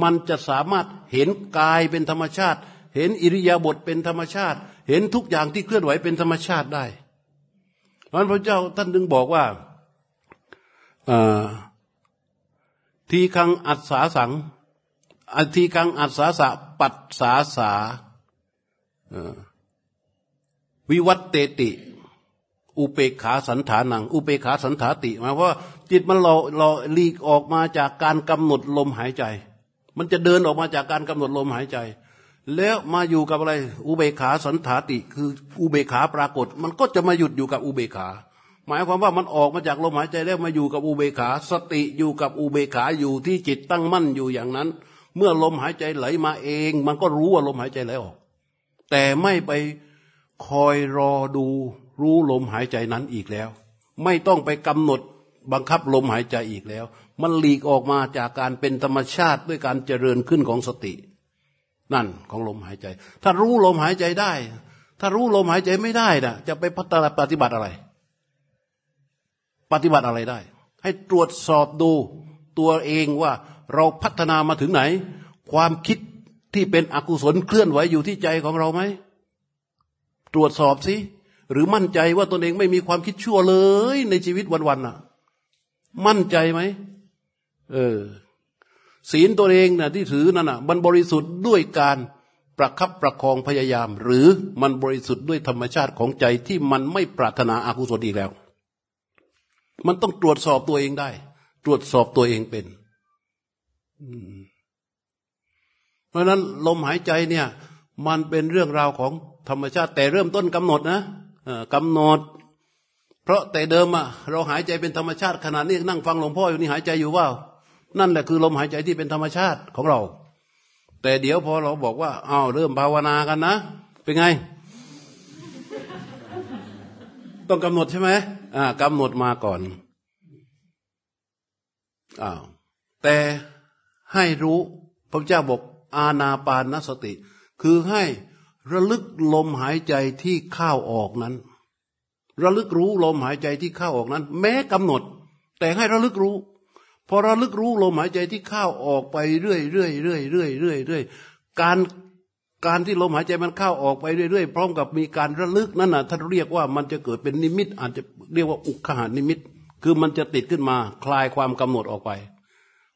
Speaker 1: มันจะสามารถเห็นกายเป็นธรรมชาติ เห็นอิริยาบถเป็นธรรมชาติ เห็นทุกอย่างที่เคลื่อนไหวเป็นธรรมชาติได้เพราะพระเจ้าท่านดึงบอกว่า ทีคังอัศสาสังอทีคังอัศสาสะปัสสาสาวิวัตเตติ อุเปขาสันฐานัง อุเปขาสันถาติหมายว่าจิตมันหล่อหล่อลีกออกมาจากการกำหนดลมหายใจ มันจะเดินออกมาจากการกำหนดลมหายใจ แล้วมาอยู่กับอะไร อุเบขาสันถาติ คืออุเบขาปรากฏ มันก็จะมาหยุดอยู่กับอุเบขา หมายความว่ามันออกมาจากลมหายใจแล้วมาอยู่กับอุเบกขา สติอยู่กับอุเบกขาอยู่ที่จิตตั้งมั่นอยู่อย่างนั้น เมื่อลมหายใจไหลมาเอง มันก็รู้ว่าลมหายใจไหลออก แต่ไม่ไปคอยรอดูรู้ลมหายใจนั้นอีกแล้ว ไม่ต้องไปกำหนดบังคับลมหายใจอีกแล้ว มันหลีกออกมาจากการเป็นธรรมชาติด้วยการเจริญขึ้นของสติ นั่นของลมหายใจ ถ้ารู้ลมหายใจได้ ถ้ารู้ลมหายใจไม่ได้นะจะไปพัฒนาปฏิบัติอะไร ปฏิบัติอะไรได้ ให้ตรวจสอบดูตัวเองว่าเราพัฒนามาถึงไหน ความคิดที่เป็นอกุศลเคลื่อนไหวอยู่ที่ใจของเราไหม ตรวจสอบสิหรือมั่นใจว่าตนเองไม่มีความคิดชั่วเลยในชีวิตวันๆน่ะ มั่นใจไหมเออศีลตัวเองนะ่ะที่ถือนั่นน่ะมันบริสุทธิ์ด้วยการประคับประคองพยายาม หรือมันบริสุทธิ์ด้วยธรรมชาติของใจที่มันไม่ปรารถนาอากุศลอีกแล้ว มันต้องตรวจสอบตัวเองได้ ตรวจสอบตัวเองเป็นเพราะนั้นลมหายใจเนี่ย มันเป็นเรื่องราวของธรรมชาติ แต่เริ่มต้นกำหนดนะกำหนด เพราะแต่เดิมอะเราหายใจเป็นธรรมชาติขนาดนี้นั่งฟังหลวงพ่ออยู่นี่หายใจอยู่ว่า นั่นแหละคือลมหายใจที่เป็นธรรมชาติของเรา แต่เดี๋ยวพอเราบอกว่าอ้าวเริ่มภาวนากันนะ เป็นไง ต้องกำหนดใช่ไหมอ่ากำหนดมาก่อนอ้าวแต่ให้รู้พระเจ้าบอกอาณาปานสติ คือให้ระลึกลมหายใจที่เข้าออกนั้น ระลึกรู้ลมหายใจที่เข้าออกนั้น แม้กำหนด แต่ให้ระลึกรู้ พอระลึกรู้ลมหายใจที่เข้าออกไปเรื่อยเรื่อยเรื่อยเรื่อยเรื่อยเรื่อยการ การที่ลมหายใจมันเข้าออกไปเรื่อยๆ พร้อมกับมีการระลึกนั่นน่ะท่านเรียกว่ามันจะเกิดเป็นนิมิต อาจจะเรียกว่าอุคหานิมิต คือมันจะติดขึ้นมาคลายความกำหนดออกไป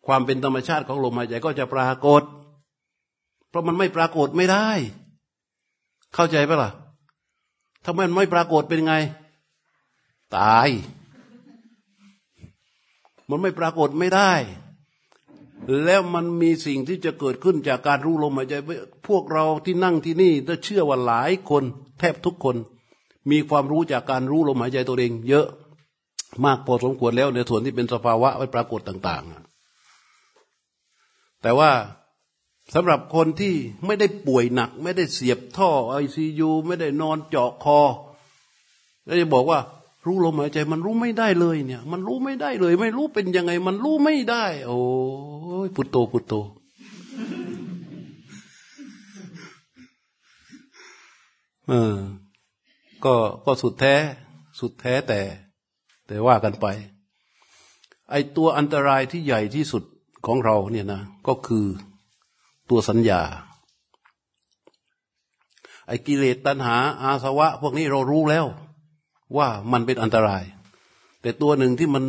Speaker 1: ความเป็นธรรมชาติของลมหายใจก็จะปรากฏ เพราะมันไม่ปรากฏไม่ได้ เข้าใจปะล่ะถ้ามันไม่ปรากฏเป็นไง ตาย มันไม่ปรากฏไม่ได้ แล้วมันมีสิ่งที่จะเกิดขึ้นจากการรู้ลมหายใจ พวกเราที่นั่งที่นี่ถ้าเชื่อว่าหลายคน แทบทุกคน มีความรู้จากการรู้ลมหายใจตัวเอง เยอะมากพอสมควรแล้วในส่วนที่เป็นสภาวะไว้ปรากฏต่าง ๆ แต่ว่าสำหรับคนที่ไม่ได้ป่วยหนัก ไม่ได้เสียบท่อไอซียูไม่ได้นอนเจาะคอ แล้วจะบอกว่า รู้ลมหายใจ มันรู้ไม่ได้เลยเนี่ย มันรู้ไม่ได้เลย ไม่รู้เป็นยังไง มันรู้ไม่ได้ โอ้ยพุทโตพุทโต เออ ก็ก็สุดแท้ สุดแท้แต่ แต่ว่ากันไป ไอตัวอันตรายที่ใหญ่ที่สุดของเราเนี่ยนะ ก็คือตัวสัญญา ไอกิเลสตัณหา อาสวะ พวกนี้เรารู้แล้ว ว่ามันเป็นอันตราย แต่ตัวหนึ่งที่มัน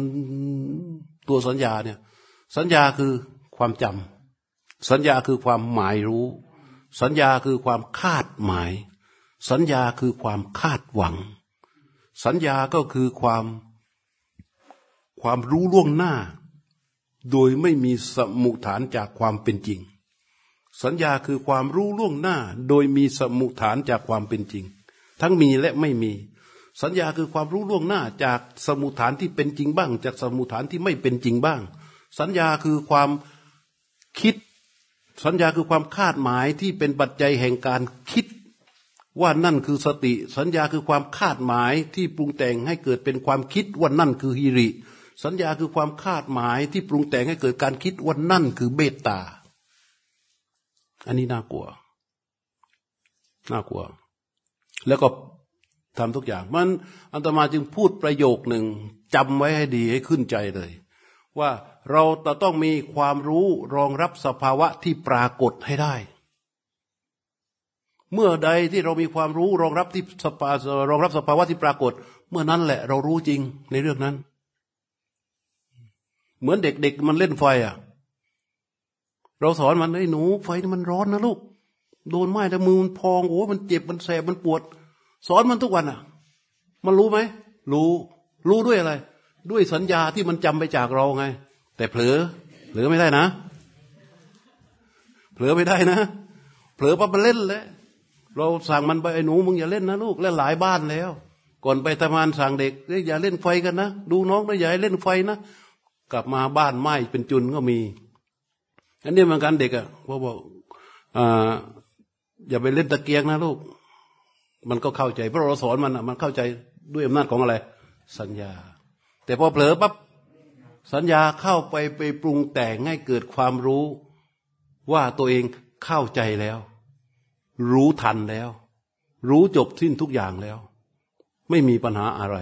Speaker 1: ตัวสัญญาเนี่ย สัญญาคือความจำสัญญาคือความหมายรู้ สัญญาคือความคาดหมาย สัญญาคือความคาดหวัง สัญญาก็คือความความรู้ล่วงหน้า โดยไม่มีสมุฐานจากความเป็นจริง สัญญาคือความรู้ล่วงหน้า โดยมีสมุฐานจากความเป็นจริง ทั้งมีและไม่มี สัญญาคือความรู้ล่วงหน้าจากสมุฐานที่เป็นจริงบ้าง จากสมุฐานที่ไม่เป็นจริงบ้าง สัญญาคือความคิด สัญญาคือความคาดหมายที่เป็นปัจจัยแห่งการคิด ว่านั่นคือสติ สัญญาคือความคาดหมายที่ปรุงแต่งให้เกิดเป็นความคิดว่านั่นคือฮิริ สัญญาคือความคาดหมายที่ปรุงแต่งให้เกิดการคิดว่านั่นคือเบตตา อันนี้น่ากลัว น่ากลัว แล้วก็ ทำทุกอย่างมันอันตมาจึงพูดประโยคหนึ่งจำไว้ให้ดีให้ขึ้นใจเลย ว่าเราจะต้องมีความรู้รองรับสภาวะที่ปรากฏให้ได้ เมื่อใดที่เรามีความรู้รองรับที่สภารองรับสภาวะที่ปรากฏ เมื่อนั้นแหละเรารู้จริงในเรื่องนั้น เหมือนเด็กๆมันเล่นไฟอะ เราสอนมันไอ้หนูไฟมันร้อนนะลูกโดนไหม้แล้วมือมันพองโอ้มันเจ็บมันแสบมันปวด สอนมันทุกวันอะ มันรู้ไหม รู้ รู้ด้วยอะไร ด้วยสัญญาที่มันจำไปจากเราไง แต่เผลอ เผลอไม่ได้นะ เผลอไม่ได้นะ เผลอปั๊บมันเล่นแล้วเราสั่งมันไปไอ้หนูมึงอย่าเล่นนะลูกเล่นหลายบ้านแล้ว ก่อนไปทำงานสั่งเด็กอย่าเล่นไฟกันนะ ดูน้องนะอย่าให้เล่นไฟนะ กลับมาบ้านไหม้เป็นจุนก็มีอันนี้เหมือนกันเด็กอะ่ะพ่อบอกอ่าอย่าไปเล่นตะเกียงนะลูก มันก็เข้าใจเพราะเราสอนมันมันเข้าใจด้วยอำนาจของอะไร สัญญา แต่พอเผลอปั๊บสัญญาเข้าไปไปปรุงแต่งให้เกิดความรู้ว่าตัวเองเข้าใจแล้ว รู้ทันแล้ว รู้จบสิ้นทุกอย่างแล้ว ไม่มีปัญหาอะไร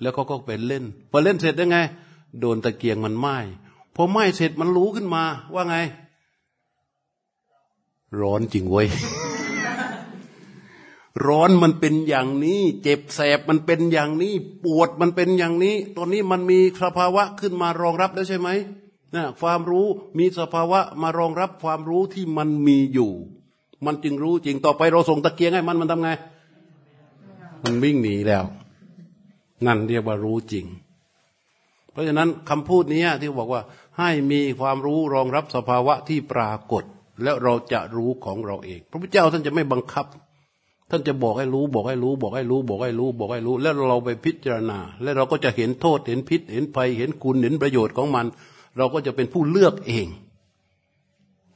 Speaker 1: แล้วเขาก็ไปเล่นพอเล่นเสร็จได้ไง โดนตะเกียงมันไหม้พอไหม้เสร็จมันรู้ขึ้นมาว่าไง ร้อนจริงเว้ย ร้อนมันเป็นอย่างนี้ เจ็บแสบมันเป็นอย่างนี้ ปวดมันเป็นอย่างนี้ ตอนนี้มันมีสภาวะขึ้นมารองรับแล้วใช่ไหมนะความรู้มีสภาวะมารองรับความรู้ที่มันมีอยู่ มันจึงรู้จริงต่อไปเราส่งตะเกียงให้มันมันทำไง มันวิ่งหนีแล้ว นั่นเรียกว่ารู้จริง เพราะฉะนั้นคำพูดนี้ที่บอกว่าให้มีความรู้รองรับสภาวะที่ปรากฏ แล้วเราจะรู้ของเราเอง พระพุทธเจ้าท่านจะไม่บังคับ ท่านจะบอกให้รู้บอกให้รู้ บอกให้รู้บอกให้รู้ บอกให้รู้ แล้วเราไปพิจารณา แล้วเราก็จะเห็นโทษเห็นพิษ เห็นภัยเห็นคุณเห็นประโยชน์ของมัน เราก็จะเป็นผู้เลือกเอง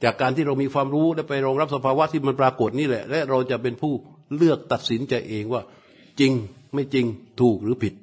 Speaker 1: จากการที่เรามีความรู้และไปรองรับสภาวะที่มันปรากฏนี่แหละ และเราจะเป็นผู้เลือกตัดสินใจเองว่า จริงไม่จริงถูกหรือผิด